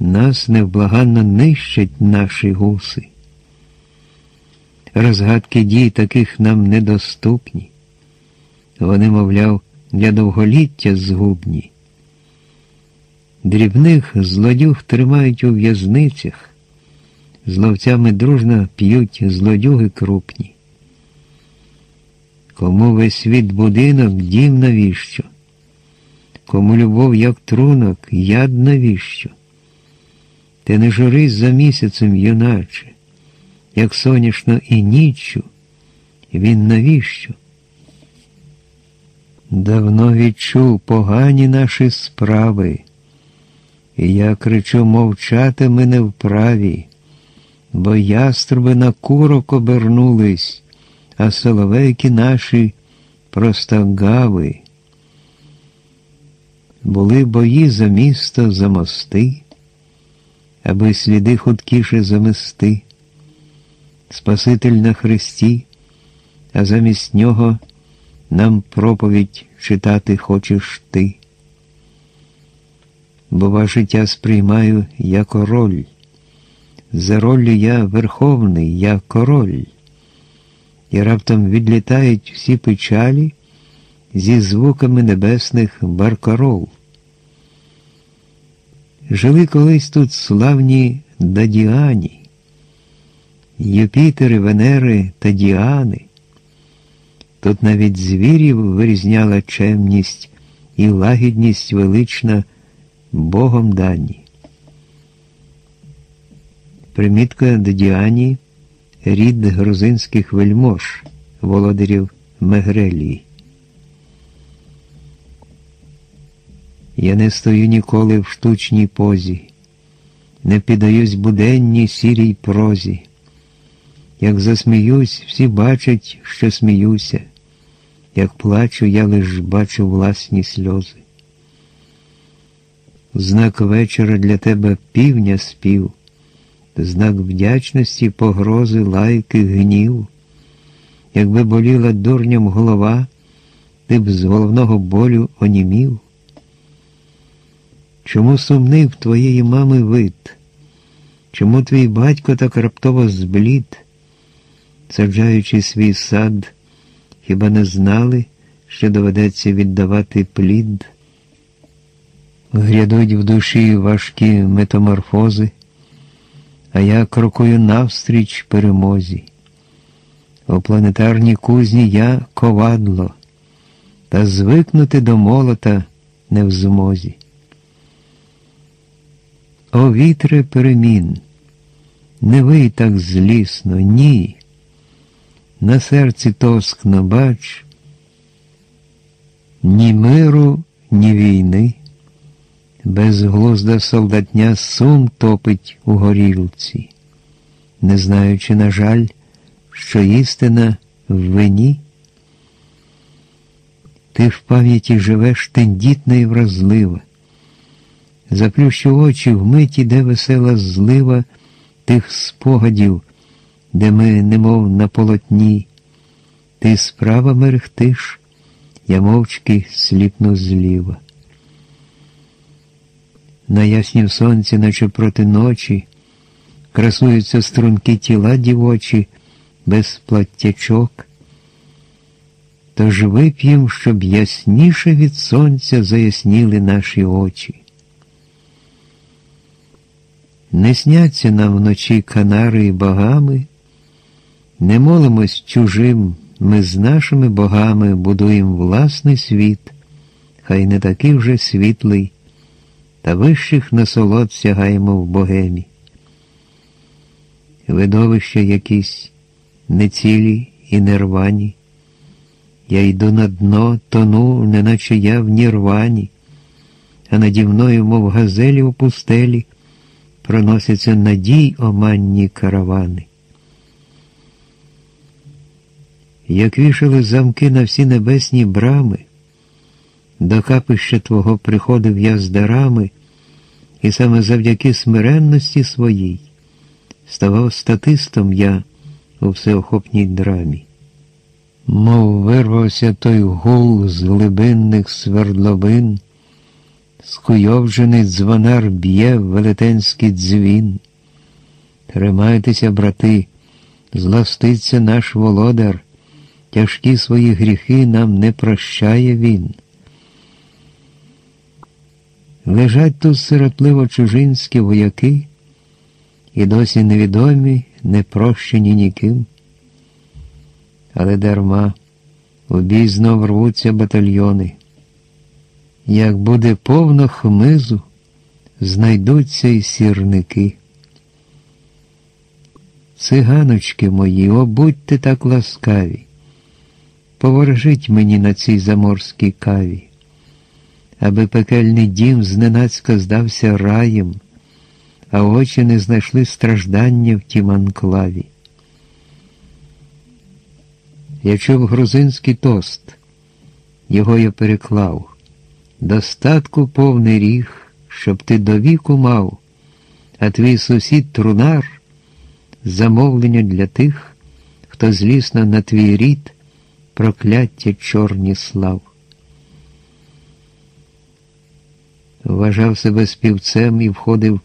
нас невблаганно нищать наші гуси розгадки дій таких нам недоступні. Вони, мовляв, для довголіття згубні. Дрібних злодюг тримають у в'язницях, з ловцями дружно п'ють злодюги крупні. Кому весь світ будинок, дім навіщо? Кому любов, як трунок, яд навіщо? Ти не журись за місяцем, юначе як соняшно і ніччю, він навіщо? Давно відчув погані наші справи, і я кричу мовчати ми не вправі, бо яструби на курок обернулись, а соловейки наші просто гави. Були бої за місто, за мости, аби сліди хуткіше замести. Спаситель на Христі, а замість нього нам проповідь читати хочеш ти. Бува життя сприймаю я король. За роллю я верховний, я король, і раптом відлітають всі печалі зі звуками небесних баркарол. Жили колись тут славні Дадіані. Юпітери, Венери та Діани. Тут навіть звірів вирізняла чемність і лагідність велична Богом дані. Примітка до Діані рід грузинських вельмож, володарів Мегрелії. Я не стою ніколи в штучній позі, не піддаюсь буденній сірій прозі. Як засміюсь, всі бачать, що сміюся, як плачу, я лиш бачу власні сльози. Знак вечора для тебе півня спів, знак вдячності, погрози, лайки, гнів. Якби боліла дурням голова, ти б з головного болю онімів. Чому сумний в твоєї мами вид? Чому твій батько так раптово зблід, саджаючи свій сад, хіба не знали, що доведеться віддавати плід? Грядуть в душі важкі метаморфози, а я крокую навстріч перемозі. У планетарній кузні я ковадло, та звикнути до молота не в змозі. О вітре перемін, не вий так злісно, ні. На серці тоскно бач, ні миру, ні війни, безглузда солдатня сум топить у горілці, не знаючи, на жаль, що істина в вині. Ти в пам'яті живеш тендітна і вразлива. Заплющу очі вмить іде весела злива тих спогадів, де ми, немов на полотні. Ти справа мерехтиш, я мовчки сліпну зліва. На яснім сонці, наче проти ночі, красуються струнки тіла дівочі без платтячок. Тож вип'єм, щоб ясніше від сонця заясніли наші очі. Не сняться нам вночі канари і богами, не молимось чужим, ми з нашими богами будуємо власний світ, хай не такий вже світлий, та вищих насолод сягаємо в богемі. Видовища якісь нецілі і нервані. Я йду на дно, тону, неначе я в нірвані, а наді мною, мов газелі у пустелі проносяться надій оманні каравани. Як вішали замки на всі небесні брами, до капища Твого приходив я з дарами, і саме завдяки смиренності своїй ставав статистом я у всеохопній драмі. Мов вирвався той гул з глибинних свердловин, Скуйовджений дзвонар б'є велетенський дзвін. Тримайтеся, брати, зластиться наш володар, тяжкі свої гріхи нам не прощає він. Лежать тут сиротливо чужинські вояки, і досі невідомі, не прощені ніким. Але дарма у бій знов рвуться батальйони. Як буде повно хмизу, знайдуться й сірники. Циганочки мої, о будьте так ласкаві, поворожіть мені на цій заморській каві, аби пекельний дім зненацька здався раєм, а очі не знайшли страждання в тім анклаві. Я чув грузинський тост, його я переклав. Достатку повний ріг, щоб ти до віку мав, а твій сусід трунар замовлення для тих, хто злісно на твій рід прокляття чорні слав. Вважав себе співцем і входив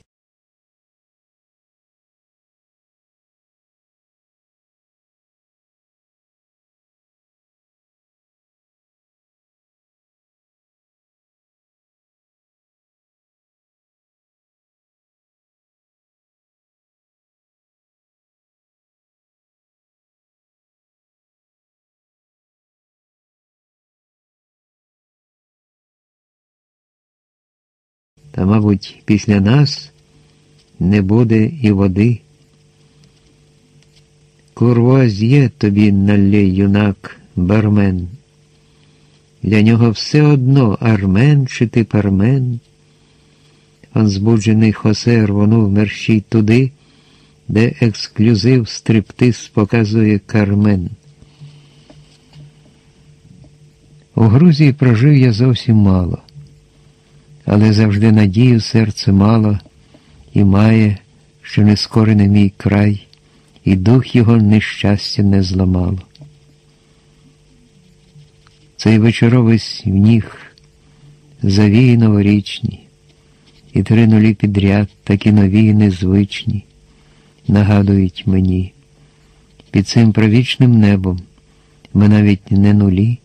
Та, мабуть, після нас не буде і води. Курвуаз'є тобі налє юнак, бармен. Для нього все одно армен чи ти пармен. Он збуджений Хосе рвонув мерщій туди, де ексклюзив стриптиз показує Кармен. У Грузії прожив я зовсім мало, але завжди надію серце мало і має, що не скорений мій край, і дух його нещастя не зламало. Цей вечоровий сніг, завії новорічні, і три нулі підряд, такі нові і незвичні, нагадують мені, під цим правічним небом ми навіть не нулі,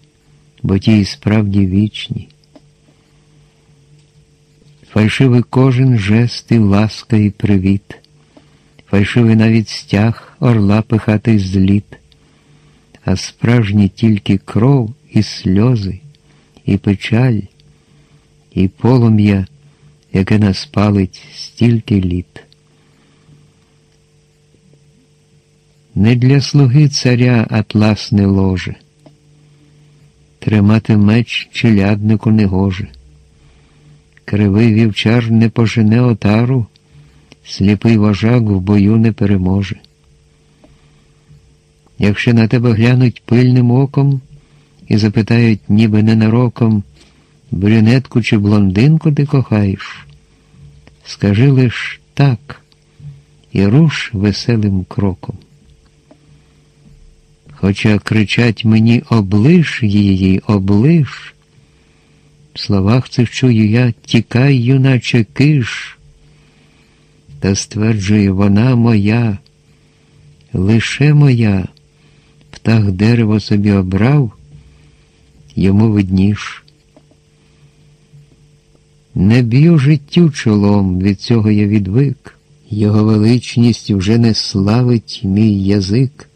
бо ті і справді вічні. Фальшивий кожен жест і ласка і привіт, фальшивий навіть стяг орла пихатий зліт, а справжні тільки кров і сльози, і печаль, і полум'я, яке нас палить стільки літ. Не для слуги царя атласне ложе, тримати меч челяднику не гоже. Кривий вівчар не пожене отару, сліпий вожак в бою не переможе. Якщо на тебе глянуть пильним оком і запитають, ніби ненароком, брюнетку чи блондинку ти кохаєш, скажи лиш так і руш веселим кроком. Хоча кричать мені облиш її, облиш, словах цих чую я тікай, юначе киш, та стверджує вона моя, лише моя, птах дерево собі обрав, йому видніш. Не б'ю життю чолом, від цього я відвик, його величність вже не славить мій язик.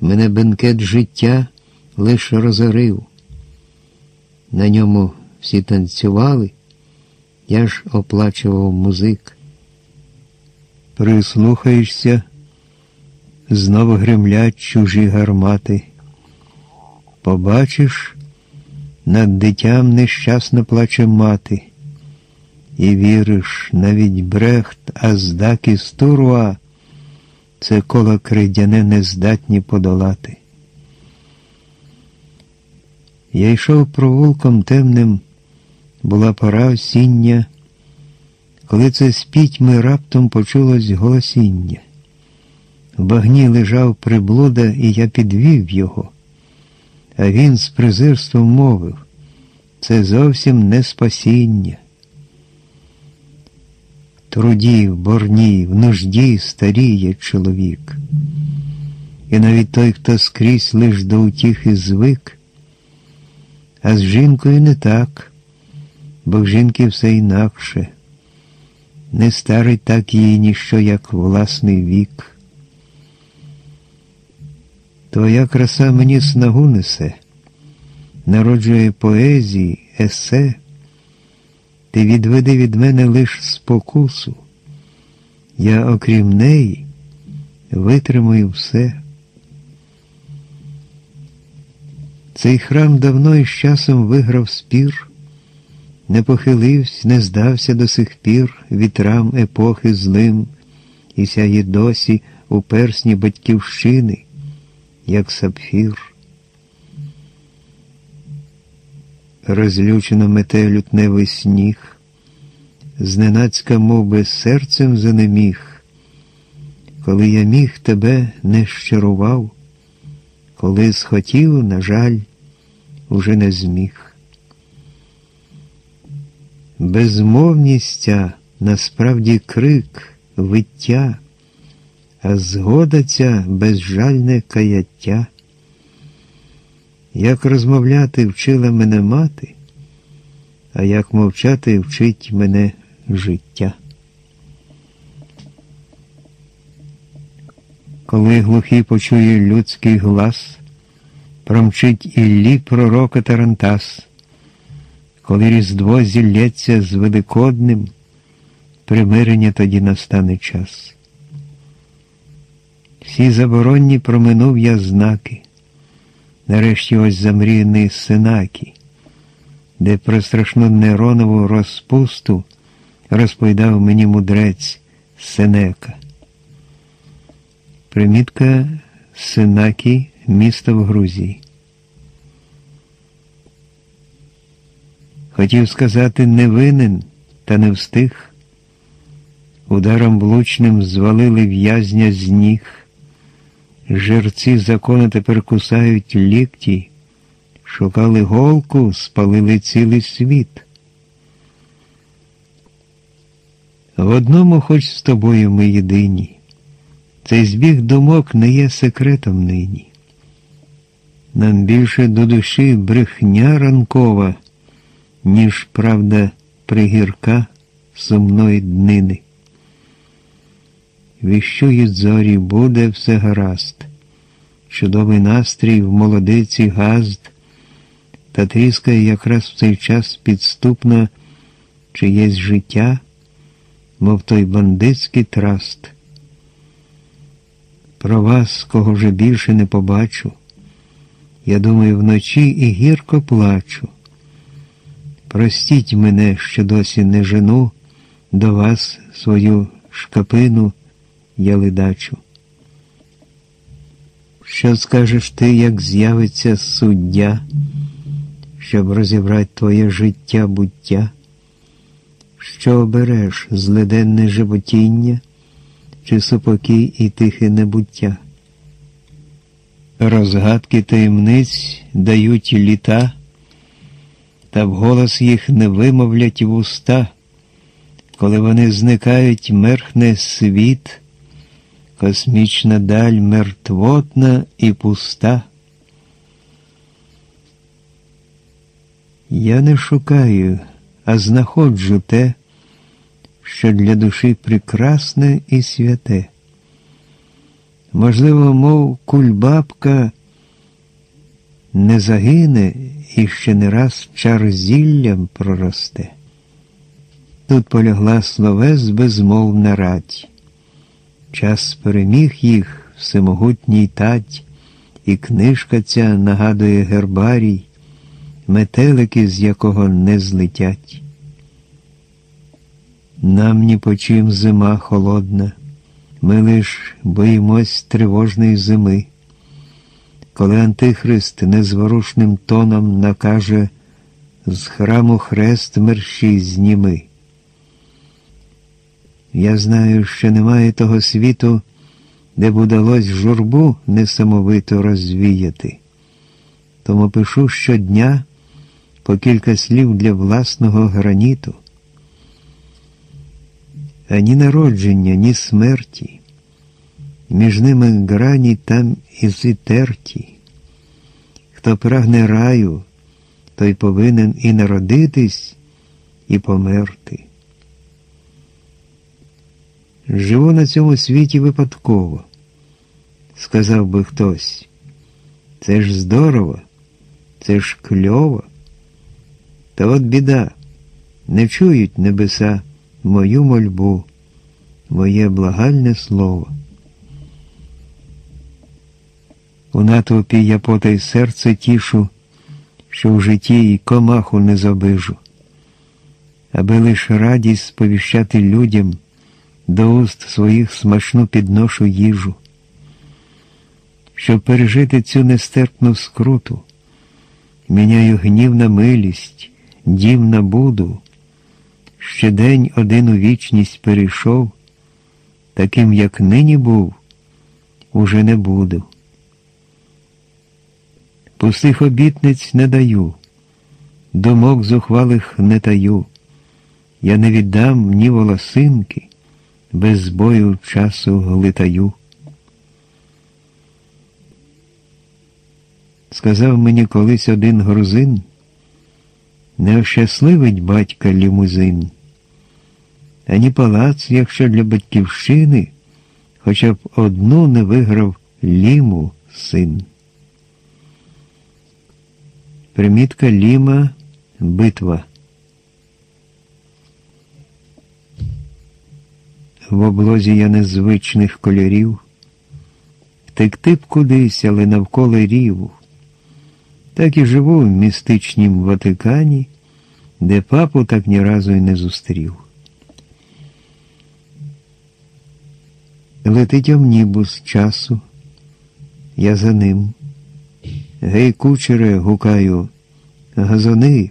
Мене бенкет життя лише розорив. На ньому всі танцювали, я ж оплачував музик. Прислухаєшся, знову гремлять чужі гармати. Побачиш, над дитям нещасно плаче мати, і віриш, навіть брехт, аздак і стуруа, це коло кридяне нездатні подолати. Я йшов провулком темним, була пора осіння, коли це з пітьми раптом почулось голосіння. В багні лежав приблуда, і я підвів його, а він з презирством мовив це зовсім не спасіння. Труді, в борні, в нужді старіє чоловік. І навіть той, хто скрізь лиш до утіхи звик, а з жінкою не так, бо в жінки все інакше, не старить так її ніщо, як власний вік. Твоя краса мені снагу несе, народжує поезії, есе. Ти відведи від мене лиш спокусу. Я, окрім неї, витримую все. Цей храм давно і з часом виграв спір, не похилився, не здався до сих пір вітрам епохи злим, і сяє досі у персні батьківщини, як сапфір. Розлючено мете лютневий сніг, зненацька мов би, серцем занеміг, коли я міг тебе не щарував, коли схотів, на жаль, уже не зміг. Безмовністя насправді крик, виття, а згода ця безжальне каяття. Як розмовляти вчила мене мати, а як мовчати вчить мене життя. Коли глухий почує людський глас, промчить Іллі пророка Тарантас, коли Різдво зілється з Великодним, примирення тоді настане час. Всі заборонні проминув я знаки. Нарешті ось замріяний Сенакі, де про страшну Неронову розпусту розповідав мені мудрець Сенека. Примітка Сенакі, місто в Грузії. Хотів сказати не винен, та не встиг. Ударом влучним звалили в'язня з ніг. Жерці закону тепер кусають лікті, шукали голку, спалили цілий світ. В одному хоч з тобою ми єдині. Цей збіг думок не є секретом нині. Нам більше до душі брехня ранкова, ніж правда пригірка сумної днини. Віщують зорі, буде все гаразд, чудовий настрій в молодиці газд, та тріскає якраз в цей час підступно чиєсь життя, мов той бандитський траст. Про вас, кого вже більше не побачу, я думаю, вночі і гірко плачу. Простіть мене, що досі не жену до вас свою шкапину я ледачу. Що скажеш ти, як з'явиться суддя, щоб розібрати твоє життя буття? Що обереш злиденне животіння, чи супокій і тихе небуття? Розгадки таємниць дають літа, та вголос їх не вимовлять в уста, коли вони зникають, мерхне світ космічна даль мертвотна і пуста. Я не шукаю, а знаходжу те, що для душі прекрасне і святе. Можливо, мов кульбабка не загине і ще не раз чар зіллям проросте. Тут полягла словес безмовна радь. Час переміг їх всемогутній тать, і книжка ця нагадує гербарій, метелики, з якого не злетять. Нам ні по чим зима холодна, ми лиш боїмось тривожної зими. Коли Антихрист незворушним тоном накаже з храму хрест мерщій зніми. Я знаю, що немає того світу, де б удалось журбу несамовито розвіяти. Тому пишу щодня по кілька слів для власного граніту. Ані народження, ні смерті, між ними грані там і зітерті. Хто прагне раю, той повинен і народитись, і померти. Живу на цьому світі випадково, сказав би хтось. Це ж здорово, це ж кльово. Та от біда, не чують небеса мою мольбу, моє благальне слово. У натовпі я потай серце тішу, що в житті й комаху не забижу, аби лиш радість сповіщати людям до уст своїх смачну підношу їжу. Щоб пережити цю нестерпну скруту, міняю гнів на милість, дім на буду. Ще день один у вічність перейшов, таким, як нині був, уже не буду. Пустих обітниць не даю, думок зухвалих не таю, я не віддам ні волосинки без бою часу глитаю. Сказав мені колись один грузин, не ощасливить батька лімузин, ані палац, якщо для батьківщини хоча б одну не виграв ліму син. Примітка Ліма битва. в облозі я незвичних кольорів, втекти б кудись, але навколо ріву. Так і живу в містичнім Ватикані, де папу так ні разу й не зустрів. Летить омнібус часу, я за ним. Гей, кучере, гукаю, газони,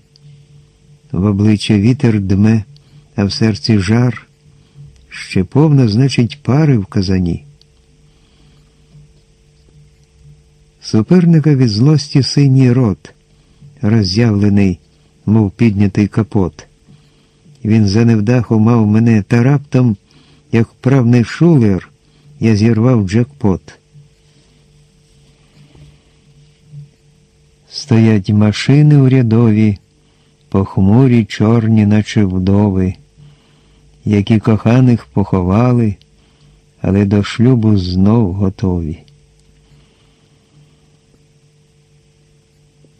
в обличчя вітер дме, а в серці жар, ще повно, значить, пари в казані. Суперника від злості синій рот, роззявлений, мов піднятий капот. Він за невдаху мав мене та раптом, як правний шулер, я зірвав джекпот. Стоять машини урядові, похмурі, чорні, наче вдови, які коханих поховали, але до шлюбу знов готові.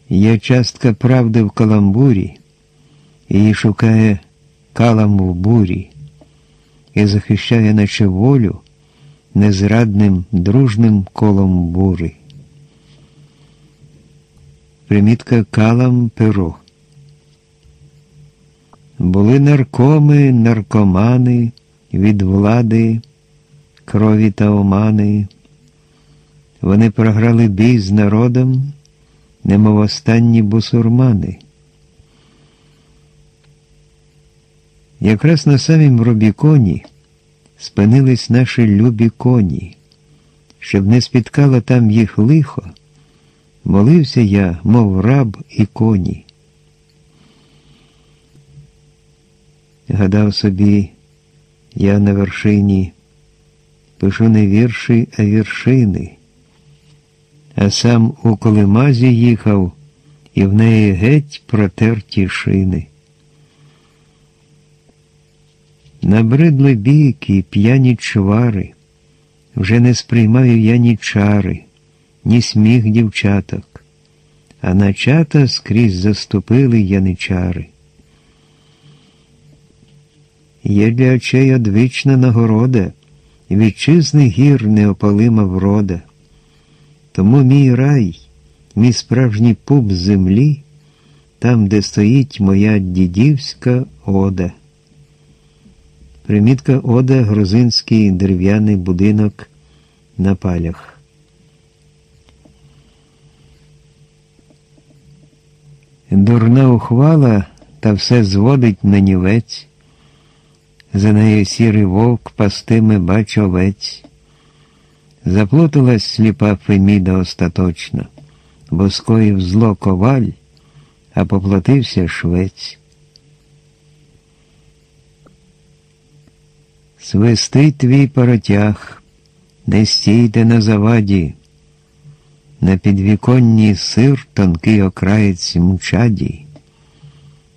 Є частка правди в каламбурі, її шукає калам в бурі і захищає наче волю незрадним дружним колом бури. Примітка калам перо. Були наркоми, наркомани від влади, крові та омани. Вони програли бій з народом немов останні бусурмани. Якраз на самім Рубіконі спинились наші любі коні, щоб не спіткало там їх лихо, молився я, мов раб і коні. Гадав собі, я на вершині, пишу не вірші, а віршини а сам у колимазі їхав, і в неї геть протерті шини. Набридли бійки, п'яні чвари, вже не сприймаю я ні чари, ні сміх дівчаток, а на чата скрізь заступили яничари. Є для очей одвічна нагорода, вітчизни гір неопалима врода. Тому мій рай, мій справжній пуп землі, там, де стоїть моя дідівська ода. Примітка ода грузинський дерев'яний будинок на палях. Дурна ухвала та все зводить на нівець. За нею сірий вовк пастиме бач овець. Заплуталась сліпа Феміда остаточно, бо скоїв зло коваль, а поплатився швець. Свистий твій паротяг, не стійте на заваді, на підвіконній сир тонкий окраєць мчаді.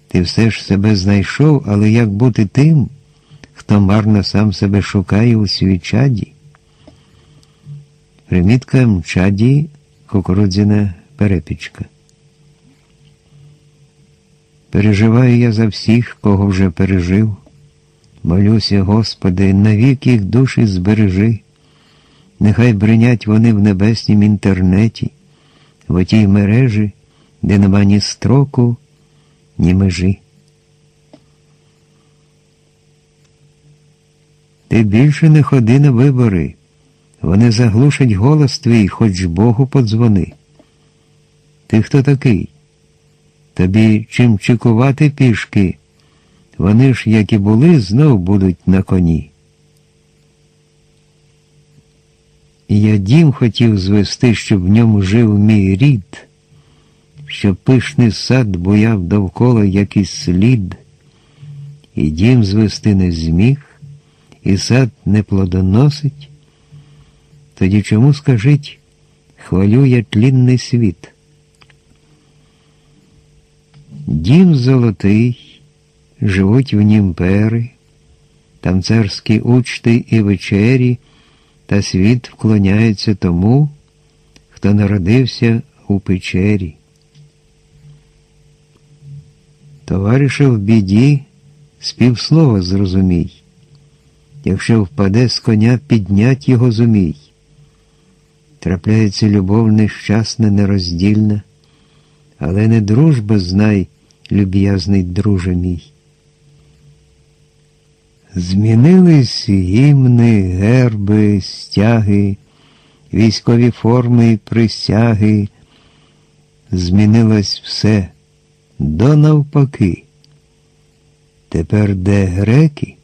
Ти все ж себе знайшов, але як бути тим, хто марно сам себе шукає у свічаді? Примітка мчаді кукурудзяна перепічка. Переживаю я за всіх, кого вже пережив. Молюся, Господи, навік їх душі збережи, нехай бринять вони в небеснім інтернеті, в отій мережі, де нема ні строку, ні межі. Ти більше не ходи на вибори. Вони заглушать голос твій, хоч Богу подзвони. Ти хто такий? Тобі чим чекувати пішки? Вони ж, як і були, знов будуть на коні. Я дім хотів звести, щоб в ньому жив мій рід, щоб пишний сад буяв довкола якийсь слід, і дім звести не зміг, і сад не плодоносить. Тоді чому, скажіть, хвалю я тлінний світ? Дім золотий, живуть в нім пери, там царські учти і вечері, та світ вклоняється тому, хто народився у печері. Товариша в біді співслова зрозумій, якщо впаде з коня, піднять його зумій. Трапляється любов нещасна, нероздільна, але не дружба знай, люб'язний друже мій. Змінились гімни, герби, стяги, військові форми і присяги. Змінилось все до навпаки. Тепер де греки,